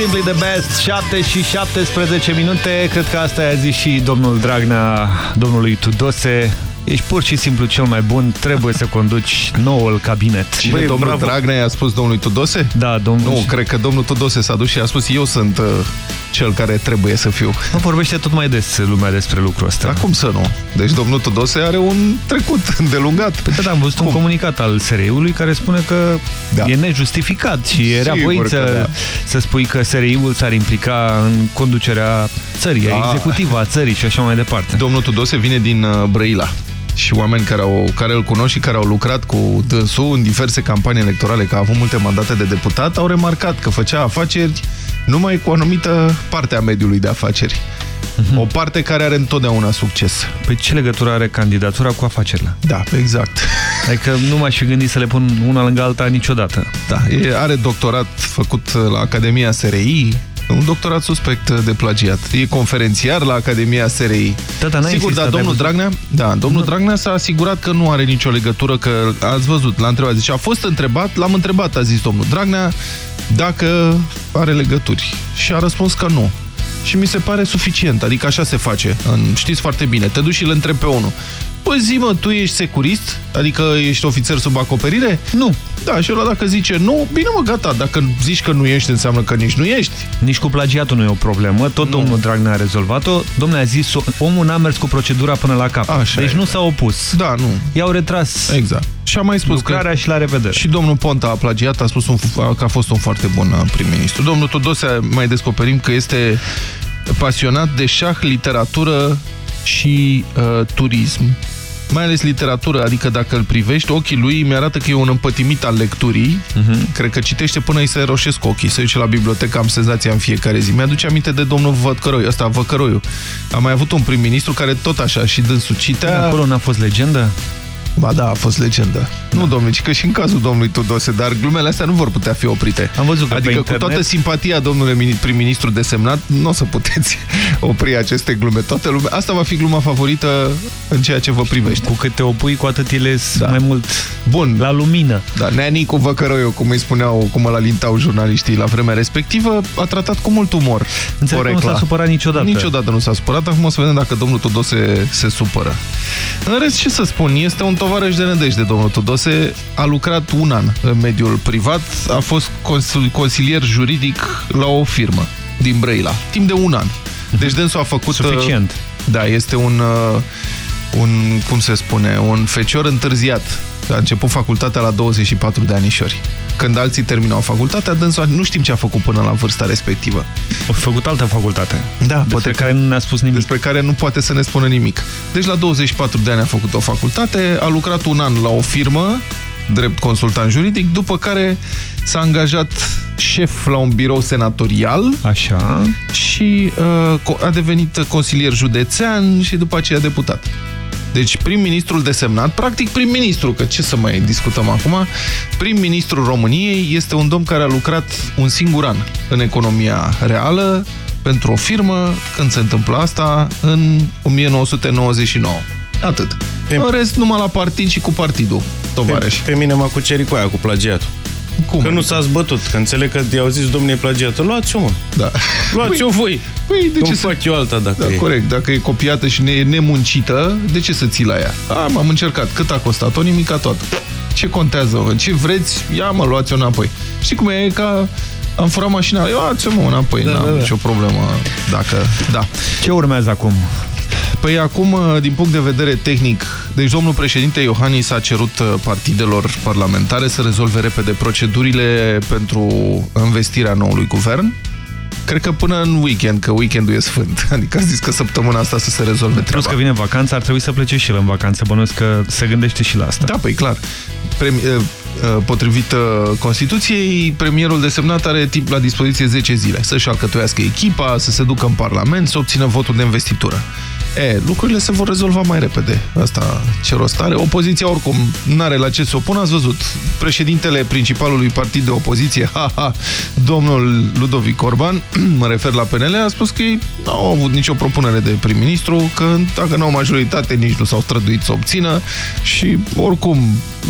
simply the best 7 și 17 minute Cred că asta a zis și domnul Dragnea Domnului Tudose Ești pur și simplu cel mai bun Trebuie să conduci noul cabinet Cine, Băi, domnul bravo. Dragnea i-a spus domnului Tudose? Da, domnul... Nu, cred că domnul Tudose s-a dus și a spus eu sunt uh, cel care trebuie să fiu. Nu vorbește tot mai des lumea despre lucrul ăsta. Dar cum să nu? Deci domnul Tudose are un trecut îndelungat. Păi da, am văzut cum? un comunicat al SRI-ului care spune că da. e nejustificat și era voință da. să spui că SRI-ul s-ar implica în conducerea țării, a executivă a țării și așa mai departe. Domnul Tudose vine din uh, Brăila și oameni care, au, care îl cunosc și care au lucrat cu dânsul în diverse campanii electorale, că a avut multe mandate de deputat, au remarcat că făcea afaceri numai cu o anumită parte a mediului de afaceri. Mhm. O parte care are întotdeauna succes. Păi ce legătură are candidatura cu afacerile? Da, exact. Adică nu m-aș fi gândit să le pun una lângă alta niciodată. Da, e, are doctorat făcut la Academia SRI, un doctorat suspect de plagiat. E conferențiar la Academia SRI. Da, da, Sigur, dar domnul Dragnea, da, domnul Dragnea s-a asigurat că nu are nicio legătură, că ați văzut, l-a întrebat, zice, a fost întrebat, l-am întrebat, a zis domnul Dragnea, dacă are legături. Și a răspuns că nu. Și mi se pare suficient, adică așa se face. În, știți foarte bine, te duci și îl întrebi pe unul. Păi zi mă, tu ești securist? Adică ești ofițer sub acoperire? Nu. Da, și ăla dacă zice nu, bine mă, gata, dacă zici că nu ești, înseamnă că nici nu ești. Nici cu plagiatul nu e o problemă, tot nu. domnul Dragnea a rezolvat-o. Domnul a zis, omul n-a mers cu procedura până la cap. Așa deci e. nu s-a opus. Da, nu. I-au retras Exact. Și a mai spus lucrarea că și la revedere. Și domnul Ponta a plagiat, a spus un, că a fost un foarte bun uh, prim-ministru. Domnul Tudose mai descoperim că este pasionat de șah, literatură și uh, turism. Mai ales literatură, adică dacă îl privești, ochii lui mi-arată că e un împătimit al lecturii. Uh -huh. Cred că citește până îi se roșesc ochii. Se duce la bibliotecă, am senzația în fiecare zi. Mi-aduce aminte de domnul Văcăroiu, ăsta Văcăroiu. A mai avut un prim-ministru care tot așa și dânsul citea... Acolo n-a fost legendă? Ba da, a fost legendă. Da. Nu, domnule, ci că și în cazul domnului Tudose, dar glumele astea nu vor putea fi oprite. Am văzut că Adică pe cu internet... toată simpatia, domnule prim-ministru desemnat, nu o să puteți opri aceste glume. Toată lumea... Asta va fi gluma favorită în ceea ce vă privește. Cu cât te opui, cu atât ele Da. mai mult Bun. la lumină. Da, Neani cu Văcăroiu, cum îi spuneau, cum îl alintau jurnaliștii la vremea respectivă, a tratat cu mult umor. Înțeleg că nu Porecla. s-a supărat niciodată. Niciodată nu s-a supărat, acum o să vedem dacă domnul Tudose se supără. În rest, ce să spun, este un tovarăș de nădejde, domnul Tudose. A lucrat un an în mediul privat, a fost consil- consilier juridic la o firmă din Brăila, timp de un an. Deci dânsul a făcut... Suficient. uh, Da, este un... uh, un, cum se spune, un fecior întârziat A început facultatea la 24 de anișori. Când alții terminau facultatea, dânsul nu știm ce a făcut până la vârsta respectivă. O fi făcut altă facultate. Da, despre poate care nu ne-a spus nimic. Despre care nu poate să ne spună nimic. Deci la 24 de ani a făcut o facultate, a lucrat un an la o firmă, drept consultant juridic, după care s-a angajat șef la un birou senatorial Așa. și uh, a devenit consilier județean și după aceea deputat. Deci prim-ministrul desemnat, practic prim-ministru, că ce să mai discutăm acum, prim-ministrul României este un domn care a lucrat un singur an în economia reală pentru o firmă, când se întâmplă asta, în 1999. Atât. Pe- În rest, numai la partid și cu partidul, tovarăș. Pe, pe mine m-a cucerit cu aia, cu plagiatul. Cum? Că nu s-a zbătut, că înțeleg că i-au zis, domnule, plagiatul, luați-o, mă. Da. Luați-o voi. Păi, de Cum ce să... fac eu alta dacă Da, e? corect. Dacă e copiată și ne- e nemuncită, de ce să ții la ea? Am, am încercat. Cât a costat-o? Nimica toată. Ce contează? mă? Ce vreți? Ia mă, luați-o înapoi. Știi cum e? E ca... Am furat mașina, luați-o mă înapoi, Da, n-am da, da. nicio problemă dacă... Da. Ce urmează acum? Păi acum, din punct de vedere tehnic, deci domnul președinte Iohannis a cerut uh, partidelor parlamentare să rezolve repede procedurile pentru învestirea noului guvern. Cred că până în weekend, că weekendul e sfânt. Adică a zis că săptămâna asta să se rezolve Plus treaba. că vine vacanța, ar trebui să plece și el în vacanță. Bănuiesc că se gândește și la asta. Da, păi clar. Premi eh, eh, potrivit eh, Constituției, premierul desemnat are timp la dispoziție 10 zile să-și alcătuiască echipa, să se ducă în Parlament, să obțină votul de investitură. E, lucrurile se vor rezolva mai repede. Asta ce rost are. Opoziția oricum n-are la ce să opună. Ați văzut, președintele principalului partid de opoziție, ha, ha, domnul Ludovic Orban, mă refer la PNL, a spus că ei nu au avut nicio propunere de prim-ministru, că dacă nu au majoritate, nici nu s-au străduit să obțină și oricum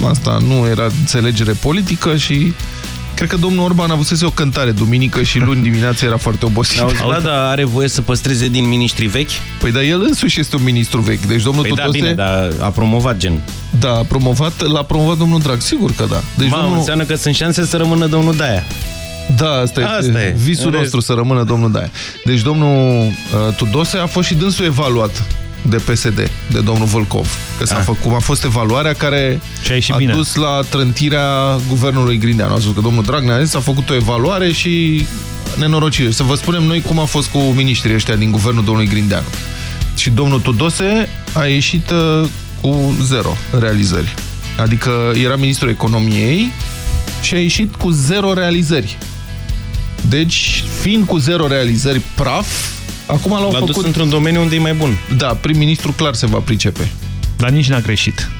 asta nu era înțelegere politică și cred că domnul Orban a avut o cântare duminică și luni dimineața era foarte obosit. Auzi, da, dar are voie să păstreze din ministrii vechi? Păi dar el însuși este un ministru vechi, deci domnul Păi da, Tudose... bine, dar a promovat gen. Da, a promovat, l-a promovat domnul Drag, sigur că da. Deci Mamă, domnul... înseamnă că sunt șanse să rămână domnul Daia. Da, asta, Asta este e. visul În rest- nostru să rămână domnul Daia. Deci domnul uh, Tudose a fost și dânsul evaluat de PSD, de domnul Vâlcov. Că s-a Ah. făcut, a fost evaluarea care Și a ieșit a bine. dus la trântirea guvernului Grindeanu. A zis că domnul Dragnea a zis, a făcut o evaluare și nenorocire. Să vă spunem noi cum a fost cu miniștrii ăștia din guvernul domnului Grindeanu. Și domnul Tudose a ieșit uh, cu zero realizări. Adică era ministrul economiei și a ieșit cu zero realizări. Deci, fiind cu zero realizări praf, acum l-au L-a dus făcut... într-un domeniu unde e mai bun. Da, prim-ministru clar se va pricepe. Dar nici n-a greșit.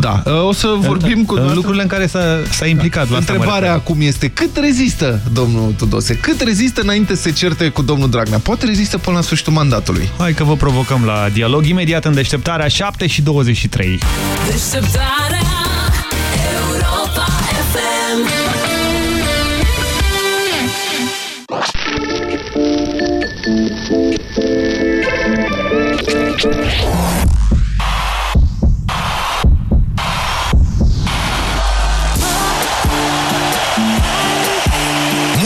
Da, o să vorbim cu... În lucrurile în care s-a implicat. la asta mă Întrebarea refer. acum este cât rezistă domnul Tudose? Cât rezistă înainte să se certe cu domnul Dragnea? Poate rezistă până la sfârșitul mandatului. Hai că vă provocăm la dialog imediat în deșteptarea 7 și 23. Deșteptarea you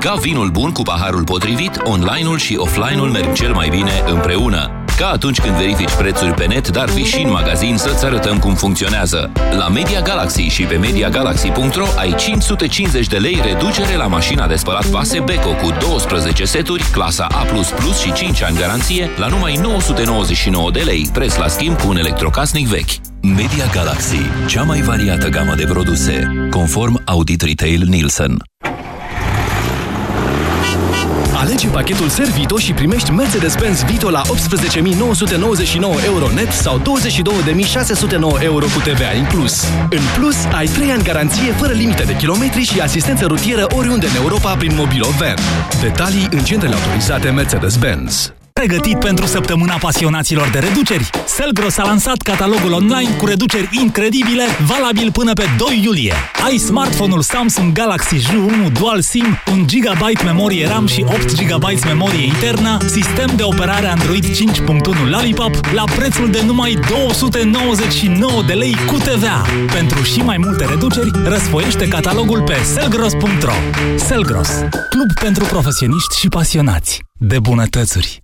Ca vinul bun cu paharul potrivit, online-ul și offline-ul merg cel mai bine împreună. Ca atunci când verifici prețuri pe net, dar vii și în magazin să-ți arătăm cum funcționează. La Media Galaxy și pe MediaGalaxy.ro ai 550 de lei reducere la mașina de spălat vase Beko cu 12 seturi, clasa A++ și 5 ani garanție, la numai 999 de lei, preț la schimb cu un electrocasnic vechi. Media Galaxy, cea mai variată gamă de produse, conform Audit Retail Nielsen. Alege pachetul Servito și primești Mercedes-Benz Vito la 18.999 euro net sau 22.609 euro cu TVA inclus. În plus, ai 3 ani garanție fără limite de kilometri și asistență rutieră oriunde în Europa prin Mobilo Van. Detalii în centrele autorizate Mercedes-Benz. Pregătit pentru săptămâna pasionaților de reduceri? Selgros a lansat catalogul online cu reduceri incredibile, valabil până pe 2 iulie. Ai smartphone-ul Samsung Galaxy J1 Dual SIM, 1 GB memorie RAM și 8 GB memorie internă, sistem de operare Android 5.1 Lollipop la prețul de numai 299 de lei cu TVA. Pentru și mai multe reduceri, răsfoiește catalogul pe selgros.ro. Selgros, club pentru profesioniști și pasionați de bunătățuri.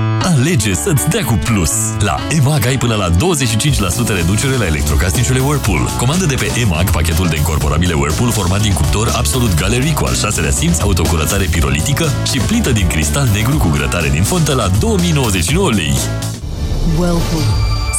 Alege să-ți dea cu plus. La EMAG ai până la 25% reducere la electrocasnicele Whirlpool. Comandă de pe EMAG pachetul de incorporabile Whirlpool format din cuptor Absolut Gallery cu al șaselea simț, autocurățare pirolitică și plită din cristal negru cu grătare din fontă la 2099 lei. Whirlpool.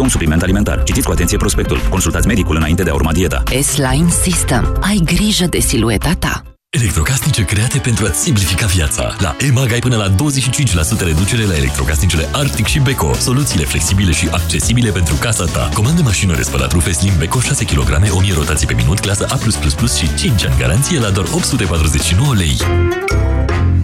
un supliment alimentar. Citiți cu atenție prospectul. Consultați medicul înainte de a urma dieta. S-Line System. Ai grijă de silueta ta. Electrocasnice create pentru a-ți simplifica viața. La EMAG ai până la 25% reducere la electrocasnicele Arctic și Beko. Soluțiile flexibile și accesibile pentru casa ta. Comandă mașină de spălat rufe Slim Beko 6 kg, 1000 rotații pe minut, clasă A+++ și 5 ani garanție la doar 849 lei.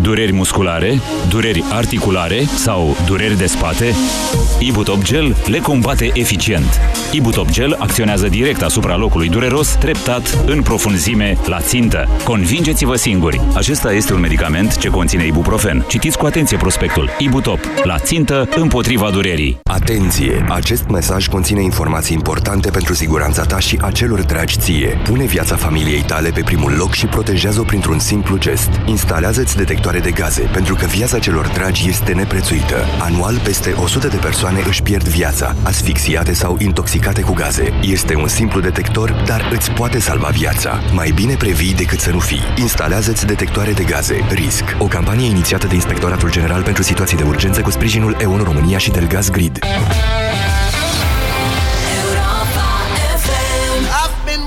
Dureri musculare, dureri articulare sau dureri de spate? Ibutop Gel le combate eficient. Ibutop Gel acționează direct asupra locului dureros, treptat, în profunzime, la țintă. Convingeți-vă singuri! Acesta este un medicament ce conține ibuprofen. Citiți cu atenție prospectul. Ibutop. La țintă, împotriva durerii. Atenție! Acest mesaj conține informații importante pentru siguranța ta și a celor dragi ție. Pune viața familiei tale pe primul loc și protejează-o printr-un simplu gest. Instalează-ți detectoare de gaze, pentru că viața celor dragi este neprețuită. Anual, peste 100 de persoane își pierd viața, asfixiate sau intoxicate cu gaze. Este un simplu detector, dar îți poate salva viața. Mai bine previi decât să nu fii. Instalează-ți detectoare de gaze. RISC. O campanie inițiată de Inspectoratul General pentru Situații de Urgență cu sprijinul EON România și Delgaz Grid.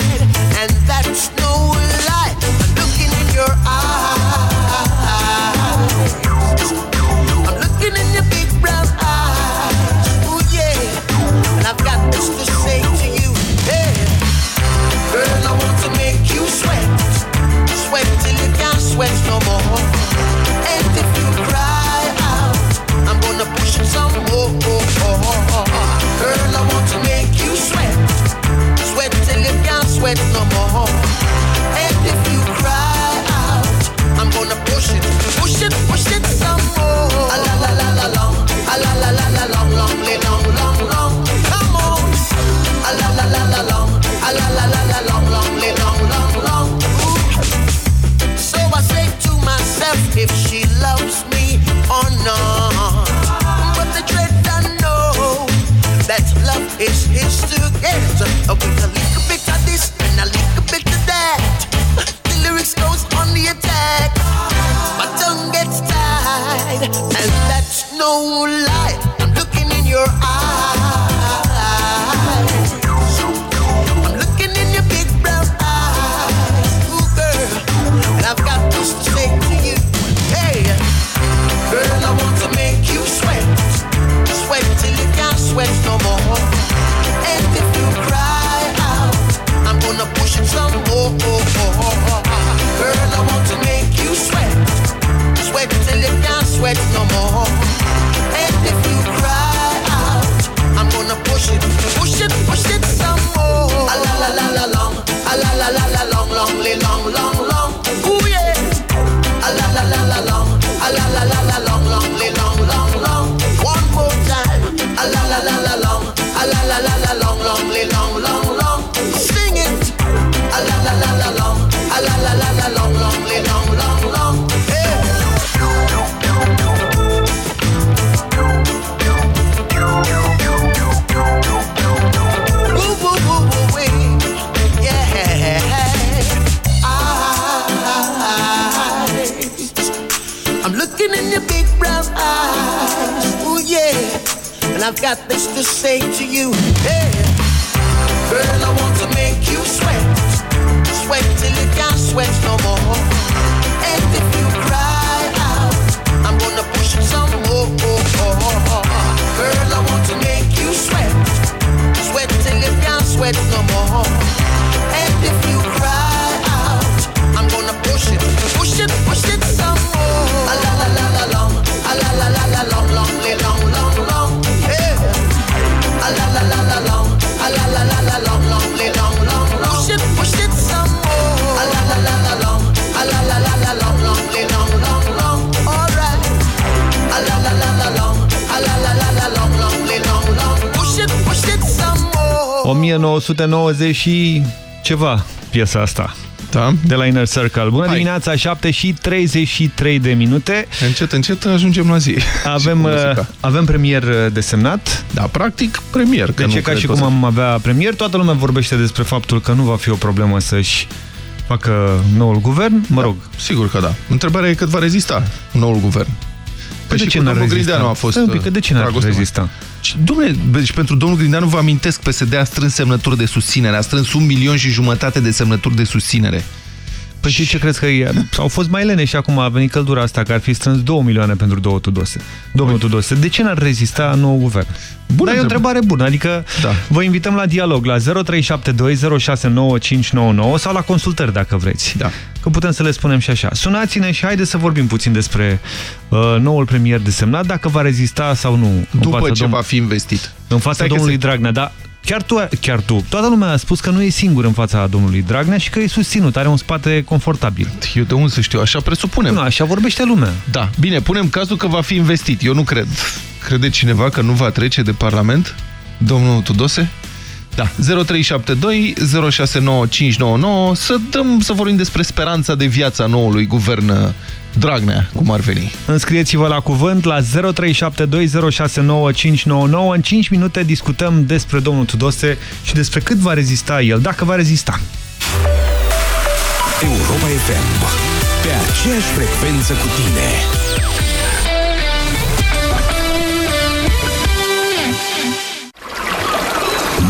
and that's no lie. 1990 și ceva piesa asta. Da. De la Inner Circle. Bună Hai. dimineața, 7 și 33 de minute. Încet, încet ajungem la zi. Avem, uh, avem premier desemnat. Da, practic premier. Că Deci nu e ca cred și că o cum să- am avea premier. Toată lumea vorbește despre faptul că nu va fi o problemă să-și facă noul guvern. Mă rog. Sigur că da. Întrebarea e cât va rezista noul guvern. Păi de și ce cu n-ar domnul rezista? Grindeanu a fost... Stai un pic, că de ce n-ar dragoste rezista? Mare. Și, Dom'le, deci pentru domnul Grindeanu vă amintesc, PSD a strâns semnături de susținere, a strâns un milion și jumătate de semnături de susținere. Păi și ce crezi că e? Au fost mai lene și acum a venit căldura asta, că ar fi strâns 2 milioane pentru două Tudose. Domnul Tudose, de ce n-ar rezista nou guvern? Bună Dar e o întrebare bună, adică da. vă invităm la dialog la 0372069599 sau la consultări dacă vreți. Da. Că putem să le spunem și așa. Sunați-ne și haideți să vorbim puțin despre uh, noul premier desemnat, dacă va rezista sau nu. în După fața ce domn- va fi investit. În fața Stai că domnului se- Dragnea, da. Chiar tu, chiar tu. Toată lumea a spus că nu e singur în fața domnului Dragnea și că e susținut, are un spate confortabil. Eu de unde să știu? Așa presupunem. Nu, așa vorbește lumea. Da. Bine, punem cazul că va fi investit. Eu nu cred. Crede cineva că nu va trece de Parlament? Domnul Tudose? Da. 0372 069599 să dăm să vorbim despre speranța de viață a noului guvern uh, Dragnea, cum ar veni. Înscrieți-vă la cuvânt la 0372069599. În 5 minute discutăm despre domnul Tudose și despre cât va rezista el, dacă va rezista. Europa FM. Pe aceeași frecvență cu tine.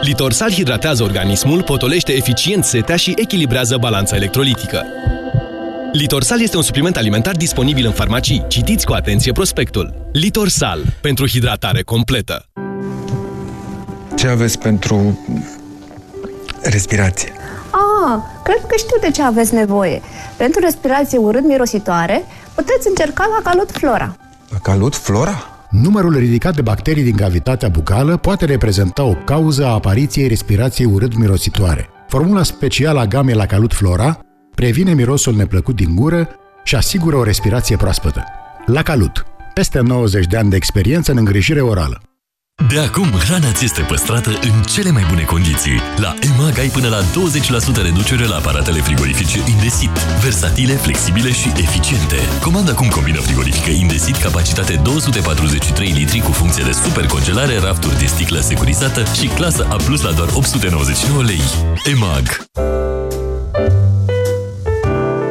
Litorsal hidratează organismul, potolește eficient setea și echilibrează balanța electrolitică. Litorsal este un supliment alimentar disponibil în farmacii. Citiți cu atenție prospectul. Litorsal. Pentru hidratare completă. Ce aveți pentru respirație? Ah, cred că știu de ce aveți nevoie. Pentru respirație urât-mirositoare, puteți încerca la Calut Flora. Calut Flora? Numărul ridicat de bacterii din cavitatea bucală poate reprezenta o cauză a apariției respirației urât-mirositoare. Formula specială a gamei la Calut Flora previne mirosul neplăcut din gură și asigură o respirație proaspătă. La Calut, peste 90 de ani de experiență în îngrijire orală. De acum, hrana ți este păstrată în cele mai bune condiții. La EMAG ai până la 20% reducere la aparatele frigorifice Indesit. Versatile, flexibile și eficiente. Comanda acum combina frigorifică Indesit, capacitate 243 litri cu funcție de super congelare, rafturi de sticlă securizată și clasă A+, la doar 899 lei. EMAG.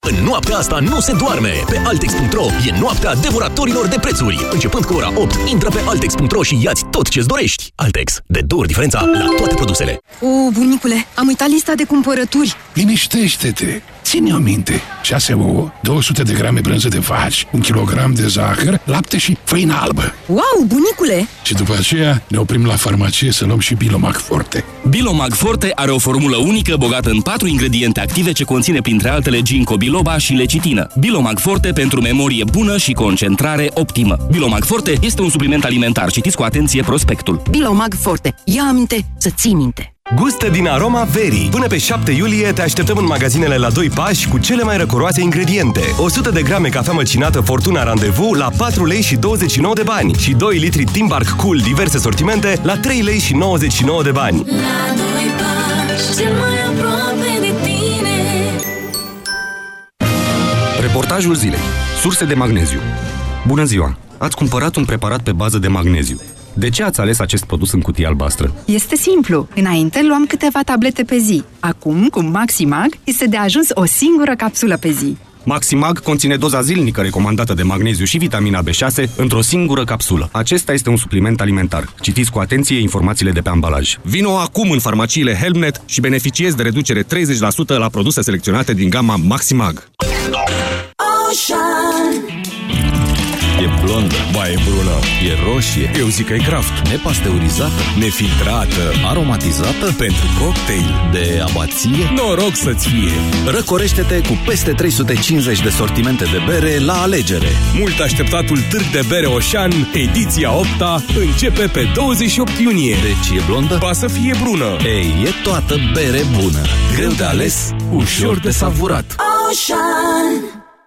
În noaptea asta nu se doarme! Pe Altex.ro e noaptea devoratorilor de prețuri. Începând cu ora 8, intră pe Altex.ro și iați tot ce-ți dorești. Altex. De două ori diferența la toate produsele. O, bunicule, am uitat lista de cumpărături. Liniștește-te! Ține-o minte. 6 ouă, 200 de grame brânză de vaci, un kilogram de zahăr, lapte și făină albă. Wow, bunicule! Și după aceea ne oprim la farmacie să luăm și Bilomag Forte. Bilomag Forte are o formulă unică bogată în patru ingrediente active ce conține printre altele ginkgo biloba și lecitină. Bilomag Forte pentru memorie bună și concentrare optimă. Bilomag Forte este un supliment alimentar. Citiți cu atenție prospectul. Bilomag Forte. Ia aminte să ții minte. Gustă din aroma verii. Până pe 7 iulie te așteptăm în magazinele la 2 pași cu cele mai răcoroase ingrediente. 100 de grame cafea măcinată Fortuna Randevu la 4 lei și 29 de bani și 2 litri Timbark Cool diverse sortimente la 3 lei și 99 de bani. La doi pași, cel mai aproape de tine. Reportajul zilei. Surse de magneziu. Bună ziua! Ați cumpărat un preparat pe bază de magneziu. De ce ați ales acest produs în cutie albastră? Este simplu. Înainte luam câteva tablete pe zi. Acum, cu Maximag, este de ajuns o singură capsulă pe zi. Maximag conține doza zilnică recomandată de magneziu și vitamina B6 într-o singură capsulă. Acesta este un supliment alimentar. Citiți cu atenție informațiile de pe ambalaj. Vino acum în farmaciile Helmnet și beneficiezi de reducere 30% la produse selecționate din gama Maximag. Ocean. E blondă, ba e brună, e roșie, eu zic că e craft. Nepasteurizată, nefiltrată, aromatizată pentru cocktail de abație. Noroc să-ți fie! Răcorește-te cu peste 350 de sortimente de bere la alegere. Mult așteptatul târg de bere Oșan, ediția 8 începe pe 28 iunie. Deci e blondă? Ba să fie brună. Ei, e toată bere bună. Greu de ales, ușor de savurat. Ocean.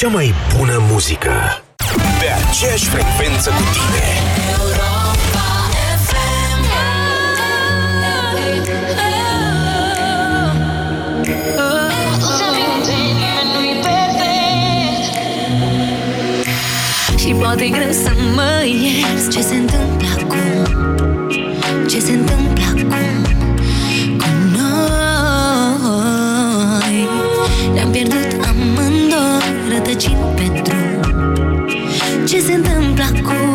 Cea mai bună muzică. Pe aceeași frecvență cu tine. Și poate e greu să mă ierți Ce se întâmplă acum Ce se întâmplă acum Cu noi Ne-am pierdut se întâmplă acum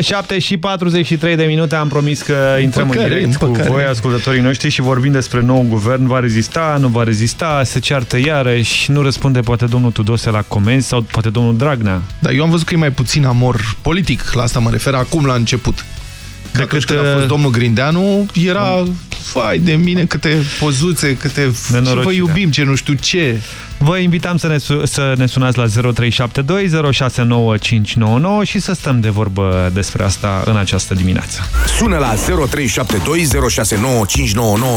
7 și 43 de minute, am promis că intrăm în Împăcare, direct cu împăcare. voi, ascultătorii noștri, și vorbim despre nou guvern. Va rezista, nu va rezista, se ceartă iarăși, nu răspunde poate domnul Tudose la comenzi sau poate domnul Dragnea. Da, eu am văzut că e mai puțin amor politic, la asta mă refer acum la început. Că atunci când a fost domnul Grindeanu, era, fai de mine, câte pozuțe, câte... Și vă Nenorocire. iubim, ce nu știu ce. Vă invitam să ne, su- să ne sunați la 0372 069599 și să stăm de vorbă despre asta în această dimineață. Sună la 0372069599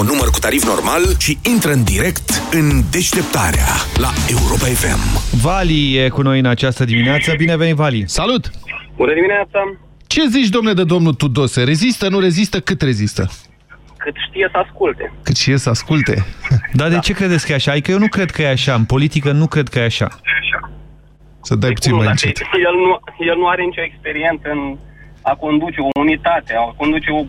număr cu tarif normal și intră în direct în deșteptarea la Europa FM. Vali e cu noi în această dimineață. Bine venit, Vali! Salut! Bună dimineața! Ce zici, domnule, de domnul Tudose? Rezistă, nu rezistă? Cât rezistă? Cât știe să asculte. Cât și e să asculte? Dar de ce credeți că e așa? Adică eu nu cred că e așa. În politică nu cred că e așa. Să dai puțin mai încet. El nu, el nu are nicio experiență în a conduce o unitate, a conduce o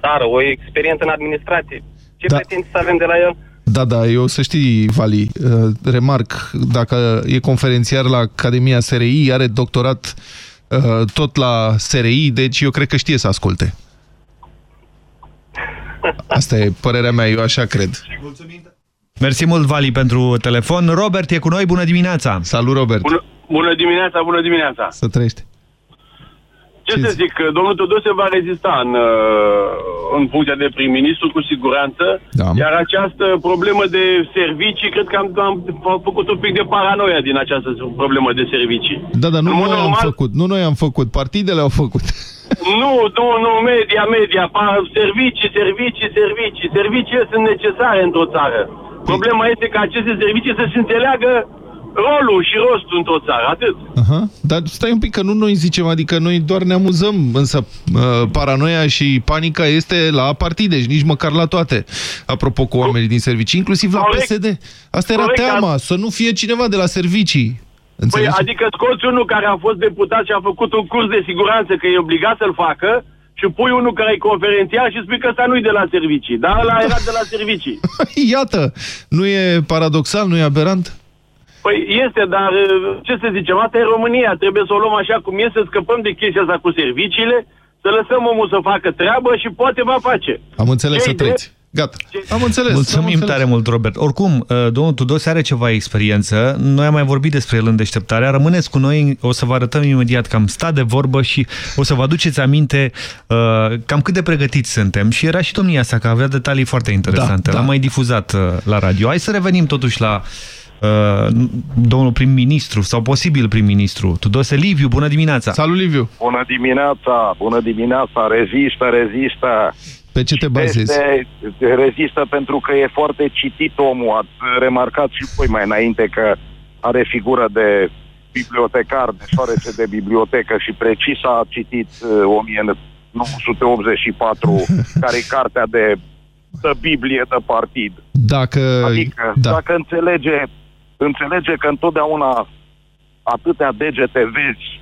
țară, o experiență în administrație. Ce Da. pretenții să avem de la el? Da, da, eu să știi, Vali, uh, remarc, dacă e conferențiar la Academia SRI, are doctorat uh, tot la SRI, deci eu cred că știe să asculte. Asta e părerea mea, eu așa cred. Mersi mult, Vali, pentru telefon. Robert e cu noi, bună dimineața! Salut, Robert! Bună, bună dimineața, bună dimineața! Să trăiești! Ce, să zic, domnul Tudose va rezista în, uh, în funcția de prim-ministru cu siguranță, da. iar această problemă de servicii, cred că am, am făcut un pic de paranoia din această problemă de servicii. Da, dar nu În mod noi am normal- făcut, nu noi am făcut, partidele au făcut. Nu, nu, nu, media, media, pa, servicii, servicii, servicii. Servicii sunt necesare într-o țară. Problema este că aceste servicii să se înțeleagă rolul și rostul într-o țară, atât. Aha. Dar stai un pic, că nu noi zicem, adică noi doar ne amuzăm, însă uh, paranoia și panica este la partide și nici măcar la toate. Apropo cu oamenii din servicii, inclusiv la Corect. PSD. Asta era Corect, teama, să nu fie cineva de la servicii. Păi, Înțelegi? adică scoți unul care a fost deputat și a făcut un curs de siguranță că e obligat să-l facă și pui unul care e conferențial și spui că ăsta nu-i de la servicii. Dar ăla era de la servicii. Iată, nu e paradoxal, nu e aberant? Păi este, dar ce să zicem, asta e România. Trebuie să o luăm așa cum e, să scăpăm de chestia asta cu serviciile, să lăsăm omul să facă treabă și poate va face. Am înțeles Ce să idee? trăiți. Gata. Am înțeles. Mulțumim am înțeles. tare mult, Robert. Oricum, uh, domnul Tudose are ceva experiență. Noi am mai vorbit despre el în deșteptarea. Rămâneți cu noi, o să vă arătăm imediat că am stat de vorbă și o să vă aduceți aminte uh, cam cât de pregătiți suntem. Și era și domnia sa, că avea detalii foarte interesante. Da, da. L-am mai difuzat uh, la radio. Hai să revenim totuși la uh, domnul prim-ministru sau posibil prim-ministru. Tudose Liviu, bună dimineața! Salut, Liviu! Bună dimineața, bună dimineața, rezistă, rezistă. Pe ce te bazezi? Este, rezistă pentru că e foarte citit omul. Ați remarcat și voi mai înainte că are figură de bibliotecar, de șoarece de bibliotecă și precis a citit uh, 1984, care e cartea de, de Biblie de partid. Dacă... Adică, da. dacă înțelege, înțelege că întotdeauna atâtea degete vezi,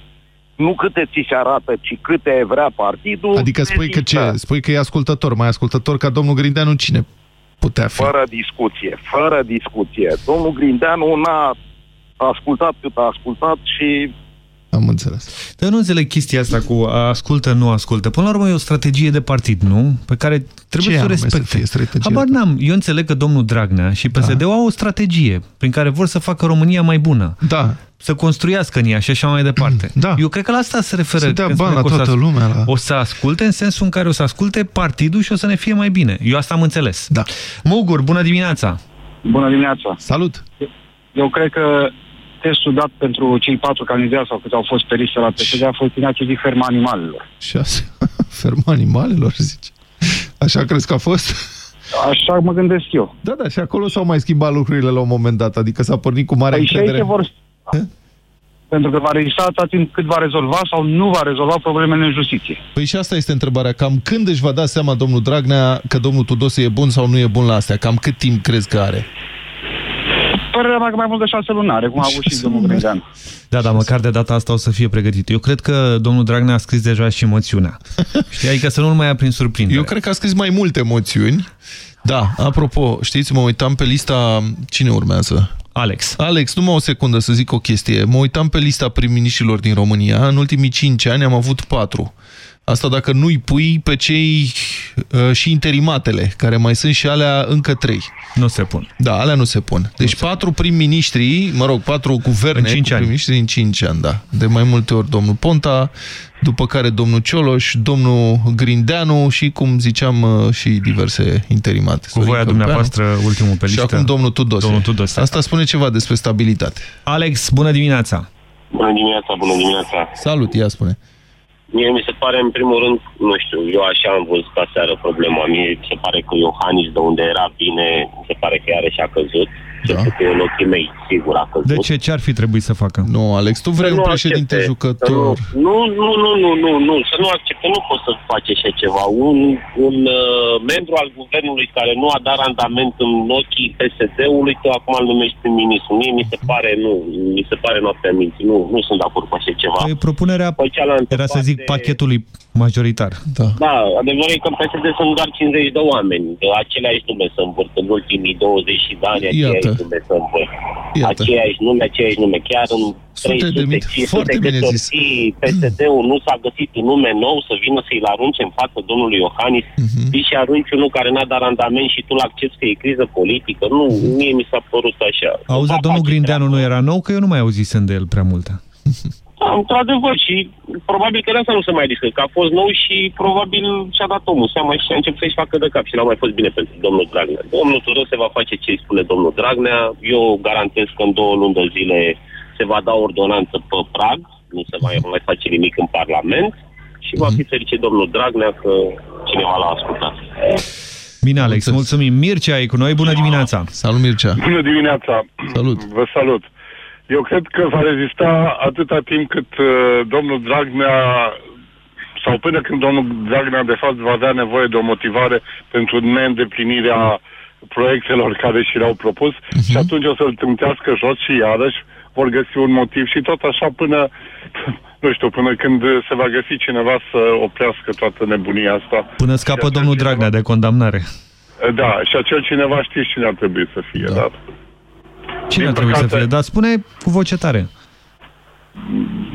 nu câte ți se arată, ci câte vrea partidul. Adică spui că ce? rezistă. Spui că e ascultător, mai ascultător ca domnul Grindeanu cine putea fi? Fără discuție, fără discuție. Domnul Grindeanu n-a ascultat cât a ascultat și Am înțeles. Dar eu nu înțeleg chestia asta cu ascultă, nu ascultă. Până la urmă e o strategie de partid, nu? Pe care trebuie Ce să o anume să respecte. fie strategie Habar de n-am. Eu înțeleg că domnul Dragnea și PSD-ul au o strategie prin care vor să facă România mai bună. Da. Să construiască în ea și așa mai departe. Da. Eu cred că la asta se referă. Să dea când bani spune la că o să toată as- lumea, la- O să asculte în sensul în care o să asculte partidul și o să ne fie mai bine. Eu asta am înțeles. Da. Mugur, bună dimineața! Bună dimineața! Salut! Eu cred că testul dat pentru cei patru candidați sau cât au fost pe listă la PSD a fost din ferma animalelor. Șase. Ferma animalelor, zice. Așa crezi că a fost? Așa mă gândesc eu. Da, da, și acolo s-au mai schimbat lucrurile la un moment dat, adică s-a pornit cu mare Păi și încredere. aici vor... Pentru că va rezista atât timp cât va rezolva sau nu va rezolva problemele în justiție. Păi și asta este întrebarea. Cam când își va da seama domnul Dragnea că domnul Tudose e bun sau nu e bun la astea? Cam cât timp crezi că are? Părerea mea că mai mult de șase luni are, cum a avut și domnul Grindeanu. Da, dar măcar de data asta o să fie pregătit. Eu cred că domnul Dragnea a scris deja și moțiunea. Știi? Adică să nu-l mai ia prin surprindere. Eu cred că a scris mai multe moțiuni. Da, apropo, știți, mă uitam pe lista... Cine urmează? Alex. Alex, numai o secundă să zic o chestie. Mă uitam pe lista prim-miniștrilor din România. În ultimii 5 ani am avut 4. Asta dacă nu-i pui pe cei uh, și interimatele, care mai sunt și alea încă 3. Nu se pun. Da, alea nu se pun. Deci patru prim-ministri, mă rog, patru guverne În cinci cu ani. prim-ministri în 5 ani, da. De mai multe ori domnul Ponta, după care domnul Cioloș, domnul Grindeanu și, cum ziceam, uh, și diverse interimate. Cu voia Sorin dumneavoastră, Câmpeanu. ultimul pe Și listă. acum domnul Tudose. Domnul Tudose. Asta spune ceva despre stabilitate. Alex, bună dimineața! Bună dimineața, bună dimineața. Salut, ia spune. Mie mi se pare, în primul rând, nu știu, eu așa am văzut aseară problema. Mie mi se pare că Iohannis, de unde era bine, mi se pare că iarăși a căzut. Da. Că în ochii mei, sigur a căzut. De ce? Ce ar fi trebuit să facă? Nu, Alex, tu vrei Să un nu președinte accepte. jucător. Să Nu, nu, nu, nu, nu, nu, să nu accepte, nu poți să faci așa ceva. Un, un uh, membru al guvernului care nu a dat randament în ochii PSD-ului, tu acum îl numești prim-ministru. Mie mi se pare, nu, mi se pare noaptea minții. Nu, nu sunt de acord cu așa ceva. Păi, propunerea era să zic pachetului majoritar. Da. Da, adevărul e că în PSD sunt doar 50 de oameni. De aceleași nume să învârt în ultimii 20 de ani, aceiași Iată. Nume să învârt. Iată. Aceiași nume, aceiași nume. Chiar în Sute de 300, mii. 500 Foarte de bine zis. soții, PSD-ul nu s-a găsit un nume nou să vină să-i arunce în față domnului Iohannis Mhm. uh-huh. și arunci unul care n-a dat randament și tu l-accepti că e criză politică. Nu, mie mi s-a părut așa. Auzi, dar domnul Grindeanu nu era nou? Că eu nu mai auzisem de el prea multe. Da, într-adevăr, și probabil că de asta nu se mai discă, că a fost nou și probabil și-a dat omul seama și a început să-și facă de cap și n-a mai fost bine pentru domnul Dragnea. Domnul Tudose va face ce îi spune domnul Dragnea. Eu garantez că în două luni de zile se va da ordonanță pe prag, nu se va mai face nimic în Parlament și va fi fericit domnul Dragnea că cineva l-a ascultat. Bine, Alex, mulțumim. Mircea e cu noi, bună dimineața! Salut, Mircea! Bună dimineața! Salut! Vă salut! Eu cred că va rezista atâta timp cât uh, domnul Dragnea sau până când domnul Dragnea de fapt va avea nevoie de o motivare pentru neîndeplinirea proiectelor care și le-au propus uh-huh. și atunci o să-l trântească jos și iarăși vor găsi un motiv și tot așa până, nu știu, până când se va găsi cineva să oprească toată nebunia asta. Până scapă domnul Dragnea de condamnare. Da, și acel cineva știe cine ar trebui să fie, da. dar Cine ar Din trebui să păcate- fie? Dar spune cu voce tare.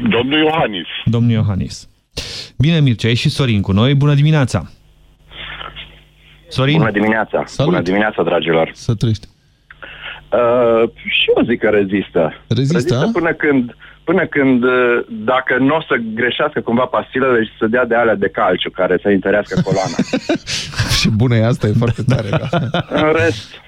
domnul Iohannis. Domnul Iohannis. Bine, Mircea, e și Sorin cu noi. Bună dimineața! Sorin? Bună dimineața! Salut. Bună dimineața, dragilor! Să trăiești! Uh, și eu zic că rezistă. Rezistă, rezistă până când, până când, uh, dacă nu o să greșească cumva pastilele și să dea de alea de calciu care să întărească coloana. și bună e asta, e foarte tare. Da. în rest,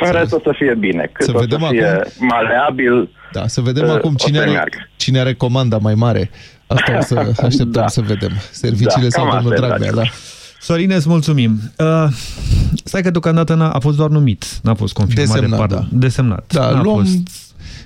în rest o să fie bine. Cât Să o vedem să fie acum. maleabil, Da, să vedem uh, acum o cine să are, meargă. cine are comanda mai mare. Asta o să așteptăm Da. să vedem. Serviciile Da, sau cam domnul asta e, Dragnea, da. dragilor. Sorine, îți mulțumim. Uh, stai că deocamdată n-a, a fost doar numit, n-a fost confirmat Desemnat, de Parlament. Desemnat. Da, N-a luăm... fost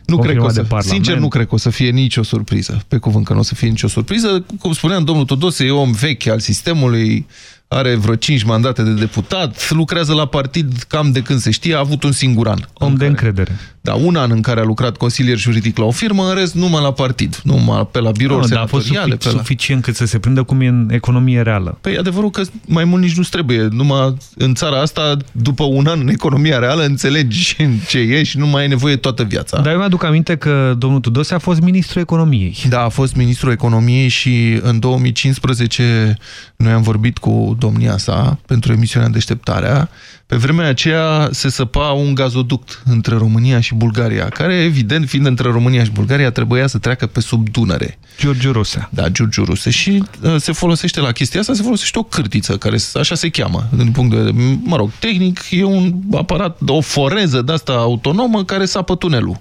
Nu cred că o confirmat să, de Parlament. sincer, nu cred că o să fie nicio surpriză. Pe cuvânt că nu o să fie nicio surpriză. Cum spuneam, domnul Tudose e om vechi al sistemului, are vreo 5 mandate de deputat, lucrează la partid cam de când se știe, a avut un singur an. Om de încredere. Da, un an în care a lucrat consilier juridic la o firmă, în rest numai la partid, numai pe la birouri Nu, dar a fost senatoriale. sufic- pe la... suficient cât să se prindă cum e în economie reală. Păi adevărul că mai mult nici nu trebuie. Numai în țara asta, după un an în economia reală, înțelegi ce e și nu mai ai nevoie toată viața. Dar eu mi-aduc aminte că domnul Tudose a fost ministrul economiei. Da, a fost ministrul economiei și în 2015 noi am vorbit cu domnia sa pentru emisiunea Deșteptarea. Pe vremea aceea se săpa un gazoduct între România și Bulgaria, care, evident, fiind între România și Bulgaria, trebuia să treacă pe sub Dunăre. Giurgiu Ruse. Da, Giurgiu Ruse. Și uh, se folosește la chestia asta, se folosește o cârtiță, care s- așa se cheamă, din punct de vedere, mă rog, tehnic, e un aparat, o foreză de asta autonomă care sapă tunelul.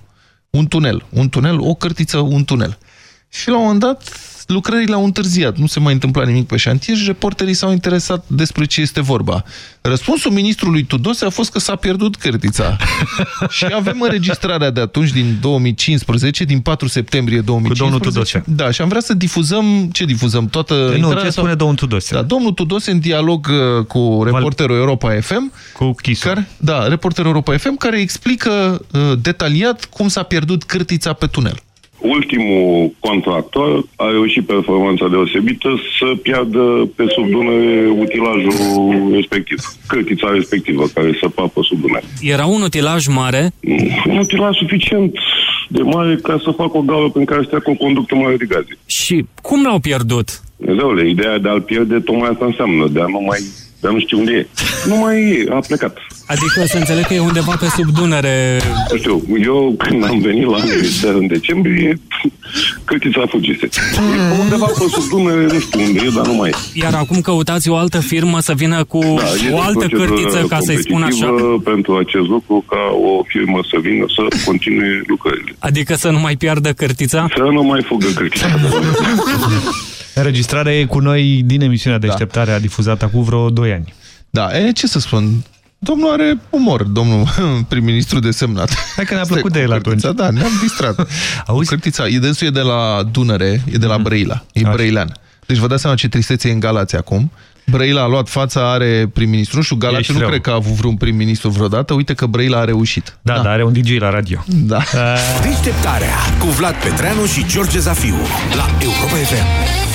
Un tunel, un tunel, o cârtiță, un tunel. Și la un moment dat lucrările au întârziat, nu se mai întâmpla nimic pe șantier și reporterii s-au interesat despre ce este vorba. Răspunsul ministrului Tudose a fost că s-a pierdut cârtița. și avem înregistrarea de atunci, din 2015, din 4 septembrie 2015. domnul Tudose. Da, și am vrea să difuzăm, ce difuzăm? Toată nu, intrarea ce sau- spune domnul Tudose? Da, domnul Tudose în dialog uh, cu reporterul Europa FM, cu care, da, reporterul Europa FM, care explică uh, detaliat cum s-a pierdut cârtița pe tunel. Ultimul contractor a reușit performanța deosebită să piardă pe sub Dunăre utilajul respectiv, cârtița respectivă care să papă sub Dunăre. Era un utilaj mare. Un utilaj suficient de mare ca să facă o gaură prin care să treacă o conductă mare de gaze. Și cum l-au pierdut? Dumnezeule, ideea de a-l pierde tocmai asta înseamnă, de a nu mai, de a nu știu unde e. Nu mai e, a plecat. Adică să înțeleg că e undeva pe sub Dunăre. Nu știu, eu când am venit la minister în decembrie, câtița fugise. E undeva pe sub Dunăre, nu știu unde e, dar nu mai e. Iar acum căutați o altă firmă să vină cu Da, este o altă procedură cârtiță, ca să-i spun așa. competitivă pentru acest lucru, ca o firmă să vină să continue lucrările. Adică să nu mai piardă cârtița? Să nu mai fugă cârtița. Înregistrarea e cu noi din emisiunea Deșteptare, a difuzat acum vreo 2 ani. Da, e, ce să spun? Domnul are umor, domnul prim-ministru desemnat. Hai că ne-a plăcut de el atunci. Da, ne-am distrat. Auzi? Cârtița, e dânsul e de la Dunăre, e de la Brăila, e brăilean. Deci vă dați seama ce tristețe e în Galați acum. Brăila a luat fața, are prim-ministru. Nu știu, Galați Ești nu rău. cred că a avut vreun prim-ministru vreodată. Uite că Brăila a reușit. Da, da, dar are un DJ la radio. Da. Deșteptarea cu Vlad Petreanu și George Zafiu la Europa FM.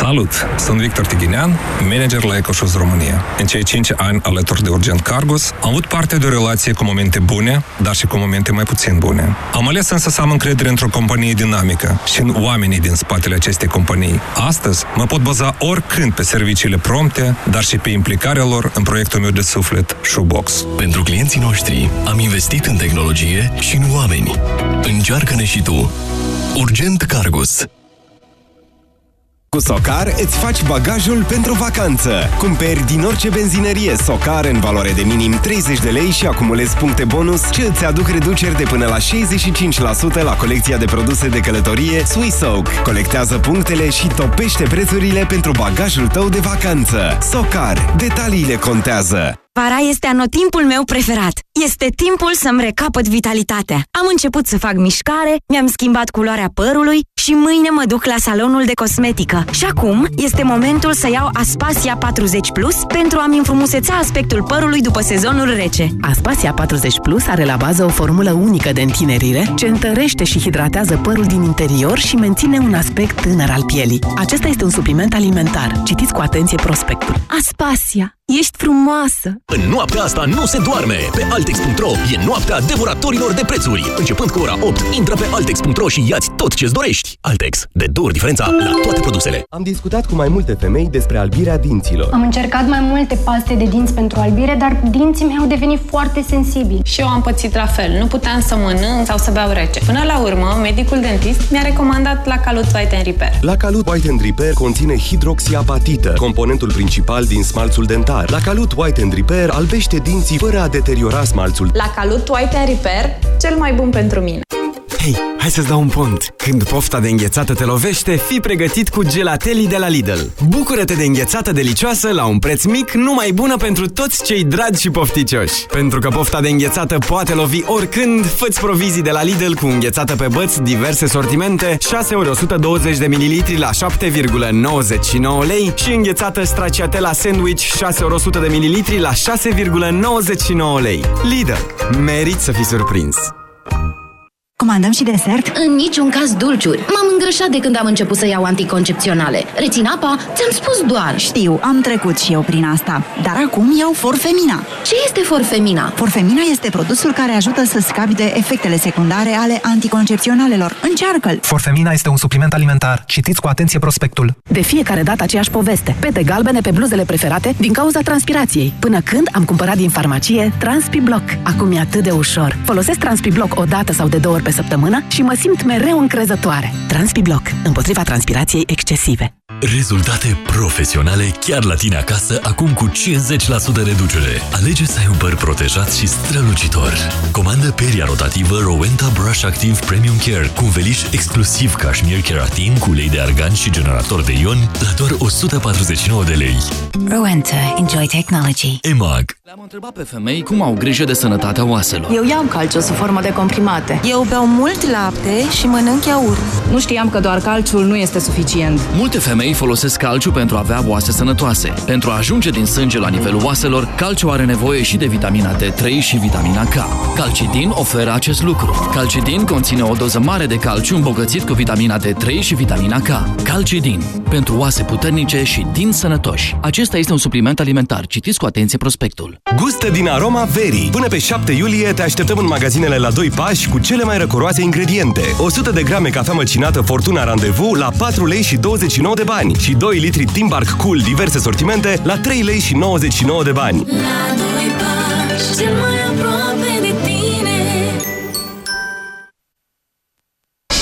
Salut! Sunt Victor Tighinean, manager la EcoShoes România. În cei 5 ani alături de Urgent Cargos, am avut parte de o relație cu momente bune, dar și cu momente mai puțin bune. Am ales însă să am încredere într-o companie dinamică și în oamenii din spatele acestei companii. Astăzi mă pot baza oricând pe serviciile prompte, dar și pe implicarea lor în proiectul meu de suflet, Shoebox. Pentru clienții noștri am investit în tehnologie și în oameni. Încearcă-ne și tu. Urgent Cargus. Cu Socar îți faci bagajul pentru vacanță. Cumperi din orice benzinărie Socar în valoare de minim 30 de lei și acumulezi puncte bonus ce îți aduc reduceri de până la 65% la colecția de produse de călătorie Swissoak. Colectează punctele și topește prețurile pentru bagajul tău de vacanță. Socar. Detaliile contează. Vara este anotimpul meu preferat. Este timpul să-mi recapăt vitalitatea. Am început să fac mișcare, mi-am schimbat culoarea părului și mâine mă duc la salonul de cosmetică. Și acum este momentul să iau Aspasia 40 Plus pentru a-mi înfrumuseța aspectul părului după sezonul rece. Aspasia 40 Plus are la bază o formulă unică de întinerire ce întărește și hidratează părul din interior și menține un aspect tânăr al pielii. Acesta este un supliment alimentar. Citiți cu atenție prospectul. Aspasia, ești frumoasă! În noaptea asta nu se doarme! Pe Altex.ro e noaptea devoratorilor de prețuri. Începând cu ora 8, intră pe Altex.ro și iați tot ce-ți dorești. Altex. De două ori diferența la toate produsele. Am discutat cu mai multe femei despre albirea dinților. Am încercat mai multe paste de dinți pentru albire, dar dinții mei au devenit foarte sensibili. Și eu am pățit la fel. Nu puteam să mănânc sau să beau rece. Până la urmă, medicul dentist mi-a recomandat la Calut White and Repair. La Calut White and Repair conține hidroxiapatită, componentul principal din smalțul dentar. La Calut White and Repair albește dinții fără a deteriora smalțul. La Calut White and Repair, cel mai bun pentru mine. Hei, hai să-ți dau un pont. Când pofta de înghețată te lovește, fii pregătit cu gelatelii de la Lidl. Bucură-te de înghețată delicioasă la un preț mic, numai bună pentru toți cei dragi și pofticioși. Pentru că pofta de înghețată poate lovi oricând, fă provizii de la Lidl cu înghețată pe băți, diverse sortimente, 6 ori 120 de ml la 7,99 lei și înghețată stracciatella sandwich 6 ori 100 de ml la 6,99 lei. Lidl. Merit să fii surprins. Comandăm și desert? În niciun caz dulciuri. M-am îngrășat de când am început să iau anticoncepționale. Rețin apa? Ți-am spus doar. Știu, am trecut și eu prin asta. Dar acum iau Forfemina. Ce este Forfemina? Forfemina este produsul care ajută să scapi de efectele secundare ale anticoncepționalelor. Încearcă-l! Forfemina este un supliment alimentar. Citiți cu atenție prospectul. De fiecare dată aceeași poveste. Pete galbene pe bluzele preferate din cauza transpirației. Până când am cumpărat din farmacie TranspiBlock. Acum e atât de ușor. Folosesc TranspiBlock o dată sau de două ori pe săptămână și mă simt mereu încrezătoare. TranspiBlock. Împotriva transpirației excesive. Rezultate profesionale chiar la tine acasă, acum cu 50% reducere. Alege să ai un păr protejat și strălucitor. Comandă peria rotativă Rowenta Brush Active Premium Care cu un veliș exclusiv Cashmere Keratin cu ulei de argan și generator de ion la doar 149 de lei. Rowenta. Enjoy technology. EMAG Le-am întrebat pe femei cum au grijă de sănătatea oaselor. Eu iau calciu sub formă de comprimate. Eu beau mult lapte și mănânc iaurt. Nu știam că doar calciul nu este suficient. Multe femei folosesc calciu pentru a avea oase sănătoase. Pentru a ajunge din sânge la nivelul oaselor, calciu are nevoie și de vitamina D3 și vitamina K. Calcidin oferă acest lucru. Calcidin conține o doză mare de calciu îmbogățit cu vitamina D3 și vitamina K. Calcidin. Pentru oase puternice și din sănătoși. Acesta este un supliment alimentar. Citiți cu atenție prospectul. Gustă din aroma verii. Până pe 7 iulie te așteptăm în magazinele la 2 pași cu cele mai răcoroase ingrediente. 100 de grame cafea măcinată Fortuna Randevu la 4 lei și 29 de bani și 2 litri Timbark Cool diverse sortimente la 3 lei și 99 de bani. La doi pași, cel mai aproape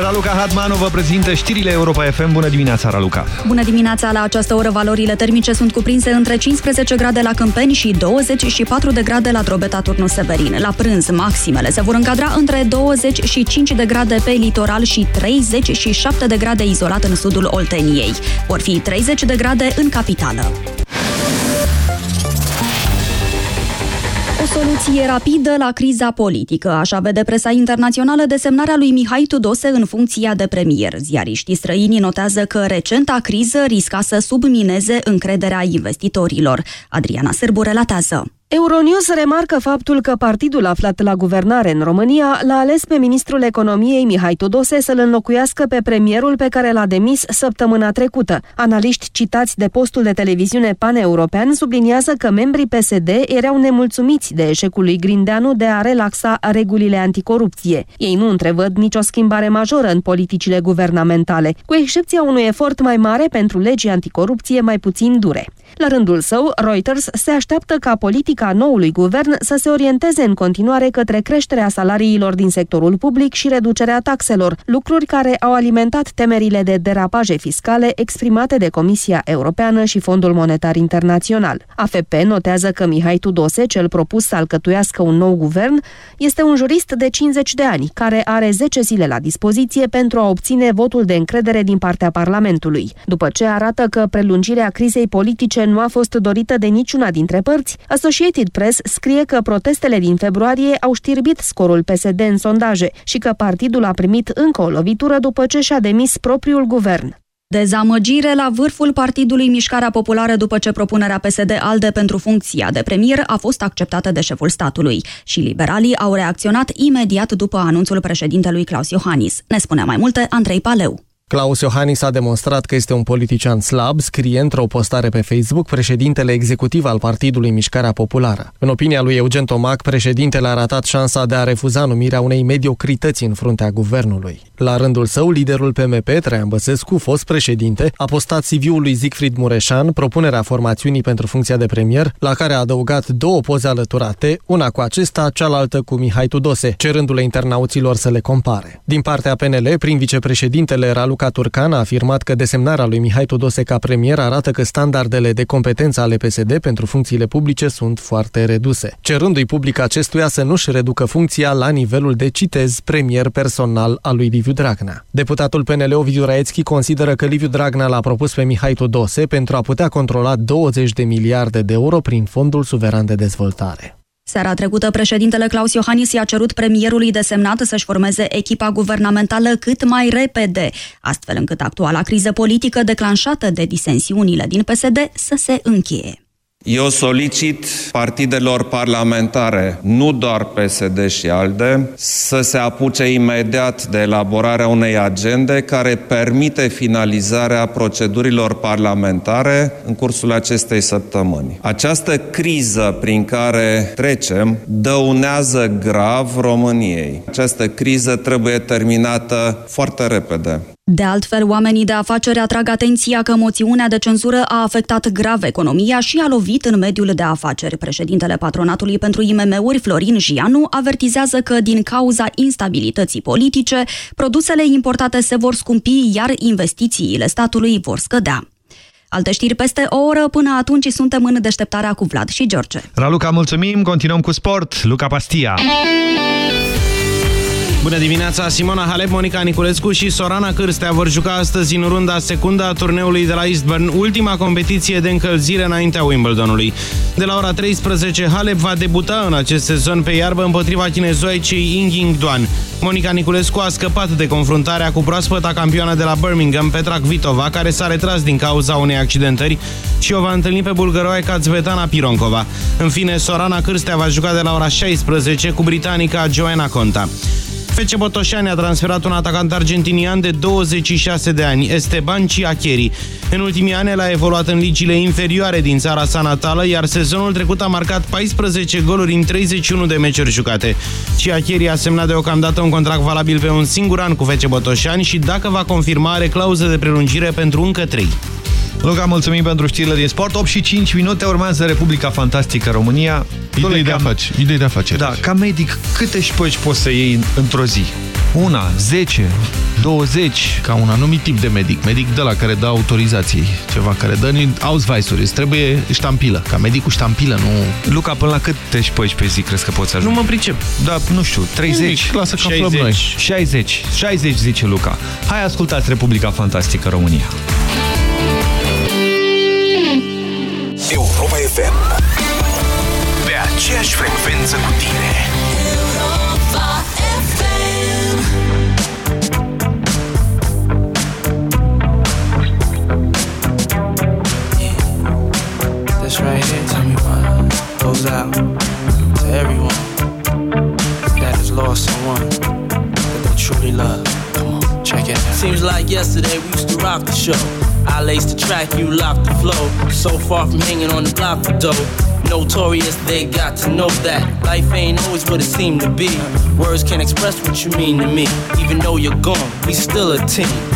Raluca Hadmanu vă prezintă știrile Europa FM. Bună dimineața, Raluca! Bună dimineața! La această oră valorile termice sunt cuprinse între 15 grade la Câmpeni și 24 de grade la Drobeta Turnu Severin. La prânz, maximele se vor încadra între 25 de grade pe litoral și 37 de grade izolat în sudul Olteniei. Vor fi 30 de grade în capitală. Soluție rapidă la criza politică. Așa vede presa internațională desemnarea lui Mihai Tudose în funcția de premier. Ziariștii străini notează că recenta criză risca să submineze încrederea investitorilor. Adriana Sârbu relatează. Euronews remarcă faptul că partidul aflat la guvernare în România l-a ales pe ministrul economiei Mihai Tudose să-l înlocuiască pe premierul pe care l-a demis săptămâna trecută. Analiști citați de postul de televiziune pan-european subliniază că membrii PSD erau nemulțumiți de eșecul lui Grindeanu de a relaxa regulile anticorupție. Ei nu întrevăd nicio schimbare majoră în politicile guvernamentale, cu excepția unui efort mai mare pentru legii anticorupție mai puțin dure. La rândul său, Reuters se așteaptă ca politica noului guvern să se orienteze în continuare către creșterea salariilor din sectorul public și reducerea taxelor, lucruri care au alimentat temerile de derapaje fiscale exprimate de Comisia Europeană și Fondul Monetar Internațional. AFP notează că Mihai Tudose, cel propus să alcătuiască un nou guvern, este un jurist de 50 de ani, care are 10 zile la dispoziție pentru a obține votul de încredere din partea Parlamentului. După ce arată că prelungirea crizei politice nu a fost dorită de niciuna dintre părți, Associated Press scrie că protestele din februarie au știrbit scorul PSD în sondaje și că partidul a primit încă o lovitură după ce și-a demis propriul guvern. Dezamăgire la vârful Partidului Mișcarea Populară după ce propunerea PSD-ALDE pentru funcția de premier a fost acceptată de șeful statului și liberalii au reacționat imediat după anunțul președintelui Claus Iohannis. Ne spune mai multe Andrei Paleu. Claus Iohannis a demonstrat că este un politician slab, scrie într-o postare pe Facebook președintele executiv al Partidului Mișcarea Populară. În opinia lui Eugen Tomac, președintele a ratat șansa de a refuza numirea unei mediocrități în fruntea guvernului. La rândul său, liderul PMP, Traian Băsescu, fost președinte, a postat CV-ul lui Siegfried Mureșan, propunerea formațiunii pentru funcția de premier, la care a adăugat două poze alăturate, una cu acesta, cealaltă cu Mihai Tudose, cerându-le internauților să le compare. Din partea PNL, prin vicepreședintele Ralu Luca Turcan a afirmat că desemnarea lui Mihai Tudose ca premier arată că standardele de competență ale PSD pentru funcțiile publice sunt foarte reduse, cerându-i public acestuia să nu-și reducă funcția la nivelul de, citez, premier personal al lui Liviu Dragnea. Deputatul PNL Ovidiu Raețchi consideră că Liviu Dragnea l-a propus pe Mihai Tudose pentru a putea controla 20 de miliarde de euro prin Fondul Suveran de Dezvoltare. Seara trecută, președintele Claus Iohannis i-a cerut premierului desemnat să-și formeze echipa guvernamentală cât mai repede, astfel încât actuala criză politică declanșată de disensiunile din PSD să se încheie. Eu solicit partidelor parlamentare, nu doar PSD și ALDE, să se apuce imediat de elaborarea unei agende care permite finalizarea procedurilor parlamentare în cursul acestei săptămâni. Această criză prin care trecem dăunează grav României. Această criză trebuie terminată foarte repede. De altfel, oamenii de afaceri atrag atenția că moțiunea de cenzură a afectat grav economia și a lovit în mediul de afaceri. Președintele Patronatului pentru IMM-uri, Florin Gianu, avertizează că din cauza instabilității politice, produsele importate se vor scumpi, iar investițiile statului vor scădea. Alte știri peste o oră, până atunci suntem în deșteptarea cu Vlad și George. Raluca, mulțumim, continuăm cu sport. Luca Pastia. Bună dimineața! Simona Halep, Monica Niculescu și Sorana Cârstea vor juca astăzi în runda secundă a turneului de la Eastburn, ultima competiție de încălzire înaintea Wimbledonului. De la ora 13, Halep va debuta în acest sezon pe iarbă împotriva chinezoicei Ying Duan. Monica Niculescu a scăpat de confruntarea cu proaspăta campioană de la Birmingham, Petra Kvitova, care s-a retras din cauza unei accidentări și o va întâlni pe bulgăroaica Zvetana Pironkova. În fine, Sorana Cârstea va juca de la ora 16 cu britanica Joanna Conta. FC Botoșani a transferat un atacant argentinian de 26 de ani, Esteban Ciacheri. În ultimii ani el a evoluat în ligile inferioare din țara sa natală, iar sezonul trecut a marcat 14 goluri în 31 de meciuri jucate. Ciacheri a semnat deocamdată un contract valabil pe un singur an cu FC Botoșani și dacă va confirma are clauză de prelungire pentru încă 3. Luca, mulțumim pentru știrile din sport. 8 și 5 minute urmează Republica Fantastică România. Idei de, afaceri. Idei de afaceri. Da, ca medic, câte șpăci poți să iei într-o zi? Una, 10, 20? Ca un anumit tip de medic. Medic de la care dă autorizații. Ceva care dă ausweisuri. Îți trebuie ștampilă. Ca medicul ștampilă, nu... Luca, până la cât te șpăci pe zi crezi că poți ajunge? Nu mă pricep. Da, nu știu, 30? Lasă 60, noi. 60. 60, zice Luca. Hai ascultați Republica Fantastică România. Europa FM. Pe aceeași frecvență cu tine. This right here, tell me why, goes out to everyone that has lost someone that they truly love. Come on, check it out. Seems like yesterday we used to rock the show. I laced the track, you locked the flow. So far from hanging on the block for dough. Notorious, they got to know that life ain't always what it seemed to be. Words can't express what you mean to me. Even though you're gone, we still a team.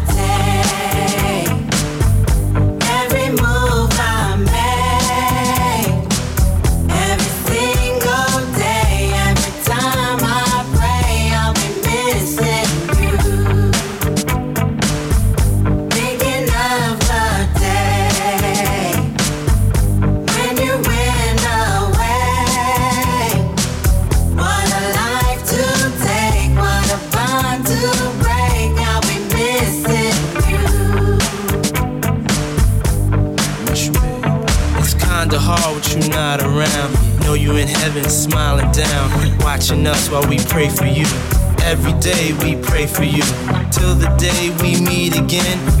You in heaven smiling down, watching us while we pray for you. Every day we pray for you, till the day we meet again.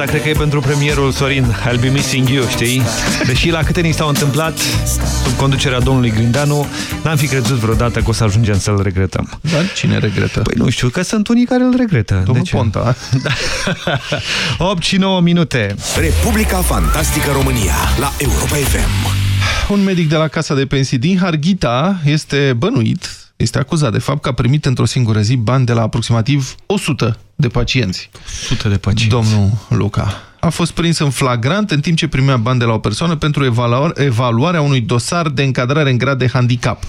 Asta cred că e pentru premierul Sorin I'll be missing you, știi? Deși la câte ni s-au întâmplat sub conducerea domnului Grindeanu, n-am fi crezut vreodată că o să ajungem să-l regretăm. Dar cine regretă? Păi nu știu, că sunt unii care îl regretă. Domnul De ce? Ponta. Da. 8 și 9 minute. Republica Fantastică România la Europa FM. Un medic de la Casa de Pensii din Harghita este bănuit, este acuzat de fapt că a primit într-o singură zi bani de la aproximativ 100 de pacienți. 100 de pacienți. Domnul Luca a fost prins în flagrant în timp ce primea bani de la o persoană pentru evaluare- evaluarea unui dosar de încadrare în grad de handicap.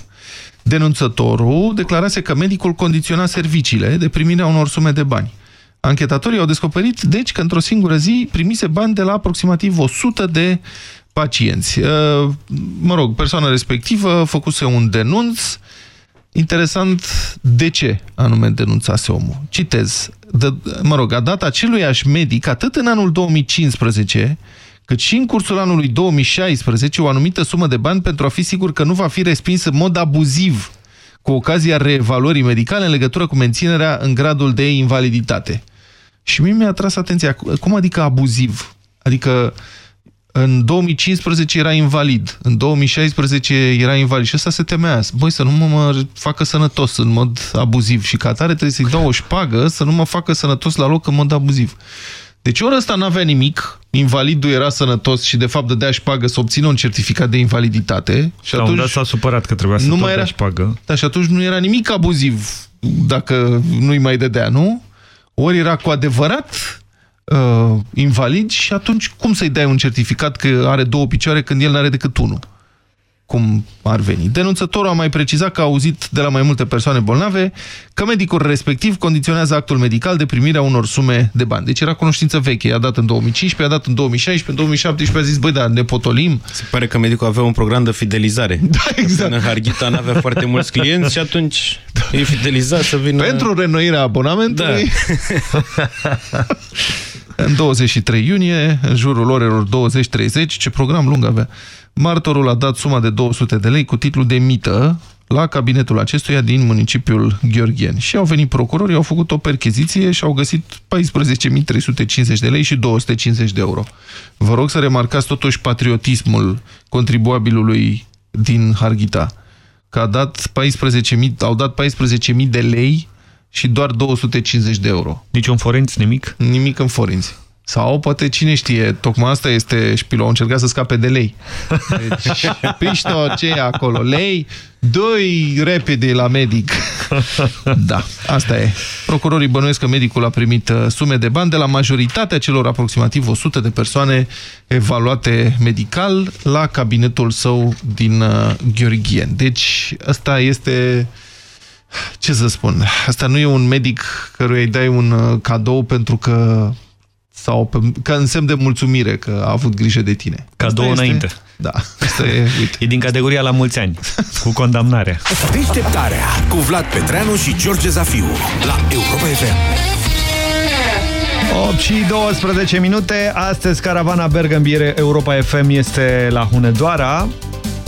Denunțătorul declarase că medicul condiționa serviciile de primirea unor sume de bani. Anchetatorii au descoperit, deci, că într-o singură zi primise bani de la aproximativ 100 de pacienți. Uh, Mă rog, persoana respectivă făcuse un denunț. Interesant de ce anume denunțase omul. Citez. De, mă rog, a dat aceluiași medic, atât în anul 2015, cât și în cursul anului 2016, o anumită sumă de bani pentru a fi sigur că nu va fi respins în mod abuziv cu ocazia reevaluării medicale în legătură cu menținerea în gradul de invaliditate. Și mie mi-a tras atenția, cum adică abuziv? Adică în 2015 era invalid, în 2016 era invalid și ăsta se temea. Băi, să nu mă, mă facă sănătos în mod abuziv și ca atare trebuie să-i dau o șpagă să nu mă facă sănătos la loc în mod abuziv. Deci ori ăsta n-avea nimic, invalidul era sănătos și de fapt dădea șpagă să obțină un certificat de invaliditate. Și La un atunci dat s-a supărat că trebuia să nu tot mai dea era șpagă. Da, și atunci nu era nimic abuziv dacă nu-i mai dădea, nu? Ori era cu adevărat uh, invalid și atunci cum să-i dai un certificat că are două picioare când el n-are decât unul? cum ar veni. Denunțătorul a mai precizat că a auzit de la mai multe persoane bolnave că medicul respectiv condiționează actul medical de primirea unor sume de bani. Deci era cunoștință veche, i-a dat în 2015, i-a dat în 2016, în 2017 a zis, băi, da, ne potolim. Se pare că medicul avea un program de fidelizare. Da, exact. În Harghita n-avea foarte mulți clienți și atunci da. e fidelizat să vină... Pentru renoirea abonamentului... Da. în 23 iunie, în jurul orelor 20-30, ce program lung avea, martorul a dat suma de 200 de lei cu titlu de mită la cabinetul acestuia din municipiul Gheorghen. Și au venit procurorii, au făcut o percheziție și au găsit 14.350 de lei și 250 de euro. Vă rog să remarcați totuși patriotismul contribuabilului din Harghita, că a dat 14.000, au dat 14.000 de lei și doar 250 de euro. Nici un forinț, nimic? Nimic în forinți. Sau poate cine știe, tocmai asta este șpilul, au încercat să scape de lei. Deci, pișto, ce e acolo? Lei, doi repede la medic. Da, asta e. Procurorii bănuiesc că medicul a primit uh, sume de bani de la majoritatea celor aproximativ 100 de persoane evaluate medical la cabinetul său din uh, Gheorghien. Deci, asta este ce să spun, asta nu e un medic căruia îi dai un uh, cadou pentru că sau pe, ca în semn de mulțumire că a avut grijă de tine. Cadou asta înainte. Este, da, asta e, uite. E din categoria la mulți ani, cu condamnarea. Deșteptarea cu Vlad Petreanu și George Zafiu la Europa FM. 8 și 12 minute. Astăzi caravana Bergambire Europa FM este la Hunedoara.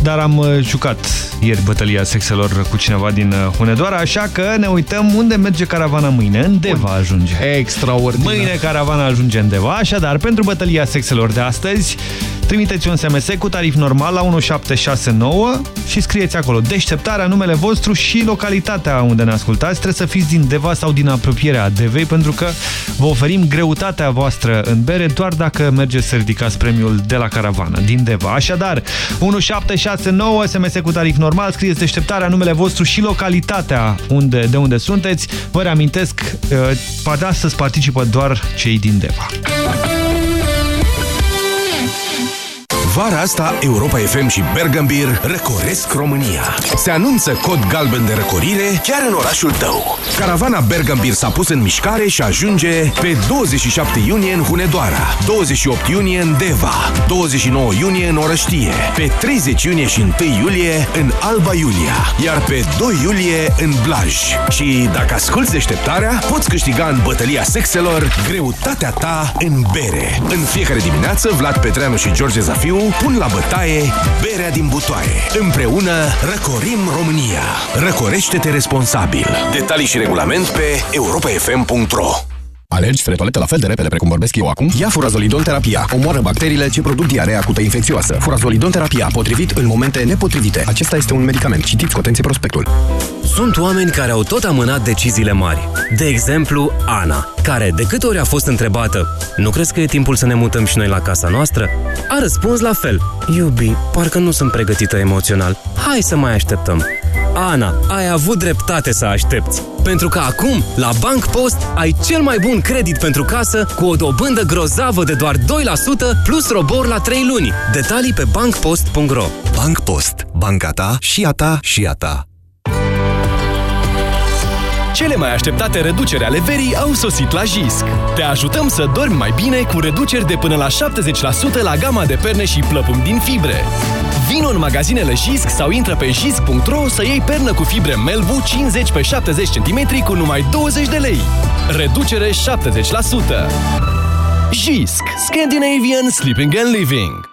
Dar am uh, jucat ieri bătălia sexelor cu cineva din uh, Hunedoara, așa că ne uităm unde merge caravana mâine. În Deva ajunge. Extraordinar. Mâine caravana ajunge în Deva, așadar, pentru bătălia sexelor de astăzi, trimiteți un SMS cu tarif normal la 1769 și scrieți acolo deșteptarea, numele vostru și localitatea unde ne ascultați. Trebuie să fiți din Deva sau din apropierea Devei, pentru că vă oferim greutatea voastră în bere doar dacă mergeți să ridicați premiul de la caravană din Deva. Așadar, 1769 SMS cu tarif normal, scrieți deșteptarea, numele vostru și localitatea unde, de unde sunteți. Vă reamintesc, uh, astăzi participă doar cei din Deva. Vara asta, Europa FM și Bergambir răcoresc România. Se anunță cod galben de răcorire chiar în orașul tău. Caravana Bergambir s-a pus în mișcare și ajunge pe 27 iunie în Hunedoara, 28 iunie în Deva, 29 iunie în Orăștie, pe 30 iunie și 1 iulie în Alba Iulia, iar pe 2 iulie în Blaj. Și dacă asculti deșteptarea, poți câștiga în bătălia sexelor greutatea ta în bere. În fiecare dimineață, Vlad Petreanu și George Zafiu pun la bătaie berea din butoaie. Împreună răcorim România. Răcorește-te responsabil. Detalii și regulament pe europafm.ro Alergi spre toaletă la fel de repede precum vorbesc eu acum? Ia furazolidon terapia. Omoară bacteriile ce produc diarea acută infecțioasă. Furazolidon terapia, potrivit în momente nepotrivite. Acesta este un medicament. Citiți cu atenție prospectul. Sunt oameni care au tot amânat deciziile mari. De exemplu, Ana, care de câte ori a fost întrebată Nu crezi că e timpul să ne mutăm și noi la casa noastră? A răspuns la fel Iubi, parcă nu sunt pregătită emoțional. Hai să mai așteptăm. Ana, ai avut dreptate să aștepți. Pentru că acum, la Bank Post, ai cel mai bun credit pentru casă cu o dobândă grozavă de doar 2% plus robor la 3 luni. Detalii pe bankpost.ro Bank Post. Banca ta și a ta și a ta. Cele mai așteptate reduceri ale verii au sosit la Jisc. Te ajutăm să dormi mai bine cu reduceri de până la 70% la gama de perne și plăpumi din fibre. Vino în magazinele Jisc sau intră pe jisc.ro să iei pernă cu fibre Melvu 50 pe 70 cm cu numai 20 de lei. Reducere 70%. Jisc. Scandinavian Sleeping and Living.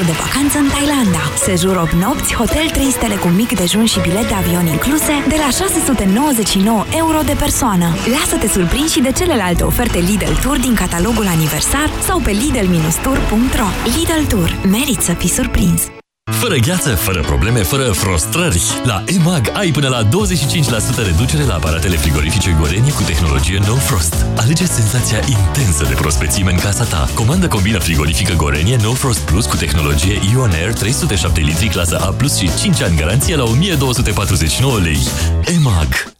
Primit o mostră de vacanță în Thailanda. Sejur 8 nopți, hotel 3 stele cu mic dejun și bilet de avion incluse de la 699 euro de persoană. Lasă-te surprins și de celelalte oferte Lidl Tour din catalogul aniversar sau pe lidl-tour.ro Lidl Tour. Merit să fii surprins! Fără gheață, fără probleme, fără frustrări. La EMAG ai până la 25% reducere la aparatele frigorifice Gorenie cu tehnologie No Frost. Alege senzația intensă de prospețime în casa ta. Comandă combina frigorifică Gorenie No Frost Plus cu tehnologie Ion Air 307 litri clasă A+, plus și 5 ani garanție la 1249 lei. EMAG.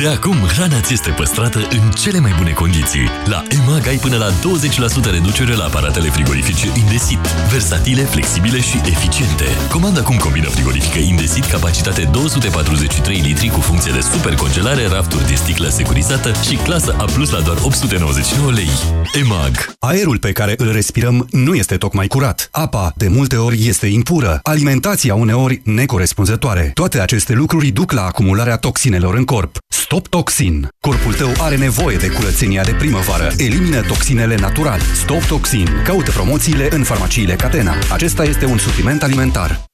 De acum, hrana ți este păstrată în cele mai bune condiții. La EMAG ai până la 20% reducere la aparatele frigorifice Indesit. Versatile, flexibile și eficiente. Comanda acum combina frigorifică Indesit, capacitate 243 litri cu funcție de supercongelare, rafturi de sticlă securizată și clasă A+, la doar 899 lei. EMAG. Aerul pe care îl respirăm nu este tocmai curat. Apa, de multe ori, este impură. Alimentația uneori necorespunzătoare. Toate aceste lucruri duc la acumularea toxinelor în corp. Stop Toxin. Corpul tău are nevoie de curățenia de primăvară. Elimină toxinele natural. Stop Toxin. Caută promoțiile în farmaciile Catena. Acesta este un supliment alimentar.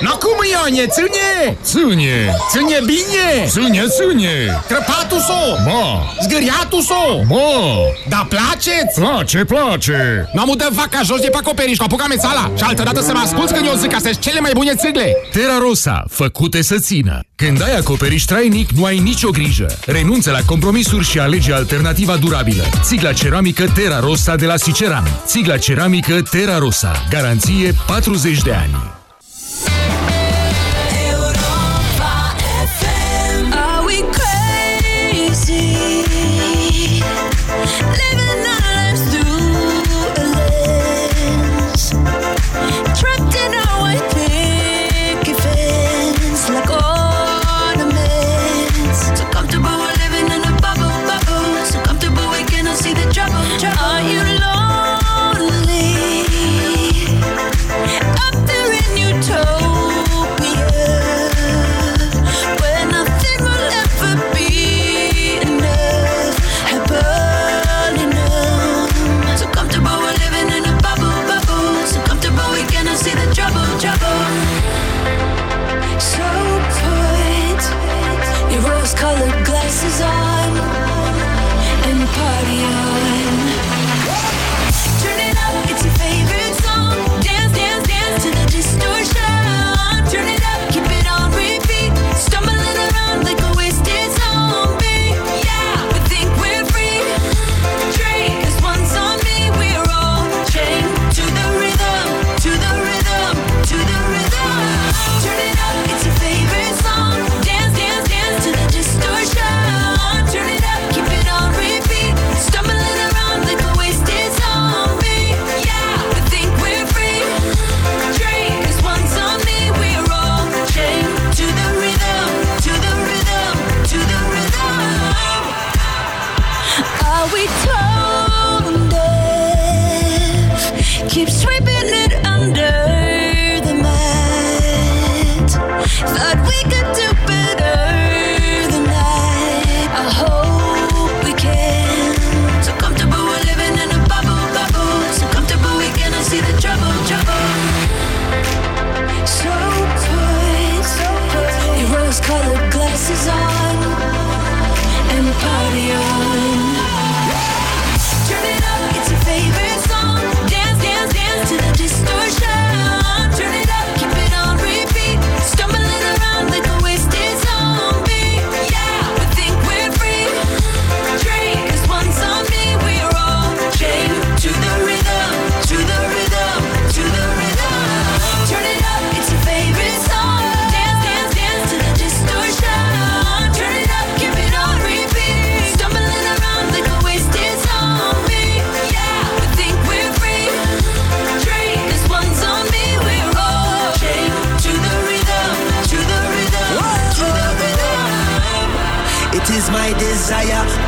No cum, Ionie, ține! Ține! Ține bine! Ține, ține! Crăpatul so! Ma! Zgâriatul so! Ma! Da place-ți? Place, place! Nu am udat vaca jos de pe acoperiș, cu apuca mețala și altă dată să mă asculți când eu zic că astea sunt cele mai bune țigle! Terra Rosa, făcute să țină. Când ai acoperiș trainic, nu ai nicio grijă. Renunță la compromisuri și alege alternativa durabilă. Țigla ceramică Terra Rosa de la Siceran. Țigla ceramică Terra Rosa. Garanție 40 de ani. Yeah.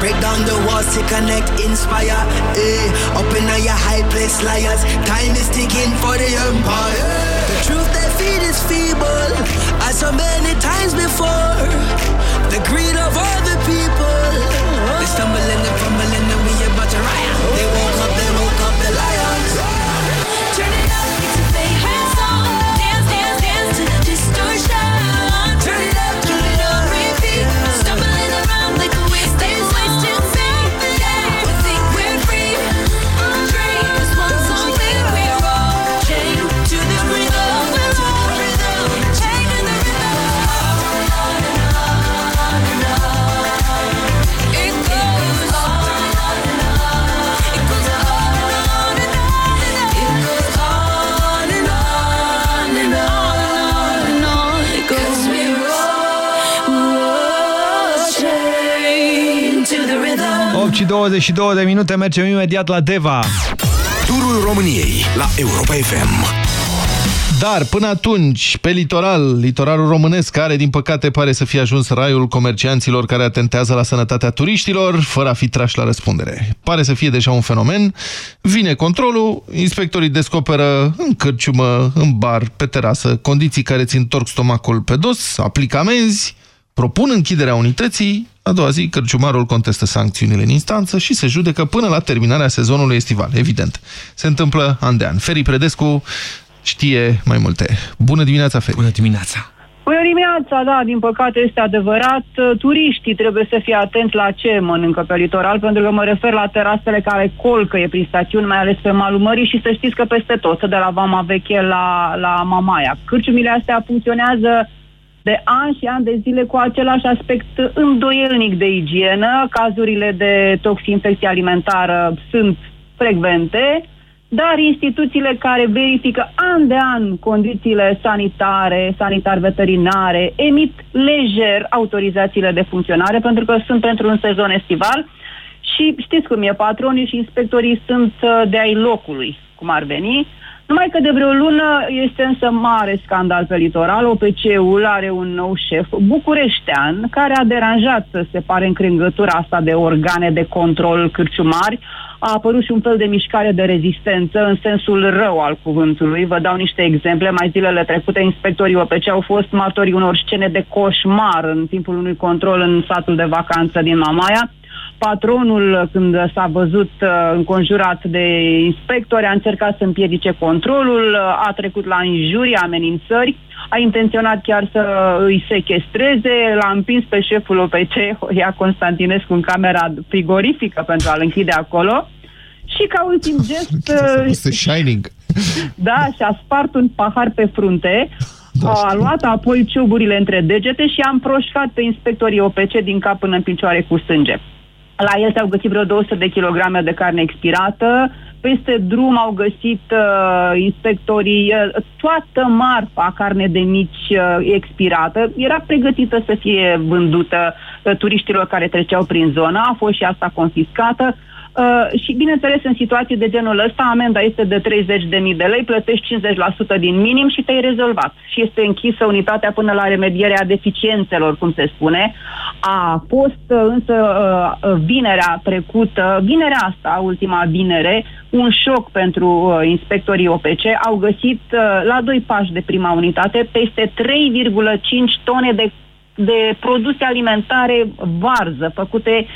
Break down the walls to connect, inspire. Eh, up in your high place, liars. Time is ticking for the empire. The truth they feed is feeble, 22 de minute, mergem imediat la Deva. Turul României la Europa FM. Dar până atunci, pe litoral, litoralul românesc care, din păcate, pare să fie ajuns raiul comercianților care atentează la sănătatea turiștilor, fără a fi trași la răspundere. Pare să fie deja un fenomen. Vine controlul, inspectorii descoperă în cârciumă, în bar, pe terasă, condiții care ți întorc stomacul pe dos, aplică amenzi, propun închiderea unității, a doua zi, cărciumarul contestă sancțiunile în instanță și se judecă până la terminarea sezonului estival, evident. Se întâmplă an de an. Feri Predescu știe mai multe. Bună dimineața, Feri! Bună dimineața! Bună dimineața, da, din păcate este adevărat. Turiștii trebuie să fie atenți la ce mănâncă pe litoral, pentru că mă refer la terasele care colcăie prin stațiuni, mai ales pe malul mării și să știți că peste tot, de la Vama Veche la, la Mamaia. Cârciumile astea funcționează de ani și ani de zile cu același aspect îndoielnic de igienă. Cazurile de toxinfecție alimentară sunt frecvente, dar instituțiile care verifică an de an condițiile sanitare, sanitar-veterinare, emit lejer autorizațiile de funcționare pentru că sunt pentru un sezon estival și știți cum e, patronii și inspectorii sunt uh, de ai locului, cum ar veni. Numai că de vreo lună este însă mare scandal pe litoral. OPC-ul are un nou șef bucureștean care a deranjat, se pare, în crângătura asta de organe de control cârciumari. A apărut și un fel de mișcare de rezistență în sensul rău al cuvântului. Vă dau niște exemple. Mai zilele trecute, inspectorii OPC au fost martorii unor scene de coșmar în timpul unui control în satul de vacanță din Mamaia patronul, când s-a văzut uh, înconjurat de inspectori, a încercat să împiedice controlul, uh, a trecut la injurii, amenințări, a intenționat chiar să îi sechestreze, l-a împins pe șeful OPC, Horia Constantinescu, în camera frigorifică pentru a-l închide acolo. Și ca ultim gest, uh, Este Shining. da, și-a spart un pahar pe frunte, a luat apoi ciuburile între degete și a împroșcat pe inspectorii OPC din cap până în picioare cu sânge. La el s-au găsit vreo 200 de kilograme de carne expirată, peste drum au găsit uh, inspectorii uh, toată marfa carne de mici uh, expirată. Era pregătită să fie vândută uh, turiștilor care treceau prin zonă, a fost și asta confiscată. Uh, și bineînțeles, în situații de genul ăsta, amenda este de 30.000 de lei, plătești 50% din minim și te-ai rezolvat. Și este închisă unitatea până la remedierea deficiențelor, cum se spune. A fost uh, însă uh, vinerea trecută, vinerea asta, ultima vinere, un șoc pentru uh, inspectorii OPC. Au găsit uh, la doi pași de prima unitate peste 3,5 tone de, de produse alimentare varză, făcute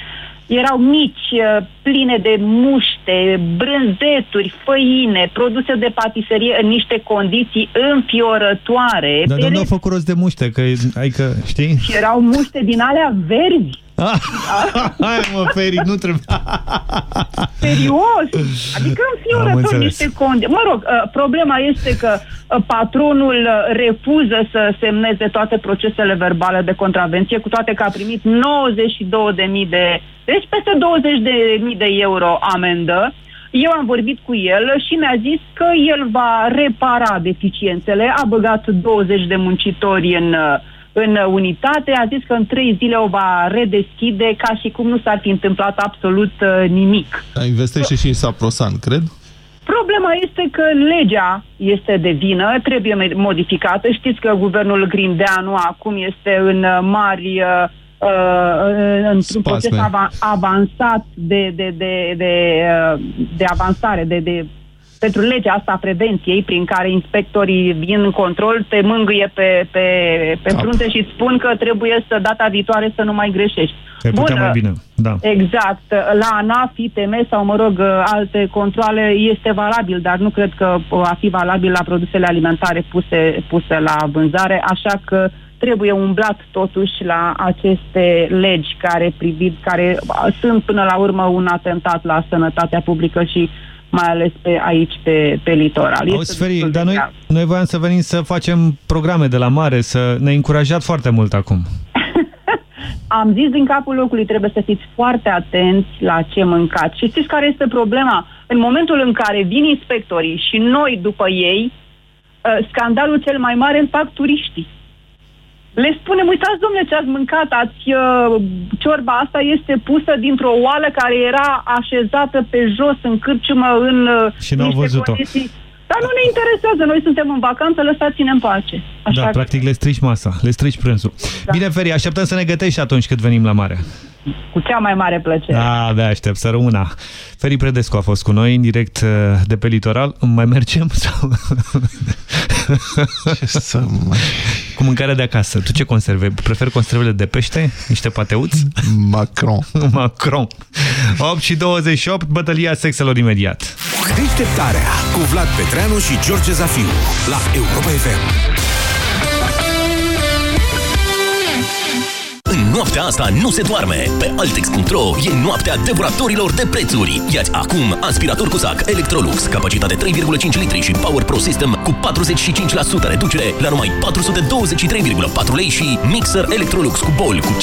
erau mici, uh, pline de muște, brânzeturi, făine, produse de patiserie în niște condiții înfiorătoare. Dar de unde Ele- au făcut rost de muște? Că, ai că, știi? și erau muște din alea verzi. Ah, Hai mă, Feri, nu trebuie... Serios! Adică Am înfiorător înțeles. niște condiții. Mă rog, uh, problema este că uh, patronul uh, refuză să semneze toate procesele verbale de contravenție, cu toate că a primit 92.000 de... Deci peste 20.000 de euro amendă. Eu am vorbit cu el și mi-a zis că el va repara deficiențele, a băgat 20 de muncitori în, uh, în unitate, a zis că în trei zile o va redeschide ca și cum nu s-ar fi întâmplat absolut uh, nimic. Da, investește și în Saprosan, cred? Problema este că legea este de vină, trebuie modificată. Știți că guvernul Grindeanu acum este în uh, mari uh, uh, într-un proces ava- avansat de, de, de, de, uh, de avansare, de, de, pentru legea asta a prevenției, prin care inspectorii vin în control, te mângâie pe, pe, pe Cap. frunte și îți spun că trebuie să data viitoare să nu mai greșești. Ai putea Bun, mai bine, da. Exact. La ANAF, ITM sau, mă rog, alte controle este valabil, dar nu cred că va fi valabil la produsele alimentare puse, puse la vânzare, așa că trebuie umblat totuși la aceste legi care privid, care sunt până la urmă un atentat la sănătatea publică și mai ales pe aici, pe, pe litoral. Auzi, Feri, dar noi, noi voiam să venim să facem programe de la mare, să ne încurajat foarte mult acum. am zis din capul locului, trebuie să fiți foarte atenți la ce mâncați. Și știți care este problema? În momentul în care vin inspectorii și noi după ei, uh, scandalul cel mai mare îl fac turiștii. Le spunem, uitați, domnule, ce ați mâncat, ați, uh, ciorba asta este pusă dintr-o oală care era așezată pe jos în cârciumă în uh, Și n-au niște văzut-o. condiții. Dar nu ne interesează, noi suntem în vacanță, lăsați-ne în pace. Așa da, că- practic le strici masa, le strici prânzul. Da. Bine, Feri, așteptăm să ne gătești atunci când venim la mare. Cu cea mai mare plăcere. Da, abia aștept, să rămână. Feri Predescu a fost cu noi, în direct uh, de pe litoral. Mai mergem? Sau... Ce să mai... Cu mâncare de acasă. Tu ce conserve? Preferi conservele de pește? Niște pateuți? Macron. Macron. 8 și 28, bătălia sexelor imediat. Deșteptarea cu Vlad Petreanu și George Zafiu la Europa FM. Noaptea asta nu se doarme. Pe Altex.ro e noaptea devoratorilor de prețuri. Iați acum aspirator cu sac Electrolux, capacitate 3,5 litri și Power Pro System cu 45% reducere la numai 423,4 lei și mixer Electrolux cu bol cu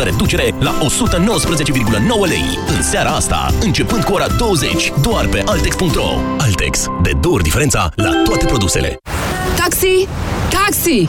50% reducere la 119,9 lei. În seara asta, începând cu ora 20, doar pe Altex.ro. Altex. De două ori diferența la toate produsele. Taxi! Taxi!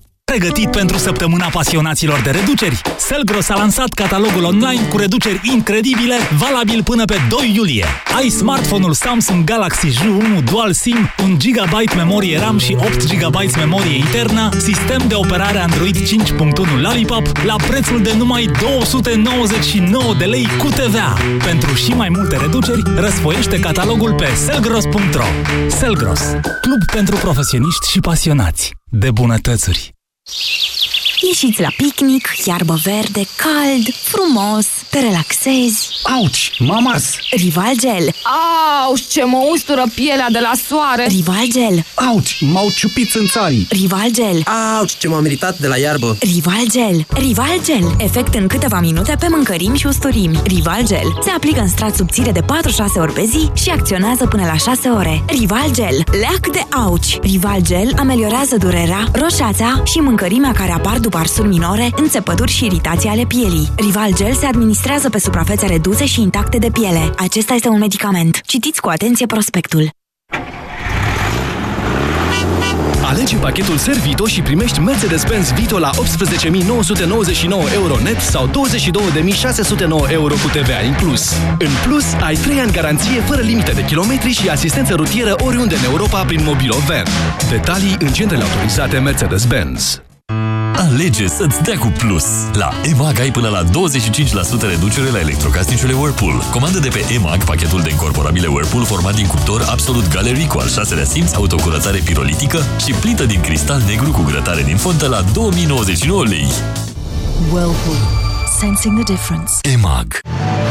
Pregătit pentru săptămâna pasionaților de reduceri? Selgros a lansat catalogul online cu reduceri incredibile, valabil până pe 2 iulie. Ai smartphone-ul Samsung Galaxy J1 Dual SIM, 1 GB memorie RAM și 8 GB memorie internă, sistem de operare Android 5.1 Lollipop la prețul de numai 299 de lei cu TVA. Pentru și mai multe reduceri, răsfoiește catalogul pe selgros.ro. Selgros, club pentru profesioniști și pasionați de bunătățuri. you Ieșiți la picnic, iarbă verde, cald, frumos, te relaxezi. Auci, m-am ars! Rival Gel. Au, ce mă ustură pielea de la soare! Rival Gel. Auci, m-au ciupit țânțarii! Rival Gel. Auci, ce m-am meritat de la iarbă! Rival Gel. Rival Gel. Efect în câteva minute pe mâncărimi și usturimi. Rival Gel. Se aplică în strat subțire de 4-6 ori pe zi și acționează până la 6 ore. Rival Gel. Leac de auci. Rival Gel ameliorează durerea, roșața și mâncărimea care apar după arsuri minore, înțepături și iritații ale pielii. Rival Gel se administrează pe suprafețe reduse și intacte de piele. Acesta este un medicament. Citiți cu atenție prospectul. Alege pachetul Servito și primești Mercedes-Benz Vito la 18.999 euro net sau 22.609 euro cu TVA inclus. În plus, ai 3 ani garanție fără limite de kilometri și asistență rutieră oriunde în Europa prin Mobilo Van. Detalii în centrele autorizate Mercedes-Benz. Alege să-ți dea cu plus! La EMAG ai până la 25% reducere la electrocasnicele Whirlpool. Comandă de pe EMAG pachetul de incorporabile Whirlpool format din cuptor Absolute Gallery cu al șaselea simț, autocurățare pirolitică și plită din cristal negru cu grătare din fontă la 2099 lei. Whirlpool. Sensing the difference. EMAG A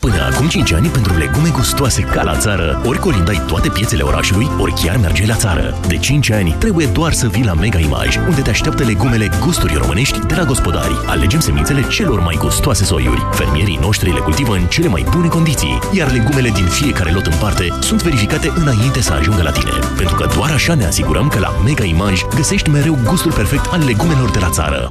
Până acum 5 ani, pentru legume gustoase ca la țară, ori colindai toate piețele orașului, ori chiar mergeai la țară. De 5 ani, trebuie doar să vii la Mega Image, unde te așteaptă legumele gusturi românești de la gospodari. Alegem semințele celor mai gustoase soiuri. Fermierii noștri le cultivă în cele mai bune condiții, iar legumele din fiecare lot în parte sunt verificate înainte să ajungă la tine. Pentru că doar așa ne asigurăm că la Mega Image găsești mereu gustul perfect al legumelor de la țară.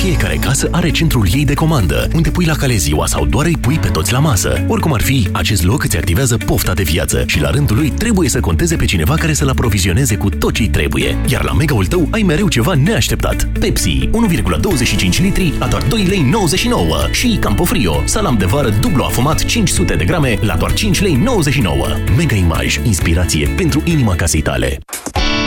Fiecare casă are centrul ei de comandă, unde pui la cale ziua sau doar îi pui pe toți la masă. Oricum ar fi, acest loc îți activează pofta de viață și la rândul lui trebuie să conteze pe cineva care să-l aprovizioneze cu tot ce trebuie. Iar la megaul tău ai mereu ceva neașteptat. Pepsi, 1,25 litri la doar 2,99 lei și Campofrio, salam de vară dublu afumat 500 de grame la doar 5,99 lei Mega Image, inspirație pentru inima casei tale.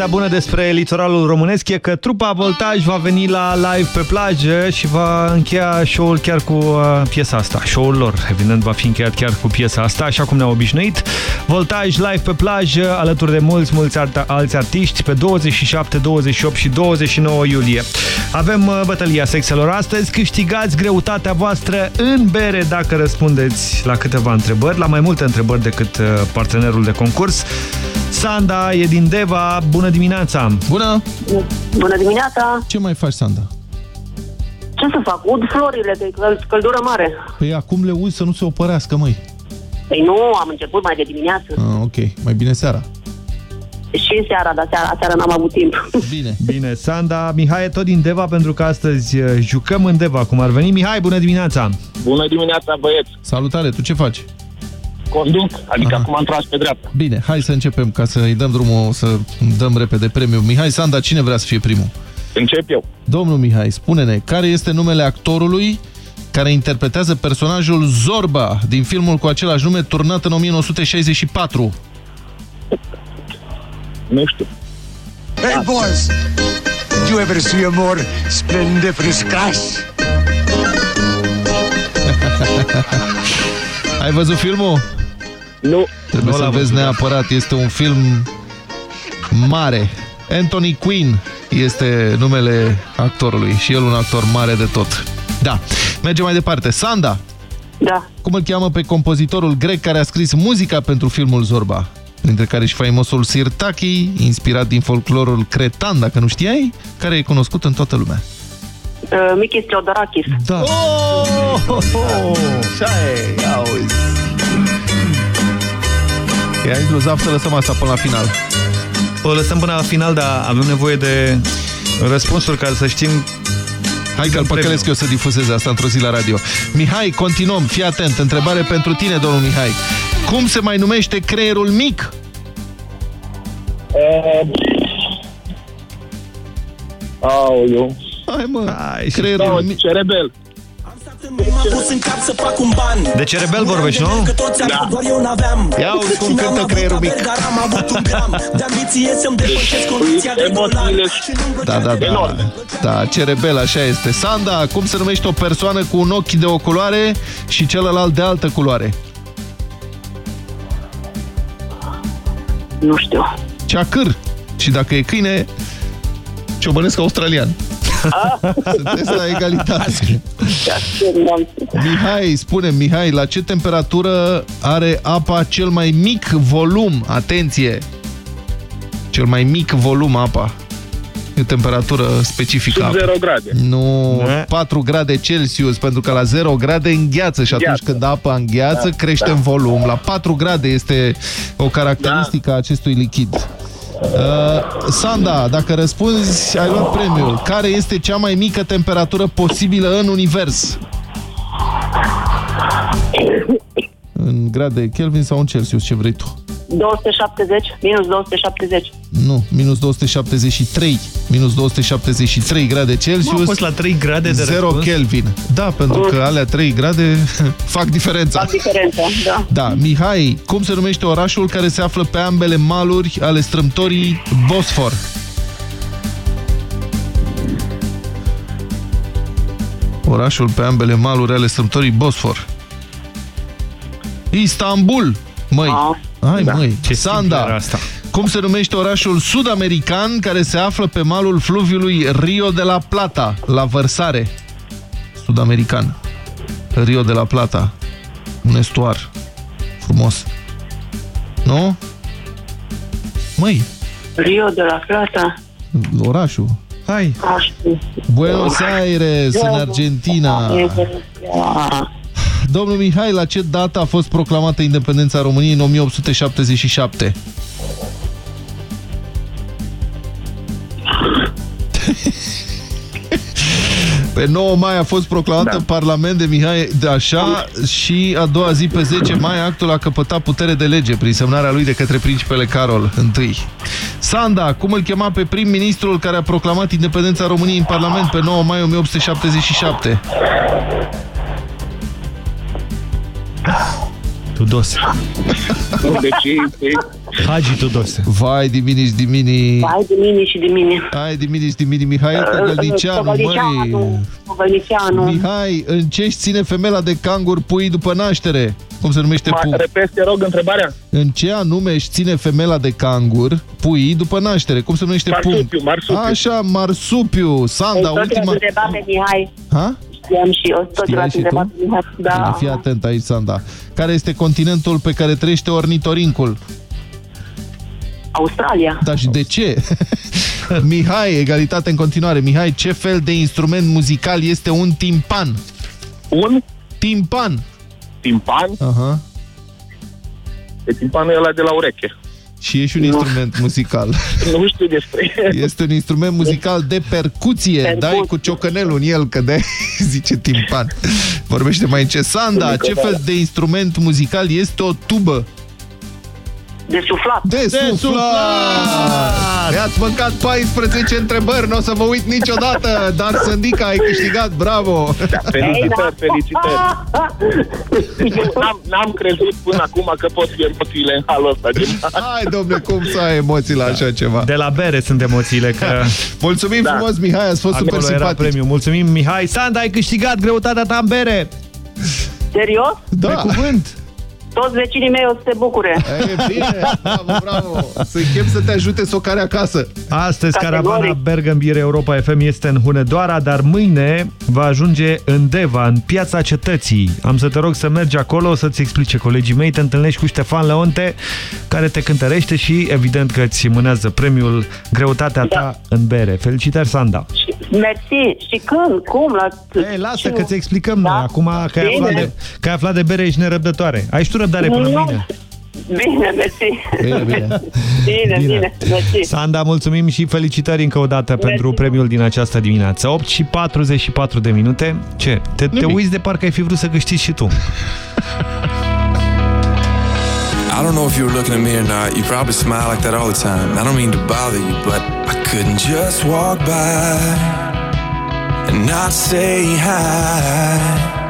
Vestea bună despre litoralul românesc e că trupa Voltaj va veni la live pe plajă și va încheia show-ul chiar cu uh, piesa asta. Show-ul lor, evident, va fi încheiat chiar cu piesa asta, așa cum ne-au obișnuit. Voltaj live pe plajă, alături de mulți, mulți art alți artiști, pe 27, 28 și 29 iulie. Avem uh, bătălia sexelor astăzi, câștigați greutatea voastră în bere dacă răspundeți la câteva întrebări, la mai multe întrebări decât uh, partenerul de concurs. Sanda e din Deva, bună dimineața! Bună! Bună dimineața! Ce mai faci, Sanda? Ce să fac? Ud florile, că e căl- căldură mare. Păi acum le uzi să nu se opărească, măi. Păi nu, am început mai de dimineață. Ah, ok, mai bine seara. Și seara, dar seara, seara n-am avut timp. Bine. Bine, Sanda, Mihai e tot din Deva pentru că astăzi uh, jucăm în Deva, cum ar veni. Mihai, bună dimineața! Bună dimineața, băieți! Salutare, tu ce faci? Conduc, adică acum am tras pe dreapta. Bine, hai să începem ca să-i dăm drumul, să dăm repede premiul. Mihai Sanda, cine vrea să fie primul? Încep eu. Domnul Mihai, spune-ne, care este numele actorului care interpretează personajul Zorba din filmul cu același nume turnat în 1964? Nu știu. Hey, boys! Did you ever see a more splendiferous crash? Ai văzut filmul? Nu. Trebuie Nu să l-am vezi văzut. neapărat, este un film mare. Anthony Quinn este numele actorului și el un actor mare de tot. Da, mergem mai departe. Sanda! Da. Cum îl cheamă pe compozitorul grec care a scris muzica pentru filmul Zorba? Printre care și faimosul Sirtaki, inspirat din folclorul cretan, dacă nu știai, care e cunoscut în toată lumea. Uh, Mikis Teodorakis. Da. Oh, oh, oh. Ia auzi. E inclusiv să lăsăm asta până la final. O lăsăm până la final, dar avem nevoie de răspunsuri ca să știm... Hai că-l păcălesc eu să difuzeze asta într-o zi la radio. Mihai, continuăm, fii atent. Întrebare pentru tine, domnul Mihai. Cum se mai numește creierul mic? Uh, Aoleu. Hai mă, Hai, creierul Da, mic. cerebel. M-am pus în cap să fac un ban De cerebel vorbești, nu? Că toți Da. am, doar eu n-aveam Ia uzi cum Și n-am cântă avut creierul mic. averi, Dar am avut un gram De ambiție să-mi depășesc condiția de golan Și lângă Da, da, da. Da, cerebel, așa este. Sanda, cum se numește o persoană cu un ochi de o culoare și celălalt de altă culoare? Nu știu. Ceacâr. Și dacă e câine, ciobănesc australian. Sunteți la egalitate. Mihai, spune Mihai, la ce temperatură are apa cel mai mic volum? Atenție! Cel mai mic volum apa. E o temperatură specifică. Sub a apei. 0 grade. Nu, 4 grade Celsius, pentru că la 0 grade îngheață și atunci Îngheață. când apa îngheață, Da, crește da. în volum. La 4 grade este o caracteristică a acestui lichid. Uh, Sanda, dacă răspunzi, ai luat premiul. Care este cea mai mică temperatură posibilă în univers? În grade Kelvin sau în Celsius, ce vrei tu? 270, minus 270. Nu, minus 273. Minus 273 grade Celsius. Mă, a fost la 3 grade de 0 răspuns? Kelvin. Da, pentru că alea 3 grade fac diferența. Fac diferența, da. Da, Mihai, cum se numește orașul care se află pe ambele maluri ale strâmtorii Bosfor? Orașul pe ambele maluri ale strâmtorii Bosfor. Istanbul! Măi, hai Da. măi, Ce simplă era Sanda, asta. cum se numește orașul sud-american care se află pe malul fluviului Rio de la Plata, la vărsare? Sud-american. Rio de la Plata. Un estuar. Frumos. Nu? Măi, Rio de la Plata. orașul. Hai. Aștu. Buenos Aires, în Argentina. Domnul Mihai, la ce dată a fost proclamată independența României în 1877? Pe 9 mai a fost proclamată da. Parlament de Mihai Dașa și a doua zi, pe 10 mai, actul a căpătat putere de lege prin semnarea lui de către principele Carol I. Sanda, cum îl chema pe prim-ministrul care a proclamat independența României în Parlament pe 9 mai 1877? Tudose. Deci, e- Hagi Tudose. Vai, dimini dimini. Hai de mine și de mine. Hai, dimini dimini. Mihai Tăgălnicianu, măi. Tăgălnicianu, Tăgălnicianu. Mihai, în ce își ține femela de cangur pui după naștere? Cum se numește Mai pui? repet, te rog, întrebarea? În ce anume își ține femela de cangur pui după naștere? Cum se numește Marsupiu, pui? marsupiu. Așa, marsupiu. Sanda, Tot ultima... l-ați întrebat pe Mihai. Ha? Știam și eu, tot Știai l-ați și întrebat tu? pe Mihai. Da. Fii atent aici, Sanda. Care este continentul pe care trăiește ornitorincul? Australia. Da, și de ce? Mihai, egalitate în continuare. Mihai, ce fel de instrument muzical este un timpan? Un? Timpan. Timpan? Aha. E timpanul ăla de la ureche. Și e și un instrument muzical. Nu știu despre el. Este un instrument muzical de percuție. Percuție. Dai cu ciocănelul în el, că de zice timpan. Vorbește mai încet. Sanda, ce fel de instrument muzical este o tubă? De suflat. De suflat! I-ați mâncat 14 întrebări, nu o să vă uit niciodată, dar Sândica, ai câștigat, bravo! Felicitări, felicitări. Eu N-am, n-am crezut până acum că pot fi emoțiile în halul ăsta. Gen. Hai, domne, cum să ai emoții la așa ceva? De la bere sunt emoțiile, că... Mulțumim Da. frumos, Mihai, ați fost super Acolo era simpatic. premiu. Mulțumim, Mihai. Sanda, ai câștigat greutatea ta în bere. Serios? Da. Pe cuvânt. Toți vecinii mei o să se bucure. E bine, bravo, bravo. Să-i chem să te ajute să o care acasă. Astăzi Categoric. caravana Bergambir Europa FM este în Hunedoara, dar mâine va ajunge în Deva, în Piața Cetății. Am să te rog să mergi acolo, să-ți explice colegii mei, te întâlnești cu Ștefan Leonte, care te cântărește și evident că îți mânează premiul Greutatea ta în bere. Felicitări, Sanda! Mersi. Și când? Cum? La... Ei, lasă ce- că ți explicăm Da? noi. Acum că ai, Bine. aflat de, că ai aflat de bere, ești nerăbdătoare. Ai și tu răbdare până Nu. mâine. Bine, mersi. Bine, bine. Bine, bine, mersi. Sanda, mulțumim și felicitări încă o dată pentru premiul din această dimineață. 8 și 44 de minute. Ce? Te, te Nimic. uiți de parcă ai fi vrut să câștigi și tu. I don't know if you were looking at me or not. You probably smile like that all the time. I don't mean to bother you, but I couldn't just walk by and not say hi.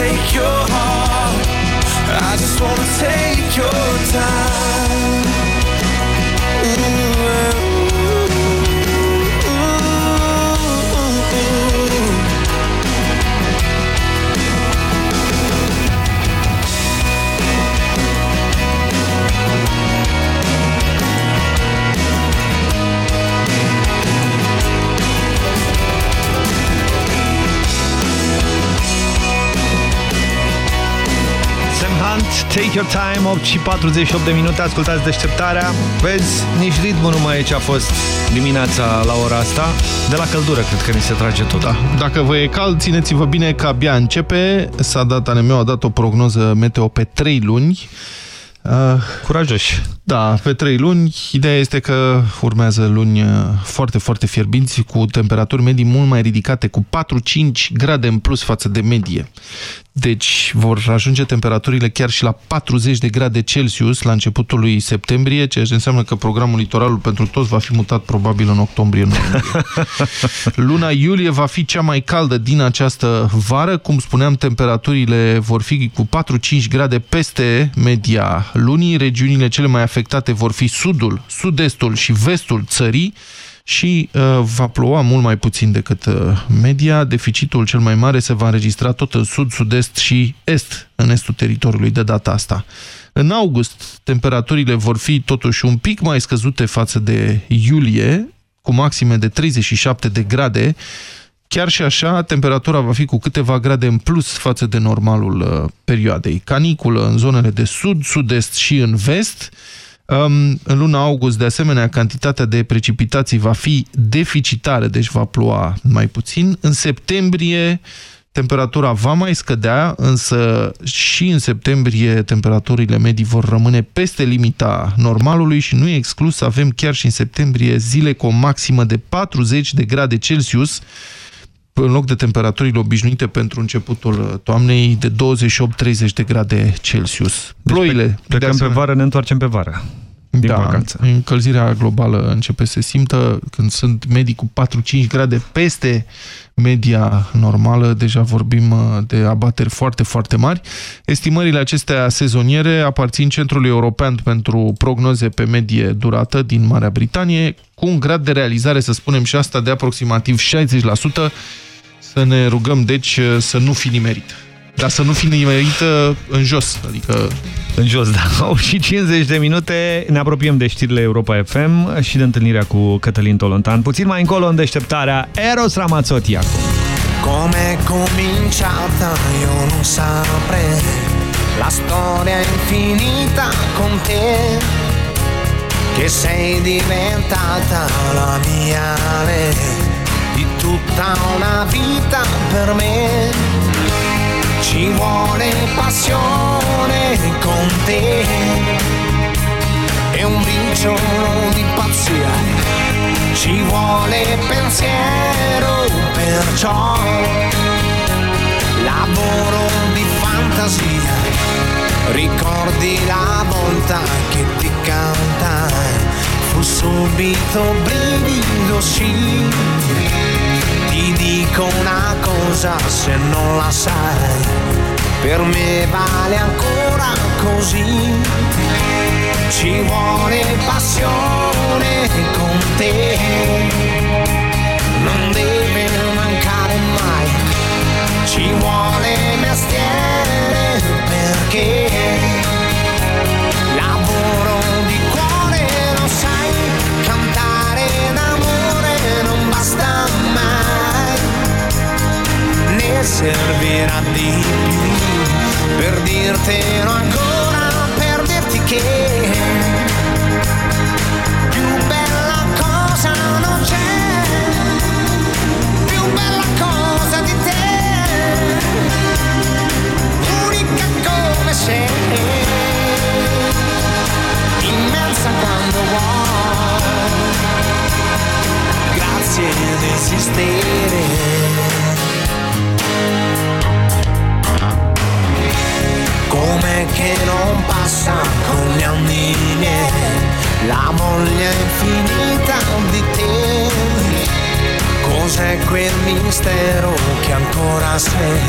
Take your heart. I just wanna take your time. Take Your Time, 8 și 48 de minute, ascultați deșteptarea. Vezi, nici ritmul nu mai e ce a fost dimineața la ora asta. De la căldură cred că ni se trage tot. Da. Dacă vă e cald, țineți-vă bine că abia începe. S-a dat, ANM a dat o prognoză meteo pe 3 luni. Uh, Curajoși. Da, pe trei luni. Ideea este că urmează luni uh, foarte, foarte fierbinți, cu temperaturi medii mult mai ridicate, cu 4-5 grade în plus față de medie. Deci vor ajunge temperaturile chiar și la 40 de grade Celsius la începutul lui septembrie, ceea ce înseamnă că programul litoralul pentru toți va fi mutat probabil în octombrie. În Luna iulie va fi cea mai caldă din această vară. Cum spuneam, temperaturile vor fi cu 4-5 grade peste media lunii. Regiunile cele mai afectate vor fi sudul, sud-estul și vestul țării și uh, va ploua mult mai puțin decât uh, media. Deficitul cel mai mare se va înregistra tot în sud, sud-est și est, în estul teritoriului de data asta. În august, temperaturile vor fi totuși un pic mai scăzute față de iulie, cu maxime de 37 de grade. Chiar și așa, temperatura va fi cu câteva grade în plus față de normalul uh, perioadei. Caniculă în zonele de sud, sud-est și în vest, Um, în luna august, de asemenea, cantitatea de precipitații va fi deficitară, deci va ploua mai puțin. În septembrie, temperatura va mai scădea, însă și în septembrie temperaturile medii vor rămâne peste limita normalului și nu e exclus să avem chiar și în septembrie zile cu o maximă de 40 de grade Celsius, în loc de temperaturile obișnuite pentru începutul toamnei de 28-30 de grade Celsius. Ploile, deci plecăm pe vară, ne întoarcem pe vară. Din da, vacanță. încălzirea globală începe să se simtă când sunt medii cu 4-5 grade peste media normală, deja vorbim uh, de abateri foarte, foarte mari. Estimările acestea sezoniere aparțin Centrului European pentru prognoze pe medie durată din Marea Britanie, cu un grad de realizare, să spunem și asta, de aproximativ 60%. Să ne rugăm, deci, uh, să nu fi nimerit. Dar să nu fi nimerită în jos, adică... În jos, da. Au și 50 de minute, ne apropiem de știrile Europa FM și de întâlnirea cu Cătălin Tolontan. Puțin mai încolo, în deșteptarea, Eros Ramazzotti acum. Come cominciata io non saprei La storia infinita con te Che sei diventata la mia re Di tutta una vita per me. Ci vuole passione con te. E un briciolo di pazzia. Ci vuole pensiero perciò Lavoro di fantasia. Ricordi la volta che ti cantai. Fu subito brivido sì Ti dico una cosa se non la sai Per me vale ancora così. Ci vuole passione con te Non deve mancare mai. Ci vuole mestiere servirà di più per dirtelo ancora, per dirti che più bella cosa non c'è, più bella cosa di te, unica come sei, immensa quando vuoi, grazie di esistere. Che non passa con gli anni miei, la voglia infinita di te. Cos'è quel mistero che ancora sei,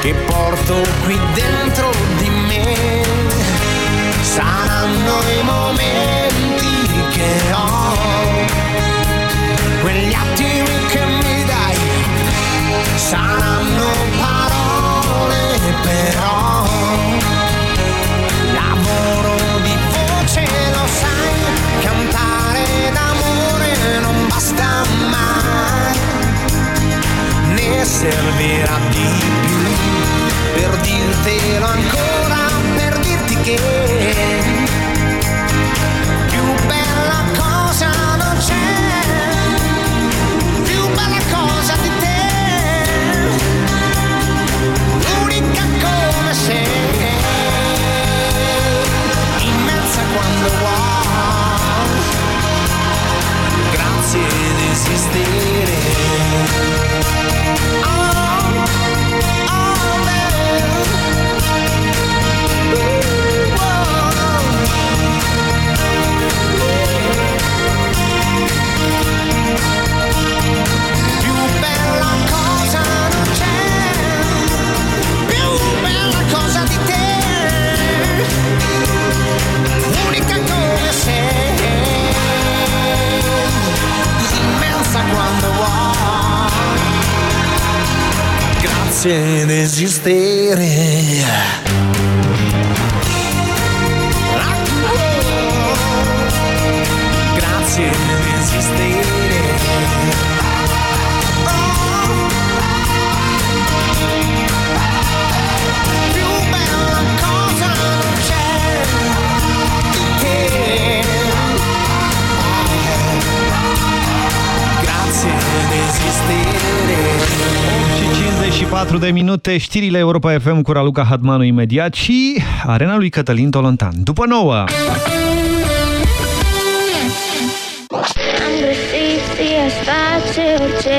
che porto qui dentro di me? Saranno i momenti che ho, quegli attimi che mi dai, saranno parole però. Minute, știrile Europa FM cu Raluca Hadmanu imediat și arena lui Cătălin Tolontan. După nouă! Am găsit fie face orice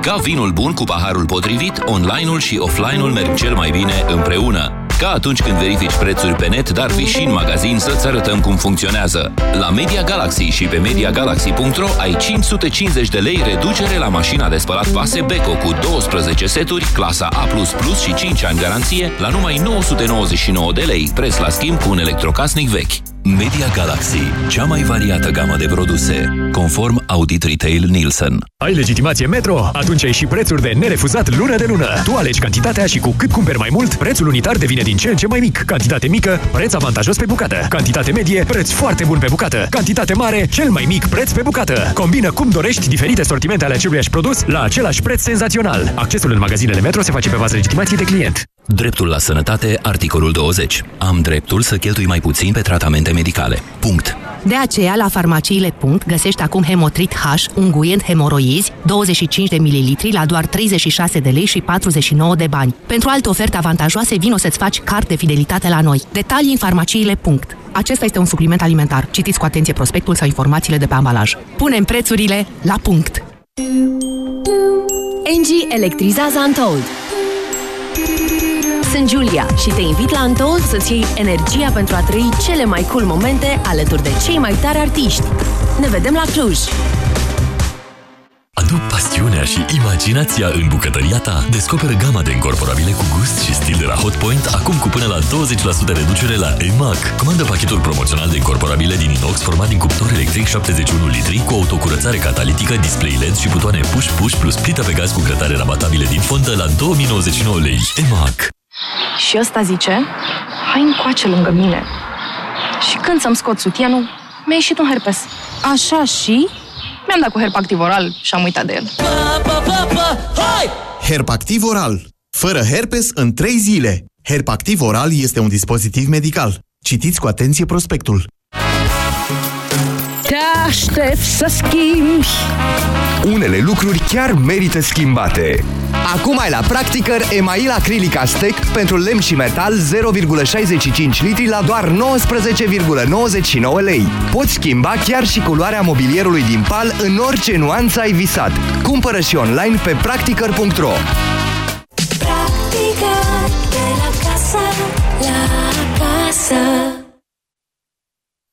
Ca vinul bun cu paharul potrivit, online-ul și offline-ul merg cel mai bine împreună. Ca atunci când verifici prețuri pe net, dar vii și în magazin să-ți arătăm cum funcționează. La Media Galaxy și pe MediaGalaxy.ro ai 550 de lei reducere la mașina de spălat vase Beko cu 12 seturi, clasa A++ și 5 ani garanție, la numai 999 de lei, preț la schimb cu un electrocasnic vechi. Media Galaxy, cea mai variată gamă de produse, conform Audit Retail Nielsen. Ai legitimație Metro? Atunci ai și prețuri de nerefuzat lună de lună. Tu alegi cantitatea și cu cât cumperi mai mult, prețul unitar devine din ce în ce mai mic. Cantitate mică, preț avantajos pe bucată. Cantitate medie, preț foarte bun pe bucată. Cantitate mare, cel mai mic preț pe bucată. Combină cum dorești diferite sortimente ale aceluiași produs la același preț senzațional. Accesul în magazinele Metro se face pe bază legitimației de client. Dreptul la sănătate, articolul 20. Am dreptul să cheltui mai puțin pe tratamente medicale. Punct. De aceea, la farmaciile. găsești acum Hemotrit H, unguent hemoroizi, 25 de mililitri la doar 36 de lei și 49 de bani. Pentru alte oferte avantajoase, vino să-ți faci card de fidelitate la noi. Detalii în farmaciile. Acesta este un supliment alimentar. Citiți cu atenție prospectul sau informațiile de pe ambalaj. Punem prețurile la punct! Engie electrizează Untold. Sunt Julia și te invit la Untold să-ți iei energia pentru a trăi cele mai cool momente alături de cei mai tari artiști. Ne vedem la Cluj! Adu pasiunea și imaginația în bucătăria ta. Descoperă gama de încorporabile cu gust și stil de la Hotpoint acum cu până la 20% reducere la EMAG. Comandă pachetul promoțional de încorporabile din inox format din cuptor electric 71 litri cu autocurățare catalitică, display LED și butoane push-push plus plită pe gaz cu grătare rabatabile din fontă la 2099 lei. EMAG. Și ăsta zice, hai încoace lângă mine. Și când să-mi scot sutienul, mi-a ieșit un herpes. Așa și... Mi-am dat cu herpactiv oral și am uitat de el. Herpactiv oral. Fără herpes în 3 zile. Herpactiv oral este un dispozitiv medical. Citiți cu atenție prospectul. Te aștept să schimbi Unele lucruri chiar merită schimbate. Acum ai la Practicăr email acrilic Astec pentru lemn și metal 0,65 litri la doar 19,99 lei. Poți schimba chiar și culoarea mobilierului din pal în orice nuanță ai visat. Cumpără și online pe practicăr.ro Practică de la casă la casă.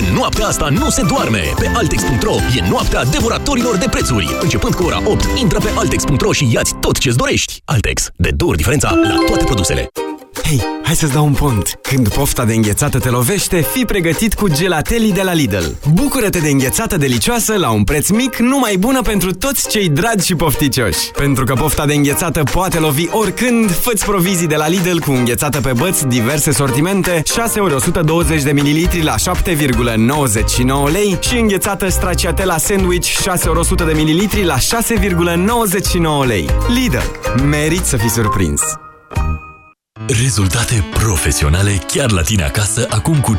În noaptea asta nu se doarme! Pe Altex.ro e noaptea devoratorilor de prețuri. Începând cu ora 8, intră pe Altex.ro și iați tot ce-ți dorești. Altex. De două ori diferența la toate produsele. Hei, hai să-ți dau un pont. Când pofta de înghețată te lovește, fii pregătit cu gelatelii de la Lidl. Bucură-te de înghețată delicioasă la un preț mic, numai bună pentru toți cei dragi și pofticioși. Pentru că pofta de înghețată poate lovi oricând, fă provizii de la Lidl cu înghețată pe băți, diverse sortimente, 6 ori 120 de ml la 7,99 lei și înghețată stracciatella sandwich 6 ori 100 de ml la 6,99 lei. Lidl. Merit să fii surprins! Rezultate profesionale chiar la tine acasă, acum cu 50%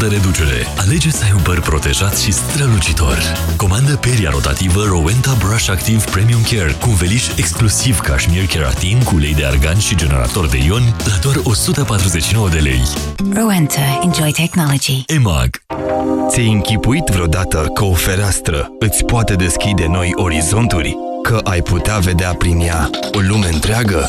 reducere. Alege să ai un păr protejat și strălucitor. Comandă peria rotativă Rowenta Brush Active Premium Care cu un veliș exclusiv cașmir keratin cu ulei de argan și generator de ioni la doar 149 de lei. Rowenta. Enjoy technology. EMAG Ți-ai închipuit vreodată că o fereastră îți poate deschide noi orizonturi? Că ai putea vedea prin ea o lume întreagă?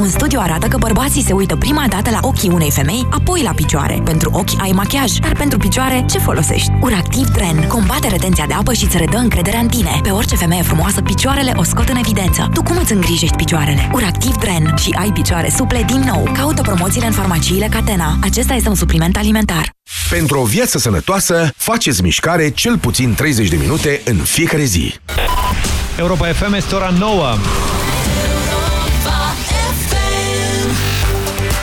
Un studiu arată că bărbații se uită prima dată la ochii unei femei, apoi la picioare. Pentru ochi ai machiaj, dar pentru picioare ce folosești? Uractiv Dren combate retenția de apă și îți redă încrederea în tine. Pe orice femeie frumoasă, picioarele o scot în evidență. Tu cum îți îngrijești picioarele? Uractiv Dren și ai picioare suple din nou. Caută promoțiile în farmaciile Catena. Acesta este un supliment alimentar. Pentru o viață sănătoasă, faceți mișcare cel puțin 30 de minute în fiecare zi. Europa FM este ora 9.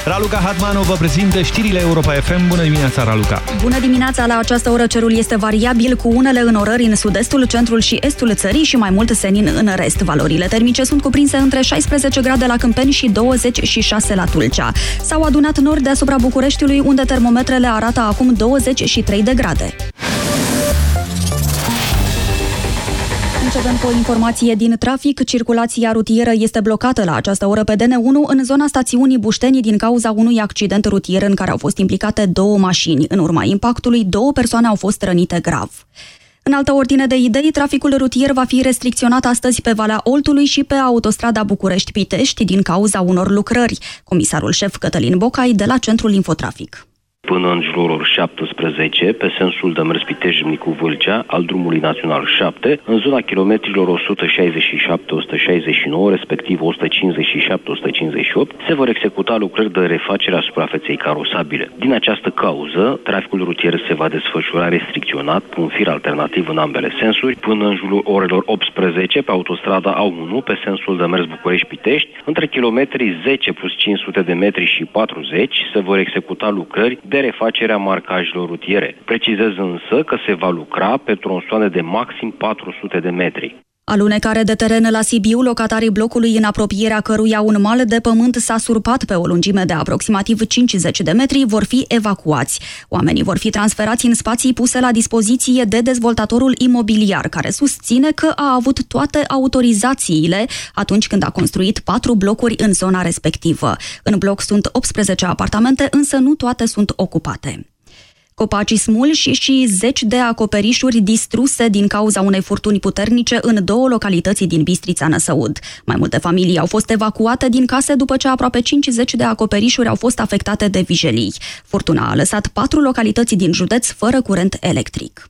Raluca Hatmanu vă prezintă știrile Europa FM. Bună dimineața, Raluca! Bună dimineața! La această oră cerul este variabil cu unele înορări în sud-estul, centrul și estul țării și mai mult senin în rest. Valorile termice sunt cuprinse între 16 grade la Câmpeni și 26 la Tulcea. S-au adunat nori deasupra Bucureștiului, unde termometrele arată acum 23 de grade. Începem cu o informație din trafic. Circulația rutieră este blocată la această oră pe DN1 în zona stațiunii Bușteni din cauza unui accident rutier în care au fost implicate două mașini. În urma impactului, două persoane au fost rănite grav. În altă ordine de idei, traficul rutier va fi restricționat astăzi pe Valea Oltului și pe autostrada București-Pitești din cauza unor lucrări. Comisarul șef Cătălin Bocai de la Centrul Infotrafic până în jurul 17, pe sensul de mers Pitești-Mnicu Vâlcea, al drumului național 7, în zona kilometrilor 167-169, respectiv 157-158, se vor executa lucrări de refacere a suprafeței carosabile. Din această cauză, traficul rutier se va desfășura restricționat pe un fir alternativ în ambele sensuri, până în jurul orelor 18 pe autostrada A1, pe sensul de mers București-Pitești, între kilometrii 10 plus 500 de metri și 40 se vor executa lucrări de refacere a marcajelor rutiere. Precizez însă că se va lucra pe tronsoane de maxim 400 de metri. Alunecare de teren la Sibiu, locatarii blocului în apropierea căruia un mal de pământ s-a surpat pe o lungime de aproximativ 50 de metri, vor fi evacuați. Oamenii vor fi transferați în spații puse la dispoziție de dezvoltatorul imobiliar, care susține că a avut toate autorizațiile atunci când a construit patru blocuri în zona respectivă. În bloc sunt 18 apartamente, însă nu toate sunt ocupate. Copacii smulși și zeci de acoperișuri distruse din cauza unei furtuni puternice în două localități din Bistrița Năsăud. Mai multe familii au fost evacuate din case după ce aproape 50 de acoperișuri au fost afectate de vijelii. Furtuna a lăsat patru localități din județ fără curent electric.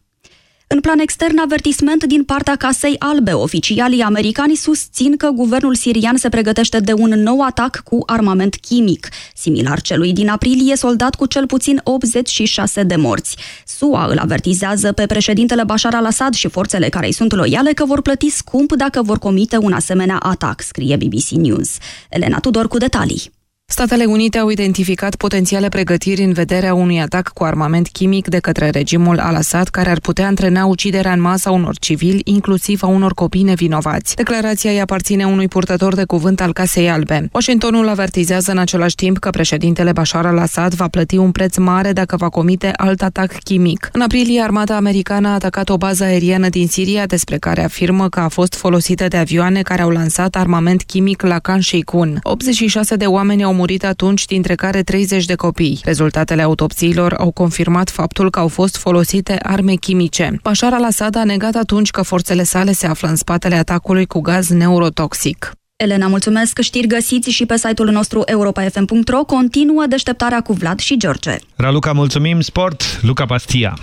În plan extern, avertisment din partea Casei Albe. Oficialii americani susțin că guvernul sirian se pregătește de un nou atac cu armament chimic, similar celui din aprilie, soldat cu cel puțin 86 de morți. SUA îl avertizează pe președintele Bashar al-Assad și forțele care îi sunt loiale că vor plăti scump dacă vor comite un asemenea atac, scrie BBC News. Elena Tudor cu detalii. Statele Unite au identificat potențiale pregătiri în vederea unui atac cu armament chimic de către regimul al-Assad, care ar putea antrena uciderea în masă a unor civili, inclusiv a unor copii nevinovați. Declarația îi aparține unui purtător de cuvânt al Casei Albe. Washingtonul avertizează în același timp că președintele Bashar al-Assad va plăti un preț mare dacă va comite alt atac chimic. În aprilie, armata americană a atacat o bază aeriană din Siria, despre care afirmă că a fost folosită de avioane care au lansat armament chimic la Khan Sheikhoun. 86 de oameni au murit atunci, dintre care 30 de copii. Rezultatele autopsiilor au confirmat faptul că au fost folosite arme chimice. Bashar al-Assad a negat atunci că forțele sale se află în spatele atacului cu gaz neurotoxic. Elena, mulțumesc! Știri găsiți și pe site-ul nostru europa.fm.ro. Continuă deșteptarea cu Vlad și George. Raluca, mulțumim! Sport, Luca Pastia.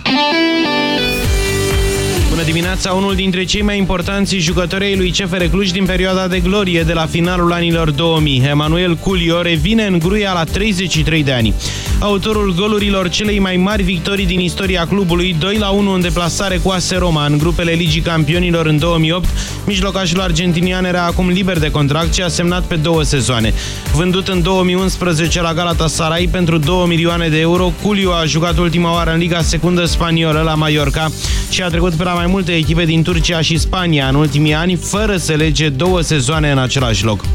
Bună dimineața! Unul dintre cei mai importanți jucători ai lui CFR Cluj din perioada de glorie de la finalul anilor 2000, Emanuel Culio, revine în gruia la 33 de ani. Autorul golurilor celei mai mari victorii din istoria clubului, 2 la 1 în deplasare cu AS Roma în grupele Ligii Campionilor în 2008, mijlocașul argentinian era acum liber de contract și a semnat pe două sezoane. Vândut în 2011 la Galatasaray pentru 2 milioane de euro, Culio a jucat ultima oară în Liga Secundă Spaniolă la Mallorca și a trecut pe la mai multe echipe din Turcia și Spania în ultimii ani, fără să lege două sezoane în același loc.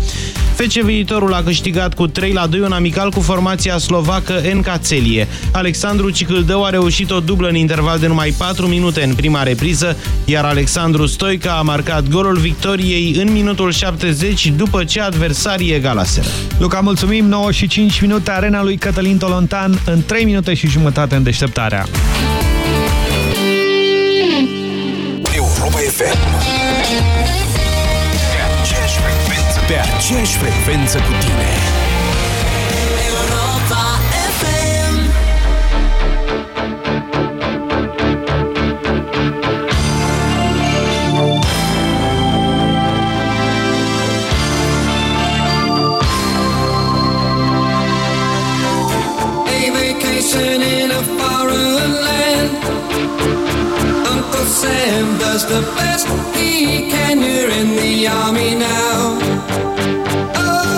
FC Viitorul a câștigat cu 3 la 2 un amical cu formația slovacă Encațelie. Alexandru Cicâldău a reușit o dublă în interval de numai 4 minute în prima repriză, iar Alexandru Stoica a marcat golul victoriei în minutul 70 după ce adversarii egalaseră. Luca, mulțumim! 9 și 5 minute, arena lui Cătălin Tolontan în 3 minute și jumătate în deșteptarea. FM. Pe aceeași frecvență, pe aceeași frecvență cu tine. Europa FM. A vacation Sam does the best he can. You're in the army now. Oh,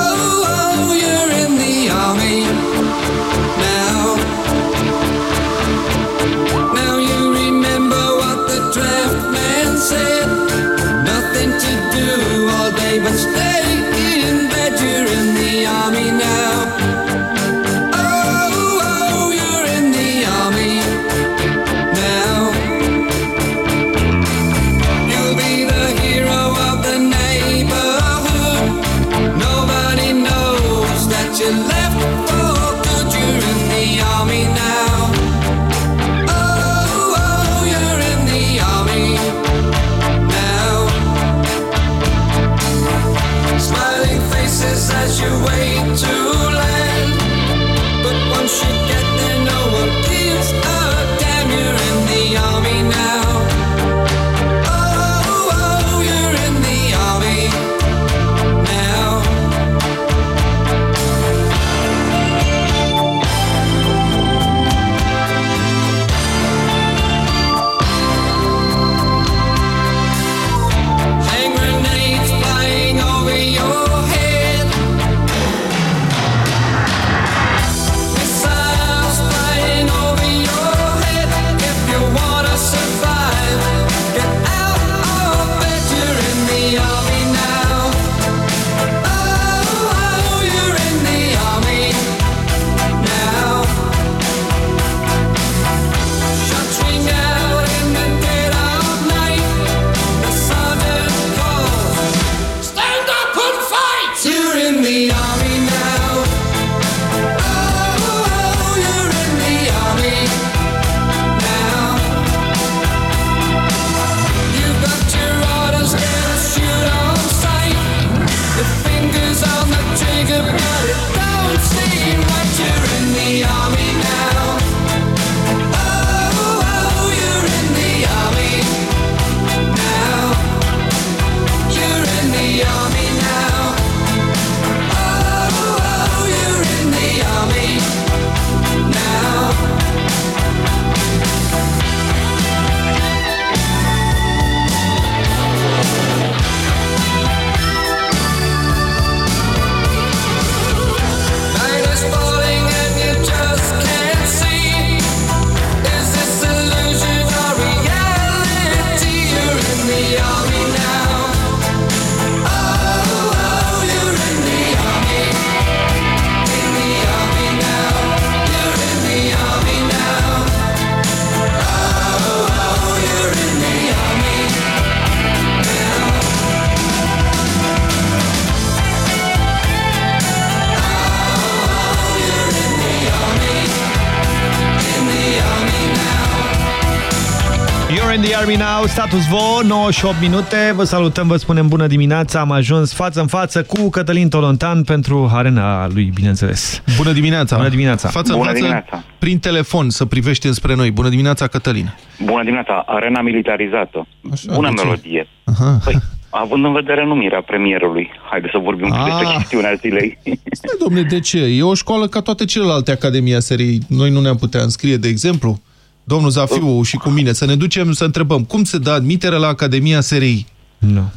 the Army Now, status vo, 98 minute. Vă salutăm, vă spunem bună dimineața. Am ajuns față în față cu Cătălin Tolontan pentru arena lui, bineînțeles. Bună dimineața! Bună dimineața! Față în Bună față, dimineața. prin telefon, să privești înspre noi. Bună dimineața, Cătălin! Bună dimineața, arena militarizată. Așa, Bună de ce? melodie. Aha. Păi, având în vedere numirea premierului, haideți să vorbim Ah. despre chestiunea zilei. Stai, domne, de ce? E o școală ca toate celelalte academii a seriei. Noi nu ne-am putea înscrie, de exemplu? Domnul Zafiu și cu mine, să ne ducem să întrebăm cum se dă admitere la Academia SRI? Nu.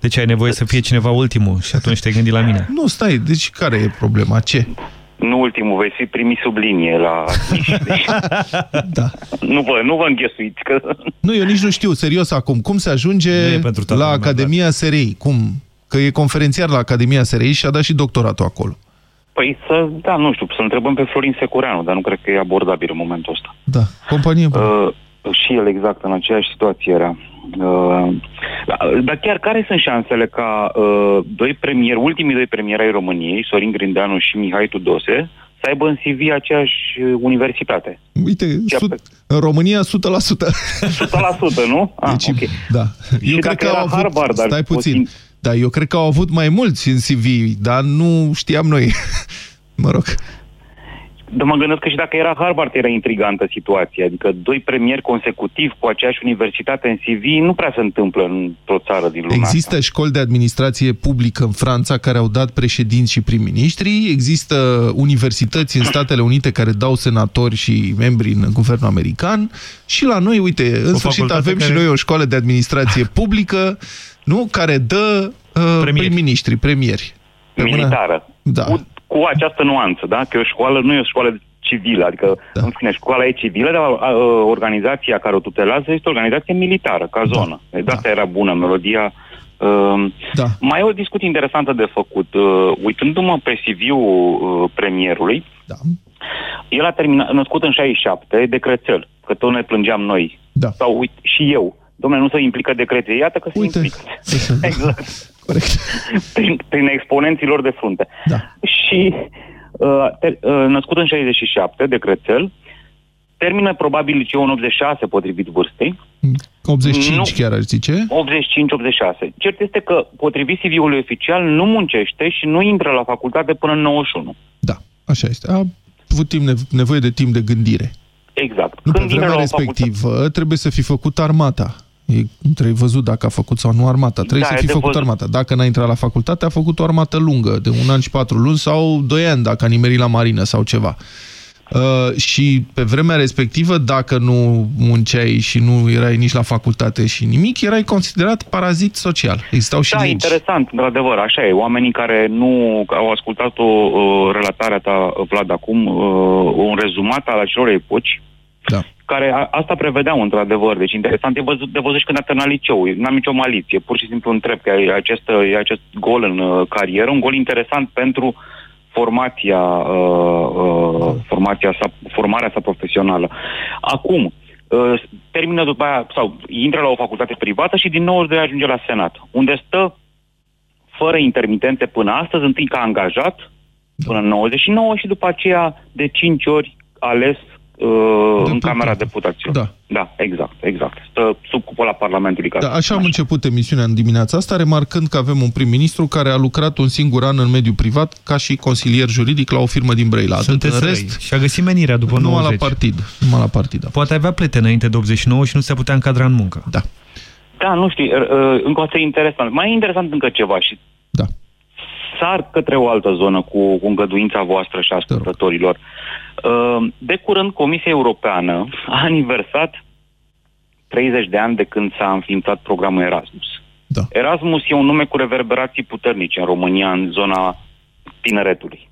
Deci ai nevoie să fie cineva ultimul și atunci te gândi la mine. Nu, stai, deci care e problema? Ce? Nu ultimul, veți fi primit sub linie la niște. da. Nu vă, nu vă înghesuiți, că... Nu, eu nici nu știu, serios acum, cum se Nu ajunge e pentru toată la lumea, Academia SRI? Cum? Că e conferențiar la Academia SRI și a dat și doctoratul acolo. Păi să, da, nu știu, să întrebăm pe Florin Secureanu, dar nu cred că e abordabil în momentul ăsta. Da, companie bună. Uh, și el exact în aceeași situație era. Uh, da, dar chiar care sunt șansele ca uh, doi premieri, ultimii doi premieri ai României, Sorin Grindeanu și Mihai Tudose, să aibă în CV aceeași uh, universitate? Uite, sut, în România 100%. 100%, nu? Ah, Deci, ok. da. Și Eu cred dacă că au era avut, Harvard, ar stai fi puțin, puțin- da, eu cred că au avut mai mulți în CV, dar nu știam noi. mă rog. Dar mă gândesc că și dacă era Harvard era intrigantă situația. Adică doi premieri consecutivi cu aceeași universitate în CV nu prea se întâmplă într-o țară din lumea asta. Există școli de administrație publică în Franța care au dat președinți și prim-ministri, există universități în Statele Unite care dau senatori și membri în guvernul american și la noi, uite, în O sfârșit facultate avem și care- noi o școală de administrație publică, nu, care dă uh, Premieri. prim-ministri, premieri. Pe mână- Militară. Da. Cu, cu această nuanță, da? Că e o școală nu e o școală civilă, adică, da. în fine, școala e civilă, dar a, a, organizația care o tutelează este o organizație militară, ca zonă. Da. De asta era bună melodia. Uh, da. Mai e o discuție interesantă de făcut. Uh, uitându-mă pe CV-ul uh, premierului, da. el a terminat, născut în 67, de crețel, că tot ne plângeam noi. Da. Sau, uite, și eu. Domnule, nu se implică decrete. Iată că se Uite. implică. exact. Prin, prin exponenților de frunte. Da. Și uh, te, uh, născut în 67, de crețel, termină probabil liceul în 86, potrivit vârstei. 85 Nu. chiar aș zice. 85-86. Cert este că, potrivit CV-ului oficial, nu muncește și nu intră la facultate până în 91. Da, așa este. A avut timp nev- nevoie de timp de gândire. Exact. Nu, pe Când intră vremea la o facultate... respectivă trebuie să fi făcut armata. E, trebuie văzut dacă a făăcut sau nu armata. Trebuie Da, să e fi de făcut văzut. armata. Dacă n-a intrat la facultate, a făcut o armată lungă, de un an și patru luni sau doi ani, dacă a nimerit la marină sau ceva. Uh, și pe vremea respectivă, dacă nu munceai și nu erai nici la facultate și nimic, erai considerat parazit social. Existau și da, legi. interesant, într-adevăr, așa e. Oamenii care nu au ascultat o uh, relatarea ta, Vlad, acum, uh, un rezumat al acelor epoci, da. Care a, asta prevedeau, într-adevăr. Deci interesant, e văzut, de văzut și când a terminat liceu. N-am nicio maliție, pur și simplu întreb că e acest, e acest gol în uh, carieră, un gol interesant pentru formația, uh, uh, formația sa, formarea sa profesională. Acum, uh, termină după aia, sau intră la o facultate privată și din 92 ajunge la Senat, unde stă fără intermitente până astăzi, întâi ca angajat, până în 99 și după aceea de 5 ori ales uh, în Camera Deputaților. Da. Da, exact, exact. Stă sub cupola Parlamentului. Ca Da, așa am început emisiunea în dimineața asta, remarcând că avem un prim-ministru care a lucrat un singur an în mediul privat ca și consilier juridic la o firmă din Brăila. Atât Sunteți în răi. rest, Și a găsit menirea după numai 90. la partid. Numai la partid, da. Poate avea plete înainte de 89 și nu se putea încadra în muncă. Da. Da, nu știu, uh, încă o dată e interesant. Mai e interesant încă ceva și da. sar către o altă zonă cu, cu îngăduința voastră și a ascultătorilor. Uh, De curând, Comisia Europeană a aniversat 30 de ani de când s-a înființat programul Erasmus. Da. Erasmus e un nume cu reverberații puternice în România, în zona tineretului.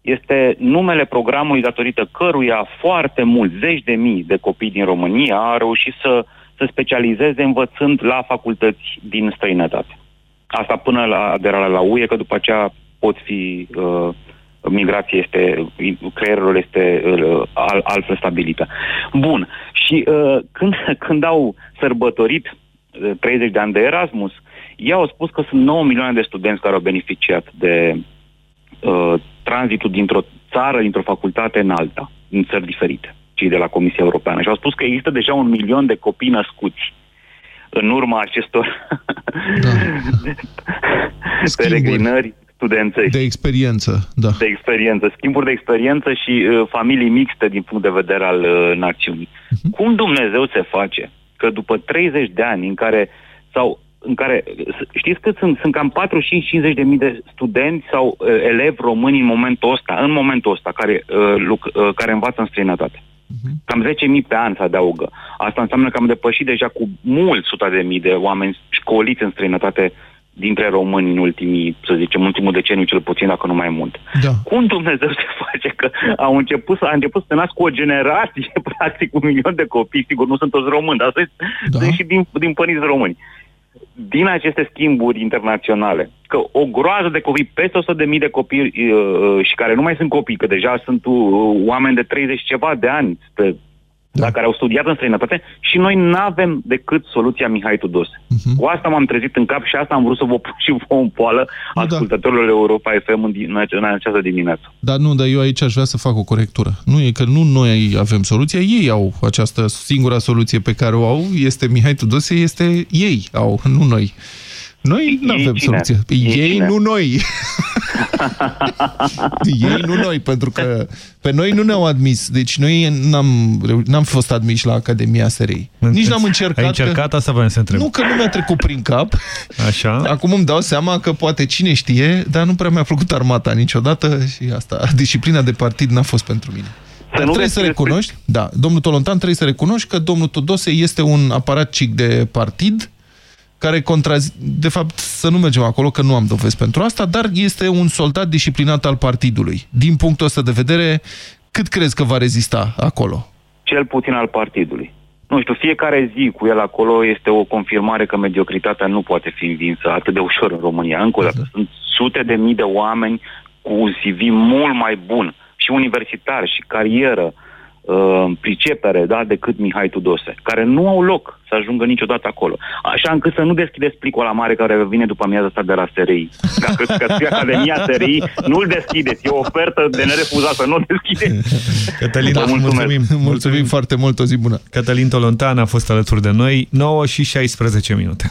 Este numele programului datorită căruia foarte mulți, zeci de mii de copii din România au reușit să, să specializeze învățând la facultăți din străinătate. Asta până la aderarea la UE, că după aceea pot fi uh, migrație este, creierul este uh, al, altfel stabilită. Bun. Și uh, când, când au sărbătorit uh, 30 de ani de Erasmus, ei au spus că sunt 9 milioane de studenți care au beneficiat de uh, tranzitul dintr-o țară, dintr-o facultate în alta, în țări diferite. cei de la Comisia Europeană și au spus că există deja un milion de copii născuți în urma acestor peregrinări studențești. De experiență, da. De experiență, schimburi de experiență și uh, familii mixte din punct de vedere al uh, națiunii. Mhm. Cum Dumnezeu se face că după 30 de ani în care sau în care, știți că sunt, sunt cam 45-50 de mii de studenți sau uh, elevi români în momentul ăsta, în momentul ăsta, care, uh, luc, uh, care învață în străinătate. Cam 10.000 pe an se adaugă. Asta înseamnă că am depășit deja cu mult suta de mii de oameni școliți în străinătate dintre români în ultimii, să zicem, ultimul deceniu cel puțin, dacă nu mai mult. Da. Cum Dumnezeu se face că au început să, a început să nască o generație, practic un milion de copii, sigur, nu sunt toți români, dar sunt, da. sunt și din, din părinți români. Din aceste schimburi internaționale, că o groază de copii, peste 100 de mii de copii uh, și care nu mai sunt copii, că deja sunt uh, oameni de 30 ceva de ani spre da. care au studiat în străinătate și noi nu avem decât soluția Mihai Tudose. Uh-huh. Cu asta m-am trezit în cap și asta am vrut să vă pun și vouă în poală Nu, da. ascultătorilor Europa FM în, din- în această dimineață. Dar nu, dar eu aici aș vrea să fac o corectură. Nu e că nu noi avem soluția, ei au această singura soluție pe care o au, este Mihai Tudose, este ei au, nu noi. Noi nu avem cine? soluție. Ei, Ei ei cine? nu noi. ei nu noi, pentru că pe noi nu ne-au admis. Deci noi n-am, reu- n-am fost admiși la Academia SRI. Nici n-am încercat. Ai încercat? Că... Asta vreau să întreb. Nu, că nu mi-a trecut prin cap. Așa. Acum îmi dau seama că poate cine știe, dar nu prea mi-a plăcut armata niciodată și asta, disciplina de partid n-a fost pentru mine. Dar nu trebuie să deschideți recunoști, da, domnul Tolontan trebuie să recunoști că domnul Tudose este un aparat cic de partid care contrazi... De fapt, să nu mergem acolo, că nu am dovezi pentru asta, dar este un soldat disciplinat al partidului. Din punctul ăsta de vedere, cât crezi că va rezista acolo? Cel puțin al partidului. Nu știu, fiecare zi cu el acolo este o confirmare că mediocritatea nu poate fi învinsă atât de ușor în România. Încă o dată, sunt sute de mii de oameni cu un CV mult mai bun și universitar și carieră, uh, pricepere, da, decât Mihai Tudose, care nu au loc să ajungă niciodată acolo. Așa încât să nu deschideți plicul la mare care vine după amiază asta de la SRI. Dacă că scrie Academia SRI, nu-l deschideți. E o ofertă de nerefuzat să nu o deschideți. Cătălin, Da, mulțumesc. mulțumim. Mulțumim foarte mult, o zi bună. Cătălin Tolontan a fost alături de noi, 9 și 16 minute.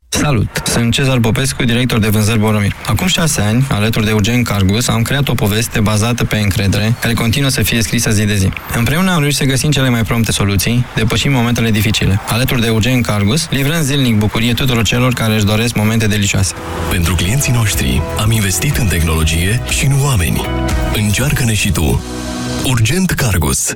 Salut! Sunt Cezar Popescu, director de vânzări Boromir. Acum șase ani, alături de Eugen Cargus, am creat o poveste bazată pe încredere, care continuă să fie scrisă zi de zi. Împreună am reușit să găsim cele mai prompte soluții, depășim momentele dificile. Alături de Eugen Cargus, livrăm zilnic bucurie tuturor celor care își doresc momente delicioase. Pentru clienții noștri am investit în tehnologie și în oameni. Încearcă-ne și tu. Urgent Cargus.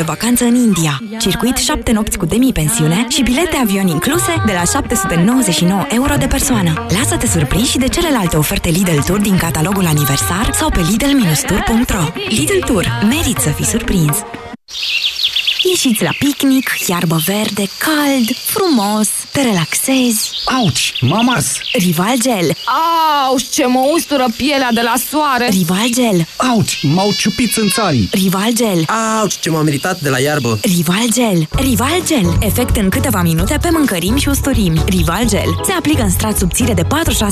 De vacanță în India. Circuit 7 nopți cu demi-pensiune și bilete avion incluse de la 799 euro de persoană. Lasă-te surprins și de celelalte oferte Lidl Tour din catalogul aniversar sau pe lidl-tour.ro Lidl Tour. Merit să fii surprins! Ieșiți la picnic, iarbă verde, cald, frumos, te relaxezi. Auci, mamas! Rival Gel. Au, ce mă ustură pielea de la soare! Rival Gel. Auci, m-au ciupit în țarii! Rival Gel. Auci, ce m-am meritat de la iarbă! Rival Gel. Rival Gel. Efect în câteva minute pe mâncărimi și usturimi. Rival Gel. Se aplică în strat subțire de 4-6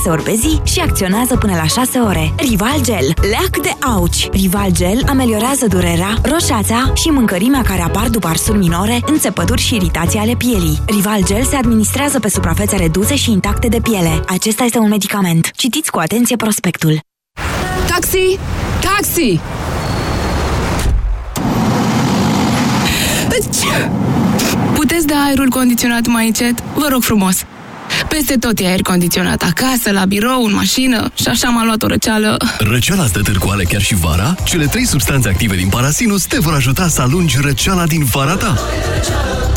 ori pe zi și acționează până la 6 ore. Rival Gel. Leac de auci. Rival Gel ameliorează durerea, roșața și mâncărimea care apar după arsuri minore, înțepături și iritații ale pielii. Rival Gel se administrează pe suprafețe reduse și intacte de piele. Acesta este un medicament. Citiți cu atenție prospectul. Taxi! Taxi! Puteți da aerul condiționat mai încet? Vă rog frumos! Peste tot e aer condiționat, acasă, la birou, în mașină și așa m-a luat o răceală. Răceala stă târcoale chiar și vara? Cele trei substanțe active din Parasinus te vor ajuta să alungi răceala din vara ta.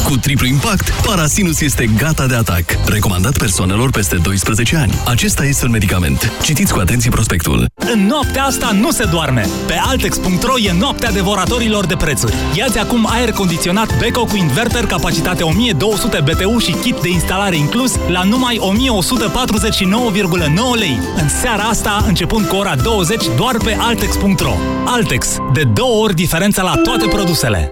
Cu triplu impact, Parasinus este gata de atac. Recomandat persoanelor peste 12 ani. Acesta este un medicament. Citiți cu atenție prospectul. În noaptea asta nu se doarme. Pe Altex.ro e noaptea devoratorilor de prețuri. Iați acum aer condiționat Beko cu inverter, capacitate 1200 BTU și kit de instalare inclus la numai 1149,9 lei. În seara asta, începând cu ora 20, doar pe Altex.ro. Altex. De două ori diferența la toate produsele.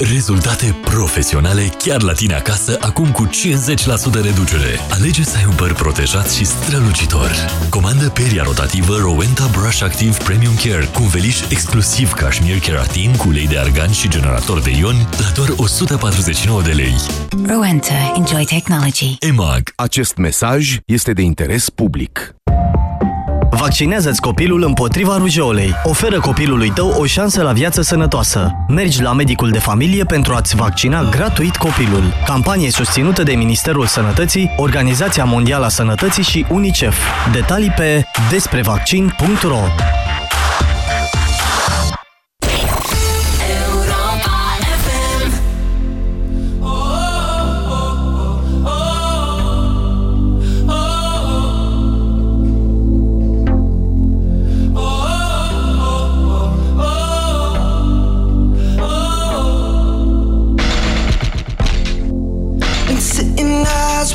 Rezultate profesionale chiar la tine acasă, acum cu 50% reducere. Alege să ai un păr protejat și strălucitor. Comandă peria rotativă Rowenta Brush Active Premium Care cu un veliș exclusiv Cashmere Keratin cu ulei de argan și generator de ioni la doar 149 de lei. Rowenta. Enjoy technology. EMAG. Acest mesaj este de interes public. Vaccinează-ți copilul împotriva rujeolei. Oferă copilului tău o șansă la viață sănătoasă. Mergi la medicul de familie pentru a-ți vaccina gratuit copilul. Campanie susținută de Ministerul Sănătății, Organizația Mondială a Sănătății și UNICEF. Detalii pe desprevaccin.ro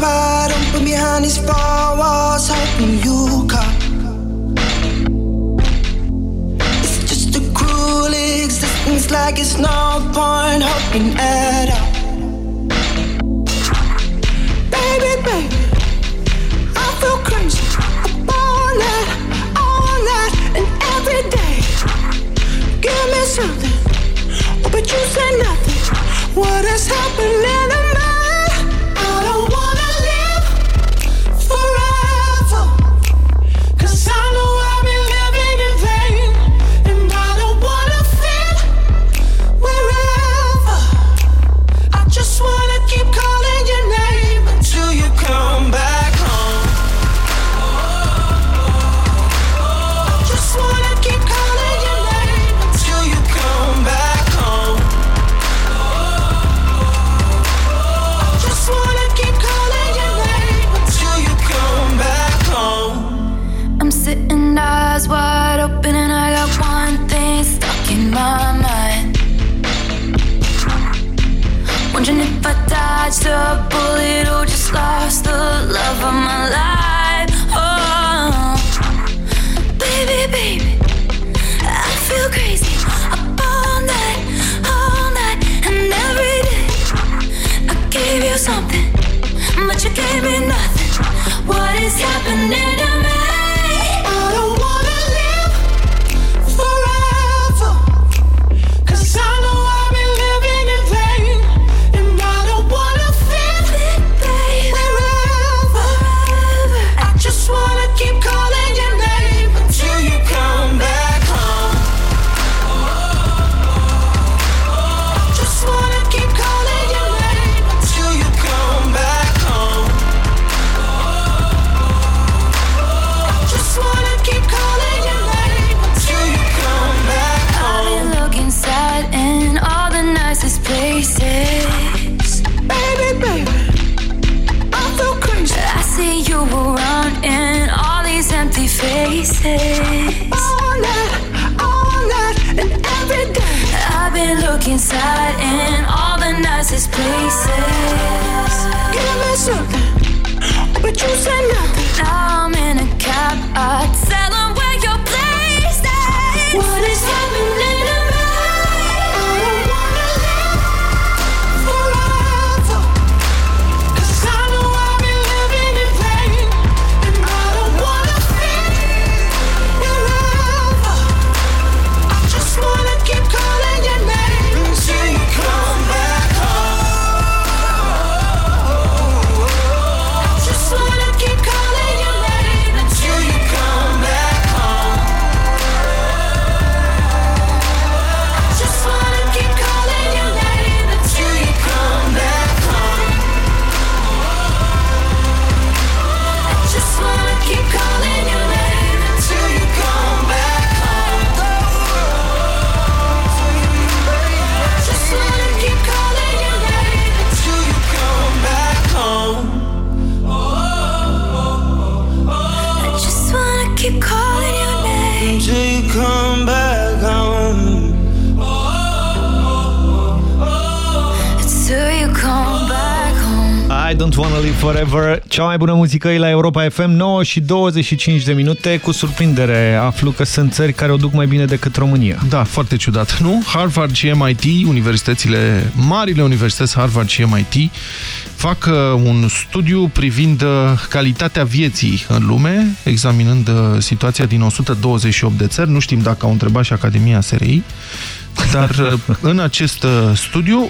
wide open behind these four walls, hoping you come. It's just a cruel existence, like it's no point hoping at all. Baby, baby, I feel crazy all night, all night, and every day. Give me something, oh, but you say nothing. What is happening dodged a bullet or just lost the love of my life. Oh, baby, baby, I feel crazy. Up all night, all night, and every day. I gave you something, but you gave me nothing. What is happening? Places. All night, all night, and every day. I've been looking inside in all the nicest places. Give me something, but you say nothing. Now I'm in a cab, I don't wanna live forever. Cea mai bună muzică e la Europa FM, 9 și 25 de minute. Cu surprindere aflu că sunt țări care o duc mai bine decât România. Da, foarte ciudat, nu? Harvard și MIT, universitățile, marile universități Harvard și MIT, fac uh, un studiu privind uh, calitatea vieții în lume, examinând uh, situația din 128 de țări. Nu știm dacă au întrebat și Academia SRI, dar uh, în acest uh, studiu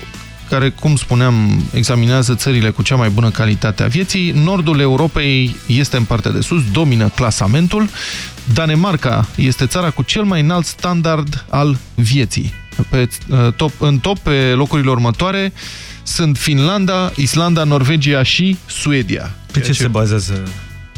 care, cum spuneam, examinează țările cu cea mai bună calitate a vieții. Nordul Europei este în partea de sus, domină clasamentul. Danemarca este țara cu cel mai înalt standard al vieții. Pe, uh, top, în top, pe locurile următoare, sunt Finlanda, Islanda, Norvegia și Suedia. Pe ce se bazează?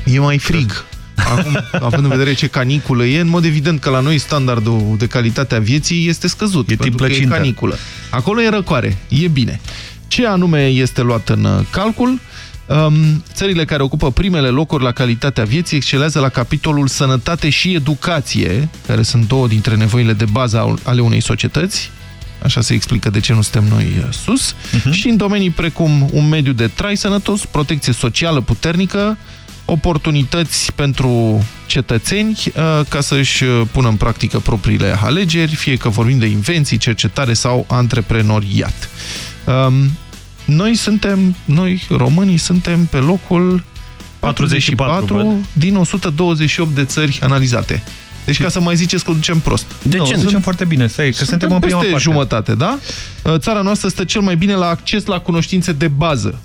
E mai frig. Acum, având în vedere ce caniculă e, în mod evident că la noi standardul de calitate a vieții este scăzut. E tip că e plăcintă. caniculă. Acolo e răcoare, e bine. Ce anume este luat în uh, calcul? Um, țările care ocupă primele locuri la calitatea vieții excelează la capitolul sănătate și educație, care sunt două dintre nevoile de bază al- ale unei societăți. Așa se explică de ce nu suntem noi uh, sus. Și în domenii precum un mediu de trai sănătos, protecție socială puternică, oportunități pentru cetățeni uh, ca să-și uh, pună în practică propriile alegeri, fie că vorbim de invenții, cercetare sau antreprenoriat. Um, Noi suntem, noi românii suntem pe locul 44, 44 din 128 de țări analizate. Deci ca să mai ziceți că o ducem prost. De ce? Ducem foarte bine, stai, că suntem în prima peste parte. jumătate, da? Țara noastră stă cel mai bine la acces la cunoștințe de bază,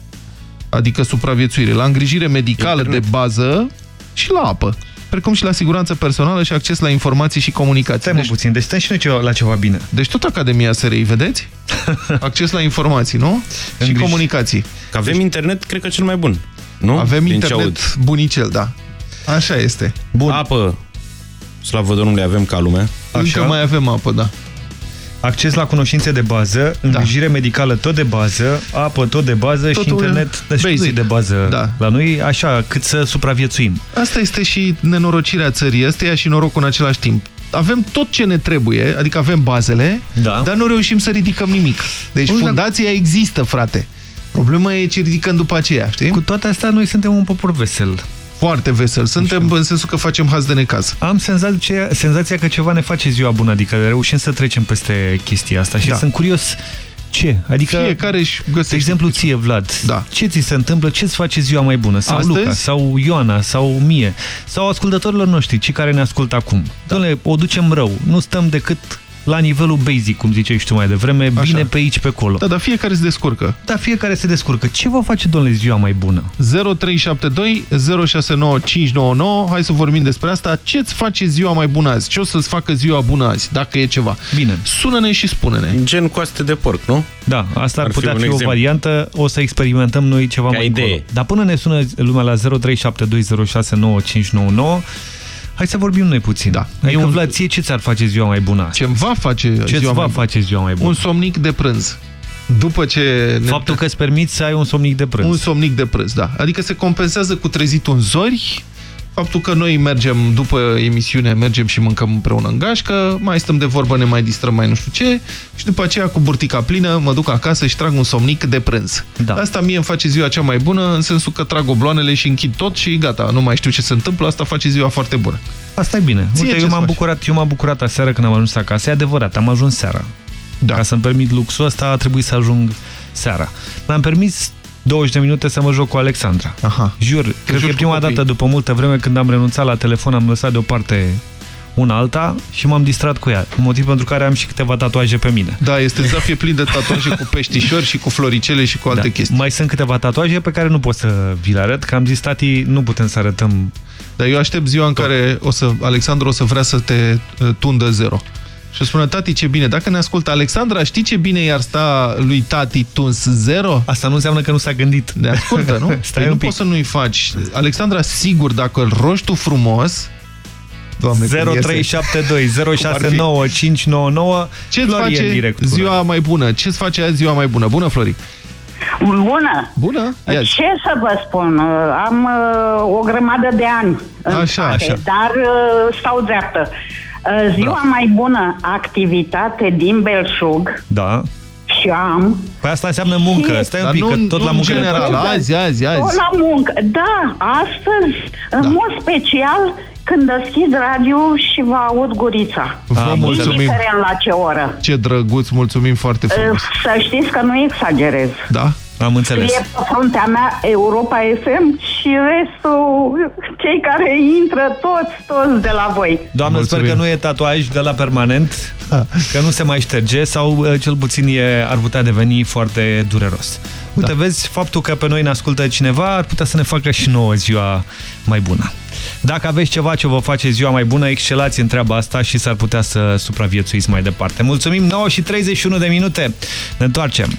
adică supraviețuire, la îngrijire medicală Internet. de bază și la apă, precum și la siguranță personală și acces la informații și comunicații. Stai mă puțin, deci stăm și noi ceva, la ceva bine. Deci tot Academia SRI, vedeți? Acces la informații, nu? și Îngriji. comunicații. Că avem internet, cred că cel mai bun. Nu? Avem Din ce internet aud. bunicel, da. Așa este. Bun. Apă, slavă Domnului, avem ca lume. Încă mai avem apă, da. Acces la cunoștințe de bază, îngrijire medicală tot de bază, apă tot de bază Totul și internet deci basic. nu e de bază Da. la noi, așa, cât să supraviețuim. Asta este și nenorocirea țării ăsteia și norocul în același timp. Avem tot ce ne trebuie, adică avem bazele, da. dar nu reușim să ridicăm nimic. Deci fundația există, frate. Problema e ce ridicăm după aceea, știi? Cu toate astea, noi suntem un popor vesel. Foarte vesel. Suntem în sensul că facem haz de necaz. Am senzația, senzația că ceva ne face ziua bună, adică reușim să trecem peste chestia asta și Da. sunt curios ce? Adică, Fiecare își găsește de exemplu, ție, Vlad, da. ce ți se întâmplă, ce îți face ziua mai bună? Sau Astăzi? Luca, sau Ioana, sau mie, sau ascultătorilor noștri, cei care ne ascultă acum. Da. Doamne, o ducem rău, nu stăm decât la nivelul basic, cum ziceai și tu mai devreme, Așa. bine pe aici, pe acolo. Da, dar fiecare se descurcă. Da, fiecare se descurcă. Ce vă face, domnule, ziua mai bună? 0372 069599 Hai să vorbim despre asta. Ce-ți face ziua mai bună azi? Ce o să-ți facă ziua bună azi, dacă e ceva? Bine. Sună-ne și spune-ne. Gen coaste de porc, nu? Da, asta ar, Ar fi putea un fi, exemplu. o variantă, o să experimentăm noi ceva Ca mai idee. încolo. Dar până ne sună lumea la 0372069599, hai să vorbim noi puțin. Da. Adică, un... Vlad, ție ce ți-ar face ziua mai bună azi? Ce-mi va face ce ziua va mai face ziua mai bună? Un somnic de prânz. După ce... Ne... Faptul că îți permiți să ai un somnic de prânz. Un somnic de prânz, da. Adică se compensează cu trezitul în zori, faptul că noi mergem după emisiune, mergem și mâncăm împreună în gașcă, mai stăm de vorbă, ne mai distrăm, mai nu știu ce, și după aceea cu burtica plină mă duc acasă și trag un somnic de prânz. Da. Asta mie îmi face ziua cea mai bună, în sensul că trag obloanele și închid tot și gata, nu mai știu ce se întâmplă, asta face ziua foarte bună. Asta e bine. Ție Uite, ce eu m-am faci? bucurat, eu m-am bucurat aseară când am ajuns acasă. E adevărat, am ajuns seara. Da. Ca să-mi permit luxul ăsta, a trebuit să ajung seara. Mi-am permis 20 de minute să mă joc cu Alexandra. Aha. Jur, cred că joci e cu prima copii. dată după multă vreme când am renunțat la telefon, am lăsat deoparte una alta și m-am distrat cu ea. Motiv pentru care am și câteva tatuaje pe mine. Da, este zaf e plin de tatuaje cu peștișori și cu floricele și cu alte Da. chestii. Mai sunt câteva tatuaje pe care nu pot să vi le arăt, că am zis, tati, nu putem să arătăm Dar eu aștept ziua în care o să, Alexandru o să vrea să te uh, tundă zero. Și o spună, tati, ce bine. Dacă ne ascultă Alexandra, știi ce bine i-ar sta lui tati tuns zero? Asta nu înseamnă că nu s-a gândit. Ne ascultă, nu? Stai păi un nu pic. poți să nu-i faci. Alexandra, sigur, dacă îl rogi tu frumos... Doamne, cum iese. 0372 069 599 Ce-ți Flori e în face direct cu ziua mai bună? Ce-ți face azi ziua mai bună? Bună, Flori! Bună! Bună! Ia zi. Ce să vă spun? Uh, Am uh, o grămadă de ani în Așa, spate, așa. dar uh, stau dreaptă. Uh, Ziua mai bună, activitate din Belșug Da. și am Păi asta înseamnă muncă. Și- Stai un Dar pic, nu- că tot nu la în muncă ne general, întoarcem. azi, azi, azi. tot la muncă. Da, astăzi, în mod special, când deschid radio și vă aud gurița. Vă mulțumim. Indiferent la ce oră. Ce drăguț, mulțumim foarte Uh, frumos. Să știți că nu exagerez. Da? Am înțeles. E pe fruntea mea Europa FM și restul, cei care intră, toți, toți de la voi. Doamnă, Mulțumim. sper că nu e tatuaj de la permanent, că nu se mai șterge sau uh, cel puțin e, ar putea deveni foarte dureros. Uite, vezi, faptul că pe noi ne ascultă cineva ar putea să ne facă și nouă ziua mai bună. Dacă aveți ceva ce vă face ziua mai bună, excelați în treaba asta și s-ar putea să supraviețuiți mai departe. Mulțumim, 9 și 31 de minute. Ne întoarcem.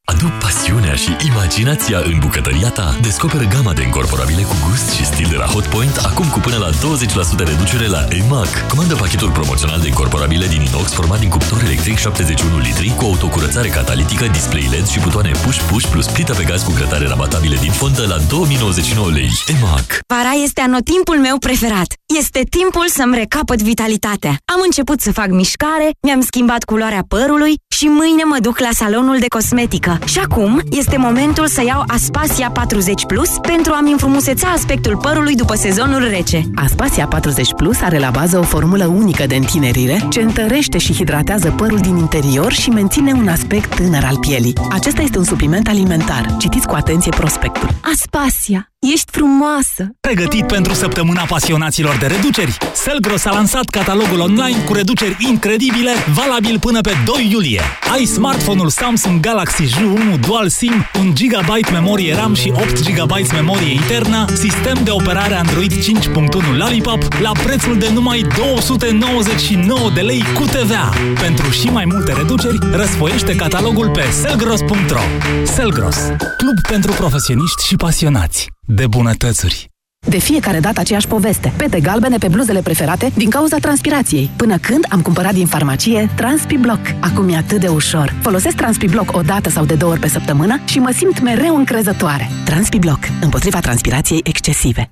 Adu pasiunea și imaginația în bucătăria ta. Descoperă gama de incorporabile cu gust și stil de la Hotpoint, acum cu până la 20% reducere la EMAG. Comandă pachetul promoțional de incorporabile din inox format din cuptor electric 71 litri cu autocurățare catalitică, display LED și butoane push-push plus plită pe gaz cu grătare rabatabile din fontă la 2099 lei. EMAG. Vara este anotimpul meu preferat. Este timpul să-mi recapăt vitalitatea. Am început să fac mișcare, mi-am schimbat culoarea părului și mâine mă duc la salonul de cosmetică. Și acum este momentul să iau Aspasia 40 Plus pentru a-mi înfrumuseța aspectul părului după sezonul rece. Aspasia 40 Plus are la bază o formulă unică de întinerire ce întărește și hidratează părul din interior și menține un aspect tânăr al pielii. Acesta este un supliment alimentar. Citiți cu atenție prospectul. Aspasia, ești frumoasă! Pregătit pentru săptămâna pasionaților de reduceri? Selgros a lansat catalogul online cu reduceri incredibile, valabil până pe 2 iulie. Ai smartphone-ul Samsung Galaxy J1 Dual SIM, 1 GB memorie RAM și 8 GB memorie internă, sistem de operare Android 5.1 Lollipop la prețul de numai 299 de lei cu TVA. Pentru și mai multe reduceri, răsfoiește catalogul pe selgros.ro. Selgros, club pentru profesioniști și pasionați de bunătățuri. De fiecare dată aceeași poveste. Pete galbene pe bluzele preferate din cauza transpirației. Până când am cumpărat din farmacie TranspiBlock. Acum e atât de ușor. Folosesc TranspiBlock o dată sau de două ori pe săptămână și mă simt mereu încrezătoare. TranspiBlock. Împotriva transpirației excesive.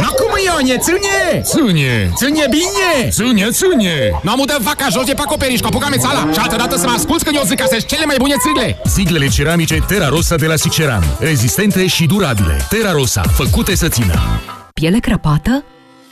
Acum Ione, ține! Ține! Ține bine! Ține, ține! Nu am udat vaca jos de pe acoperiș, că apucam țala Și altă dată să mă asculți când eu zic că sunt cele mai bune țigle Siglele ceramice Terra Rosa de la Siceran. Rezistente și durabile. Terra Rosa, făcute să țină. Piele crăpată?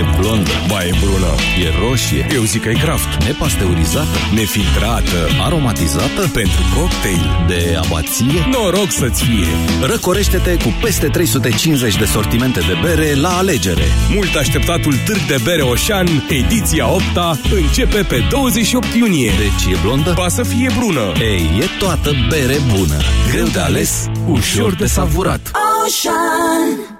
E blondă, ba e brună, e roșie, eu zic că e craft. Nepasteurizată, nefiltrată, aromatizată pentru cocktail de abație. Noroc să-ți fie! Răcorește-te cu peste 350 de sortimente de bere la alegere. Mult așteptatul Târg de Bere Oșan, ediția 8 începe pe 28 iunie. Deci e blondă? Ba să fie brună. Ei, e toată bere bună. Greu de ales, ușor de savurat. Ocean.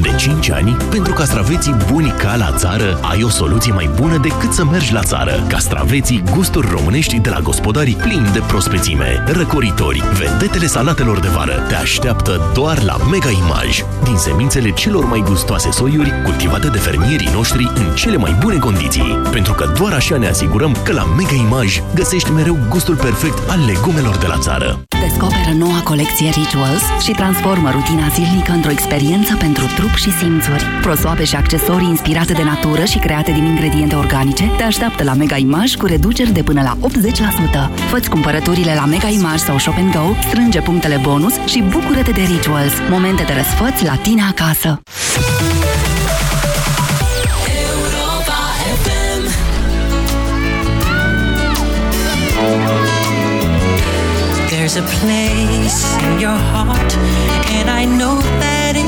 De 5 ani, pentru castraveții buni ca la țară, ai o soluție mai bună decât să mergi la țară. Castraveții gusturi românești de la gospodarii plini de prospețime, răcoritori, vedetele salatelor de vară te așteaptă doar la Mega Image. Din semințele celor mai gustoase soiuri, cultivate de fermierii noștri în cele mai bune condiții. Pentru că doar așa ne asigurăm că la Mega Image găsești mereu gustul perfect al legumelor de la țară. Descoperă noua colecție Rituals și transformă rutina zilnică într-o experiență pentru trup și simțuri. Prosoape și accesorii inspirate de natură și create din ingrediente organice te așteaptă la Mega Image cu reduceri de până la 80%. Fă-ți cumpărăturile la Mega Image sau Shop Go, strânge punctele bonus și bucură-te de Rituals, momente de răsfăț la tine acasă. There's a place in your heart, and I know that it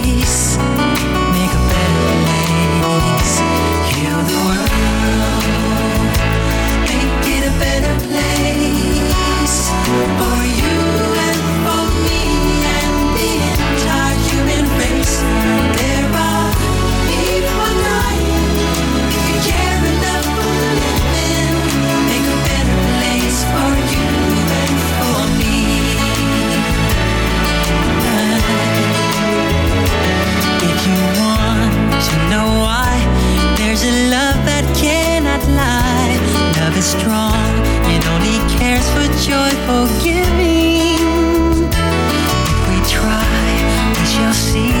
there's a love that cannot lie. Love is strong, it only cares for joyful giving. If we try, we shall see.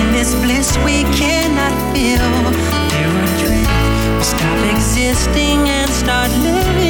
In this bliss we cannot feel. There are dreams, we stop existing and start living.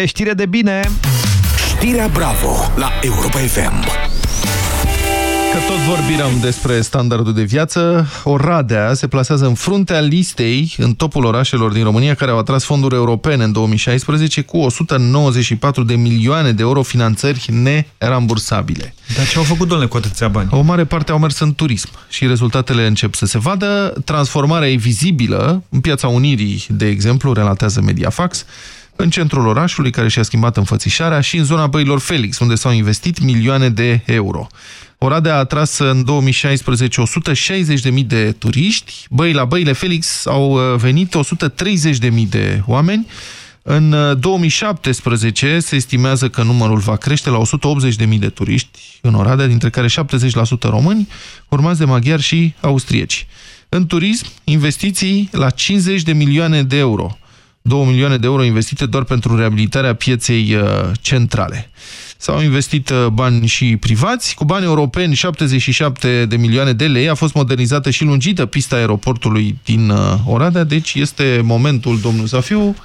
De minute, știre de bine. Știrea Bravo la Europa FM. Că tot vorbiram despre standardul de viață, Oradea se plasează în fruntea listei în topul orașelor din România care au atras fonduri europene în 2016 cu 194 de milioane de euro finanțări nerambursabile. Dar ce au făcut, domnule, cu atâția bani? O mare parte au mers în turism și rezultatele încep să se vadă. Transformarea e vizibilă în Piața Unirii, de exemplu, relatează Mediafax, în centrul orașului, care și-a schimbat înfățișarea, și în zona Băilor Felix, unde s-au investit milioane de euro. Oradea a atras în 2016 160.000 de turiști, Băi la Băile Felix au uh, venit 130.000 de oameni, în uh, 2017 se estimează că numărul va crește la 180.000 de turiști în Oradea, dintre care 70% români, urmați de maghiari și austrieci. În turism, investiții la 50 de milioane de euro. 2 milioane de euro investite doar pentru reabilitarea pieței uh, centrale. S-au investit uh, bani și privați. Cu bani europeni, 77 de milioane de lei, a fost modernizată și lungită pista aeroportului din uh, Oradea, deci este momentul, domnul Zafiu,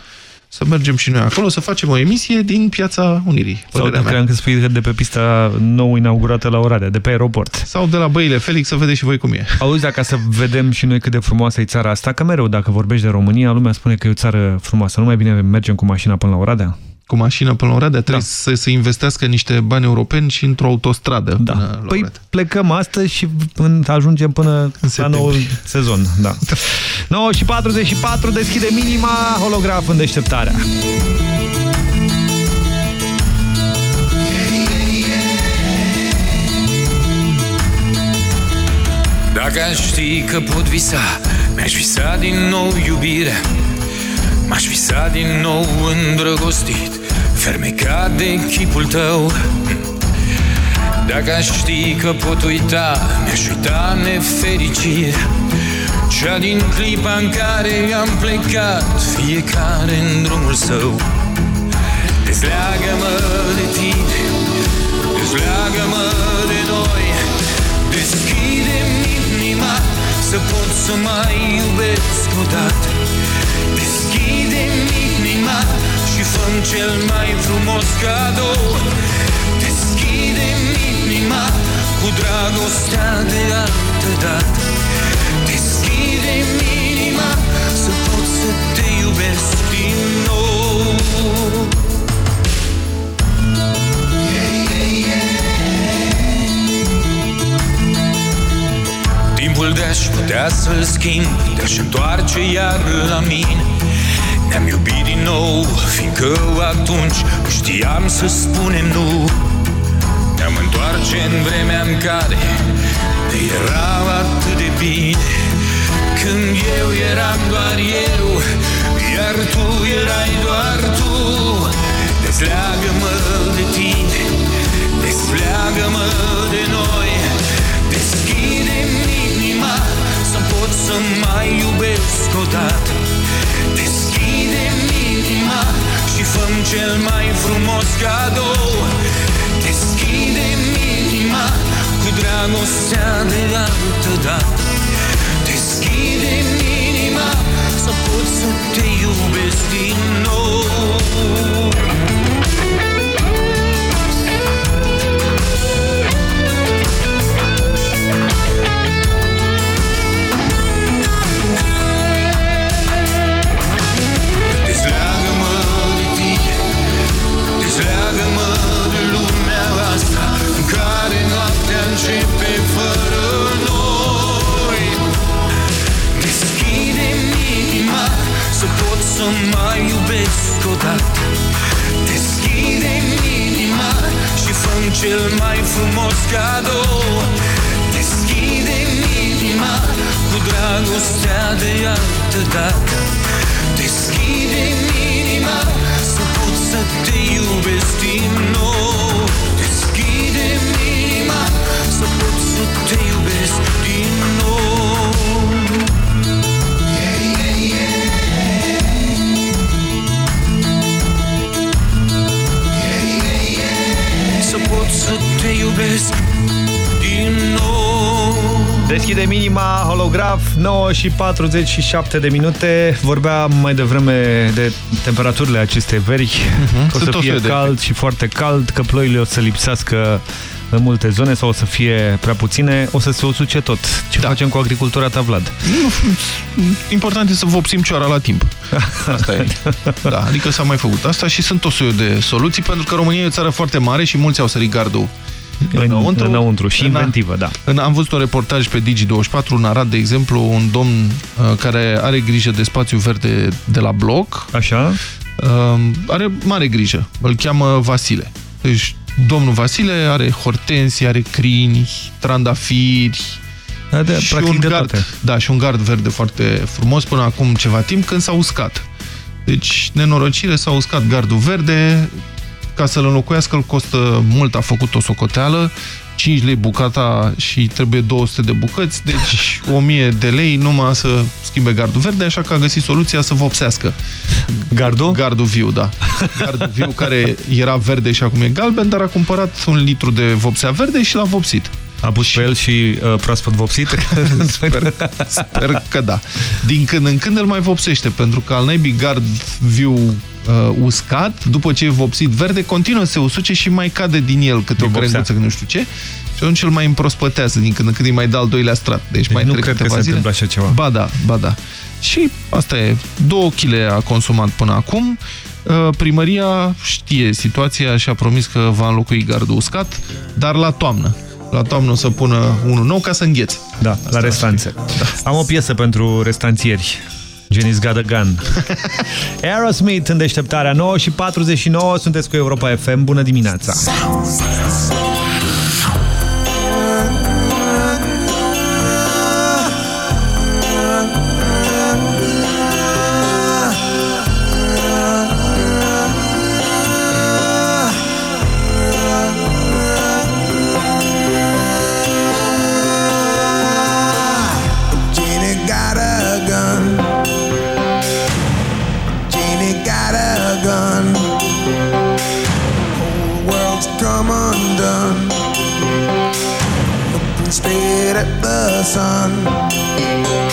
să mergem și noi acolo, să facem o emisie din Piața Unirii. Sau părerea dacă mea. am spui de pe pista nou inaugurată la Oradea, de pe aeroport. Sau de la Băile Felix, să vedeți și voi cum e. Auzi, dacă să vedem și noi cât de frumoasă e țara asta, că mereu dacă vorbești de România, lumea spune că e o țară frumoasă. Nu mai bine mergem cu mașina până la Oradea? Cu mașina până la Oradea trebuie da. să se investească niște bani europeni și într-o autostradă. Da. Până la Păi Oradea. plecăm astăzi și până ajungem până la noul sezon. Da. 9 și 44 deschide minima holograf în deșteptarea. Dacă aș ști că pot visa Mi-aș visa din nou iubirea M-aș visa din nou îndrăgostit Fermecat de chipul tău. Dacă aș ști că pot uita Mi-aș uita nefericirea Cea din clipa în care am plecat Fiecare în drumul său. Dezleagă-mă de tine Dezleagă-mă de noi. Deschide-mi inima Să pot să mai iubesc odată. Deschide-mi inima Și fă cel mai frumos cadou. Deschide-mi inima Cu dragostea de altă dată Deschide-mi inima Să pot să te iubesc din nou. Timpul de-aș putea să-l schimb Te-aș întoarce iar la mine Ne-am iubit din nou Fiindcă atunci nu știam să spunem nu. Ne-am întoarce în vremea în care Ne era atât de bine. Când eu eram doar eu Iar tu erai doar tu. Dezleagă-mă de tine Dezleagă-mă de noi. Deschide-mi inima Să pot să mai iubesc odată. Deschide-mi inima Și fă cel mai frumos cadou. Deschide-mi inima Cu dragostea de altă dată Deschide-mi inima Să pot să te iubesc din nou începe fără noi. Deschide-mi inima Să pot să mai iubesc odată. Deschide-mi inima Și fă cel mai frumos cadou. Deschide-mi inima Cu dragostea de altă dată. Deschide-mi inima Să pot să te iubesc din nou. Deschide-mi inima Să pot să te iubesc din nou Să pot să te iubesc din nou Deschide minima, holograf, 9 și 47 de minute. Vorbeam mai devreme de temperaturile acestei veri, Mhm. că o Sunt să o fie fel de cald și foarte cald, că ploile o să lipsească în multe zone sau o să fie prea puține, o să se usuce tot. Ce da. facem cu agricultura ta, Vlad? Nu, important e să vopsim cioara la timp. Asta e. Da, adică s-a mai făcut asta și sunt o soiul de soluții, pentru că România e o țară foarte mare și mulți au sărit gardul înăuntru, înăuntru și În- inventivă, da. În, am văzut un reportaj pe Digi24, în Arad, de exemplu, un domn uh, care are grijă de spațiu verde de la bloc. Așa. Uh, are mare grijă. Îl cheamă Vasile. Deci, domnul Vasile are hortensii, are crini, trandafiri, da, de, și practic un de gard, toate. Da, și un gard verde foarte frumos până acum ceva timp când s-a uscat. Deci, nenorocire, s-a uscat gardul verde, ca să-l înlocuiască îl costă mult, a făcut o socoteală, 5 lei bucata și trebuie 200 de bucăți, deci 1000 de lei numai să schimbe gardul verde, așa că a găsit soluția să vopsească. Gardul? Gardul viu, da. Gardul viu care era verde și acum e galben, dar a cumpărat un litru de vopsea verde și l-a vopsit. A pus pe el și uh, proaspăt vopsit? Sper, sper că da. Din când în când îl mai vopsește, pentru că al naibii gard viu uh, uscat, după ce e vopsit verde, continuă să se usuce și mai cade din el câte Din o vopsea. crenguță, nu știu ce, și atunci îl mai împrospătează din când în când îi mai dă al doilea strat. Deci, Deci mai nu trec cred că câteva se zile. întâmplă așa ceva. Ba da, ba da. Și asta e, două kg a consumat până acum. Uh, Primăria știe situația și a promis că va înlocui gardul uscat, dar la toamnă. La toamnă o să pună unul nou ca să înghețe. Da, la restanțe. Da. Am o piesă pentru restanțieri. Jenny's Got a Gun. Aerosmith în deșteptarea 9 și 49 sunteți cu Europa FM. Bună dimineața! at the sun.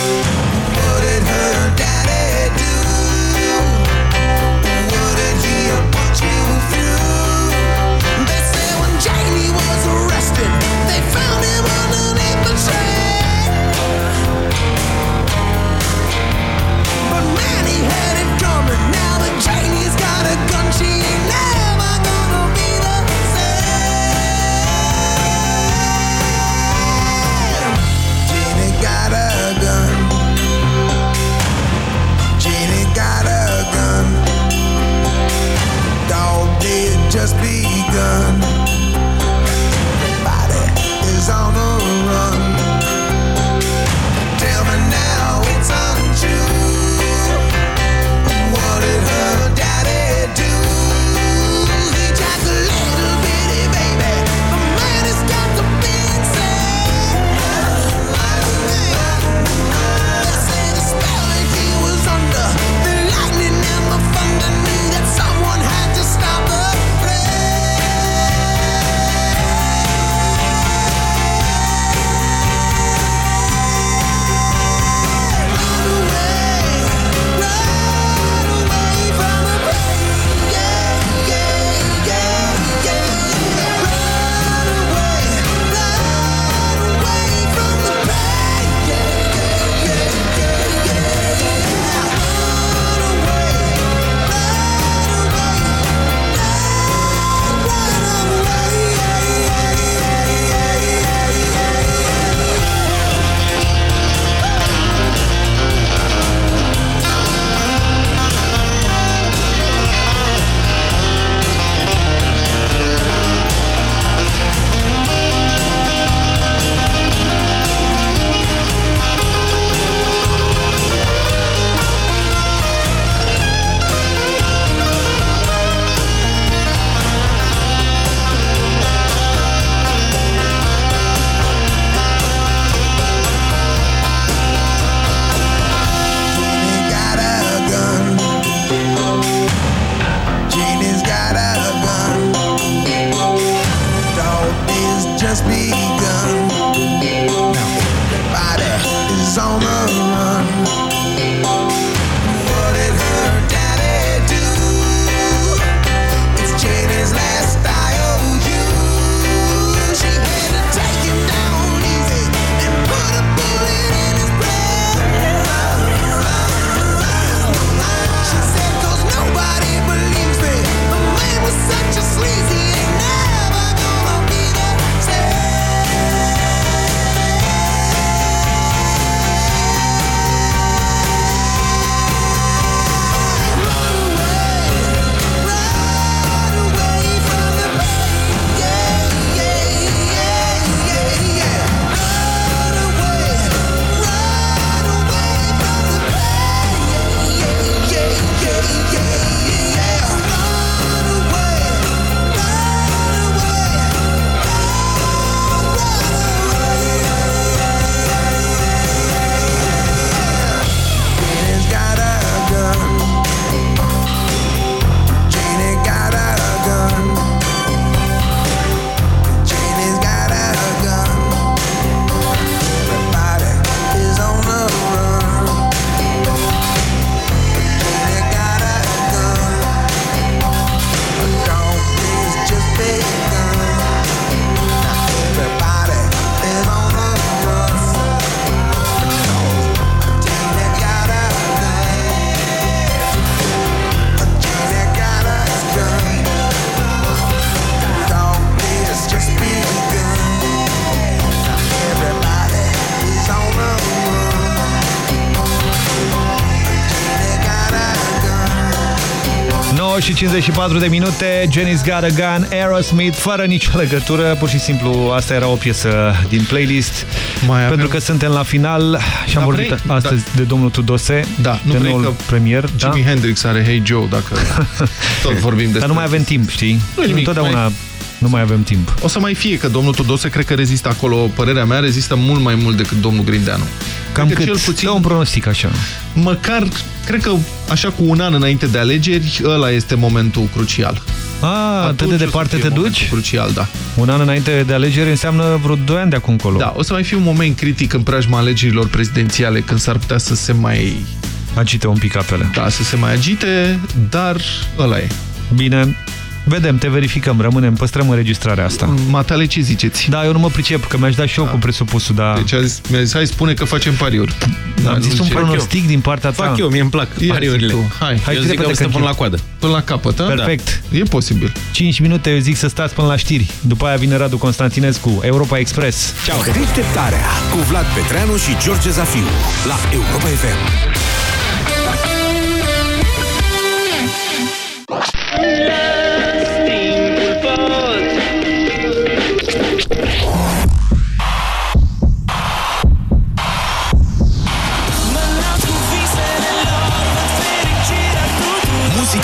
și 54 de minute, Jenny's Got a Gun, Aerosmith, fără nicio legătură, pur și simplu asta era o piesă din playlist, Mai avem... pentru că suntem la final și da, am vorbit vrei? astăzi da. de domnul Tudose, da, nu de noul că premier. Da? Jimi? Hendrix are Hey Joe, dacă tot vorbim despre... Dar nu mai avem timp, știi? Nu nimic, Întotdeauna... Mai... Nu mai avem timp. O să mai fie că domnul Tudose cred că rezistă acolo, părerea mea, rezistă mult mai mult decât domnul Grindeanu. Cam cât? Cel puțin, Dă un pronostic așa. Măcar Cred că așa cu un an înainte de alegeri, ăla este momentul crucial. A, atât de departe te duci? Crucial, da. Un an înainte de alegeri înseamnă vreo 2 ani de acum colo. Da, o să mai fie un moment critic în preajma alegerilor prezidențiale când s-ar putea să se mai... Agite un pic apele. Da, să se mai agite, dar ăla e. Bine, Vedem, te verificăm, rămânem, păstrăm înregistrarea asta. Matale, ce ziceți? Da, eu nu mă pricep, că mi-aș da și eu da. cu presupusul, dar... Deci a zis, mi-a zis, hai, spune că facem pariuri. Da, Am zis un pronostic din partea ta. Fac eu, mie îmi plac Ia pariurile. tu, Hai, Hai, eu zic că o să până la coadă. Până la capăt, da? Perfect. Da. E posibil. 5 minute, eu zic să stați până la știri. După aia vine Radu Constantinescu, Europa Express. Ciao. Deșteptarea cu Vlad Petreanu și George Zafiu la Europa FM.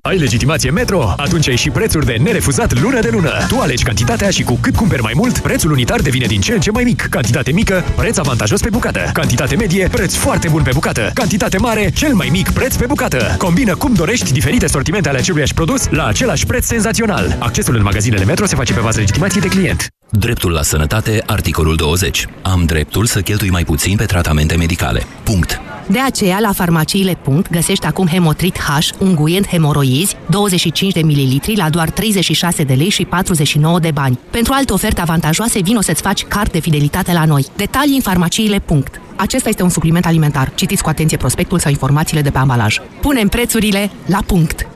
Ai legitimație Metro? Atunci ai și prețuri de nerefuzat lună de lună. Tu alegi cantitatea și cu cât cumperi mai mult, prețul unitar devine din ce în ce mai mic. Cantitate mică, preț avantajos pe bucată. Cantitate medie, preț foarte bun pe bucată. Cantitate mare, cel mai mic preț pe bucată. Combină cum dorești diferite sortimente ale aceluiași produs la același preț senzațional. Accesul în magazinele Metro se face pe bază legitimației de client. Dreptul la sănătate, articolul 20. Am dreptul să cheltui mai puțin pe tratamente medicale. Punct. De aceea, la farmaciile. găsești acum Hemotrit H, unguent hemoroizi, 25 de ml la doar 36 de lei și 49 de bani. Pentru alte oferte avantajoase, vino să-ți faci card de fidelitate la noi. Detalii în farmaciile. Acesta este un supliment alimentar. Citiți cu atenție prospectul sau informațiile de pe ambalaj. Punem prețurile la punct!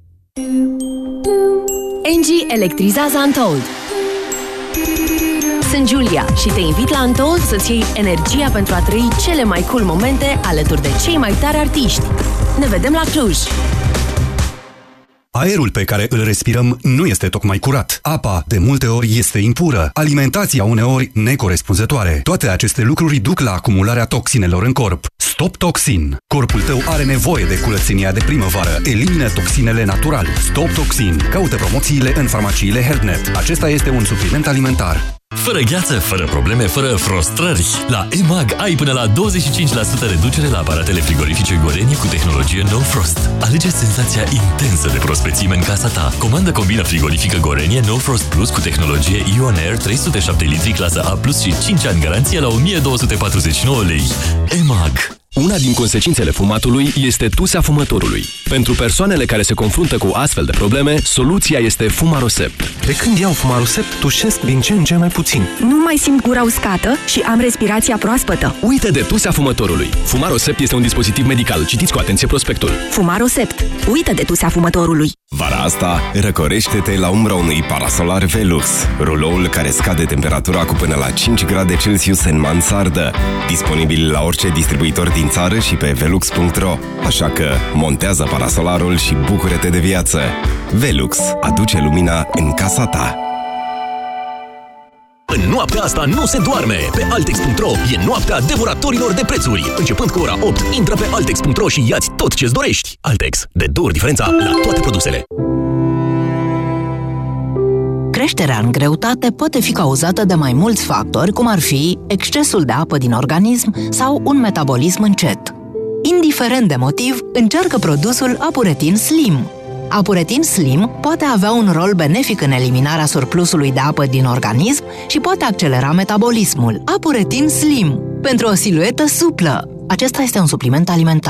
Engie electrizează Untold. Sunt Julia și te invit la Untold să-ți iei energia pentru a trăi cele mai cool momente alături de cei mai tari artiști. Ne vedem la Cluj! Aerul pe care îl respirăm nu este tocmai curat. Apa, de multe ori, este impură. Alimentația, uneori, necorespunzătoare. Toate aceste lucruri duc la acumularea toxinelor în corp. Stop Toxin. Corpul tău are nevoie de curățenia de primăvară. Elimină toxinele natural. Stop Toxin. Caută promoțiile în farmaciile HealthNet. Acesta este un supliment alimentar. Fără gheață, fără probleme, fără frustrări. La EMAG ai până la 25% reducere la aparatele frigorifice Gorenie cu tehnologie No Frost. Alege senzația intensă de prospețime în casa ta. Comandă combina frigorifică Gorenie No Frost Plus cu tehnologie Ion Air 307 litri clasă A+, și 5 ani garanție la 1249 lei. EMAG una din consecințele fumatului este tusea fumătorului. Pentru persoanele care se confruntă cu astfel de probleme, soluția este Fumarosept. De când iau Fumarosept, tușesc din ce în ce mai puțin. Nu mai simt gura uscată și am respirația proaspătă. Uite de tusea fumătorului. Fumarosept este un dispozitiv medical. Citiți cu atenție prospectul. Fumarosept. Uită de tusea fumătorului. Vara asta, răcorește-te la umbra unui parasolar Velux, ruloul care scade temperatura cu până la 5 grade Celsius în mansardă. Disponibil la orice distribuitor din țară și pe velux.ro. Așa că montează parasolarul și bucură-te de viață. Velux aduce lumina în casa ta. În noaptea asta nu se doarme! Pe Altex.ro e noaptea devoratorilor de prețuri. Începând cu ora 8, intră pe Altex.ro și iați tot ce-ți dorești. Altex. De două ori diferența la toate produsele. Creșterea în greutate poate fi cauzată de mai mulți factori, cum ar fi excesul de apă din organism sau un metabolism încet. Indiferent de motiv, încearcă produsul Apuretin Slim. Apuretin Slim poate avea un rol benefic în eliminarea surplusului de apă din organism și poate accelera metabolismul. Apuretin Slim, pentru o siluetă suplă. Acesta este un supliment alimentar.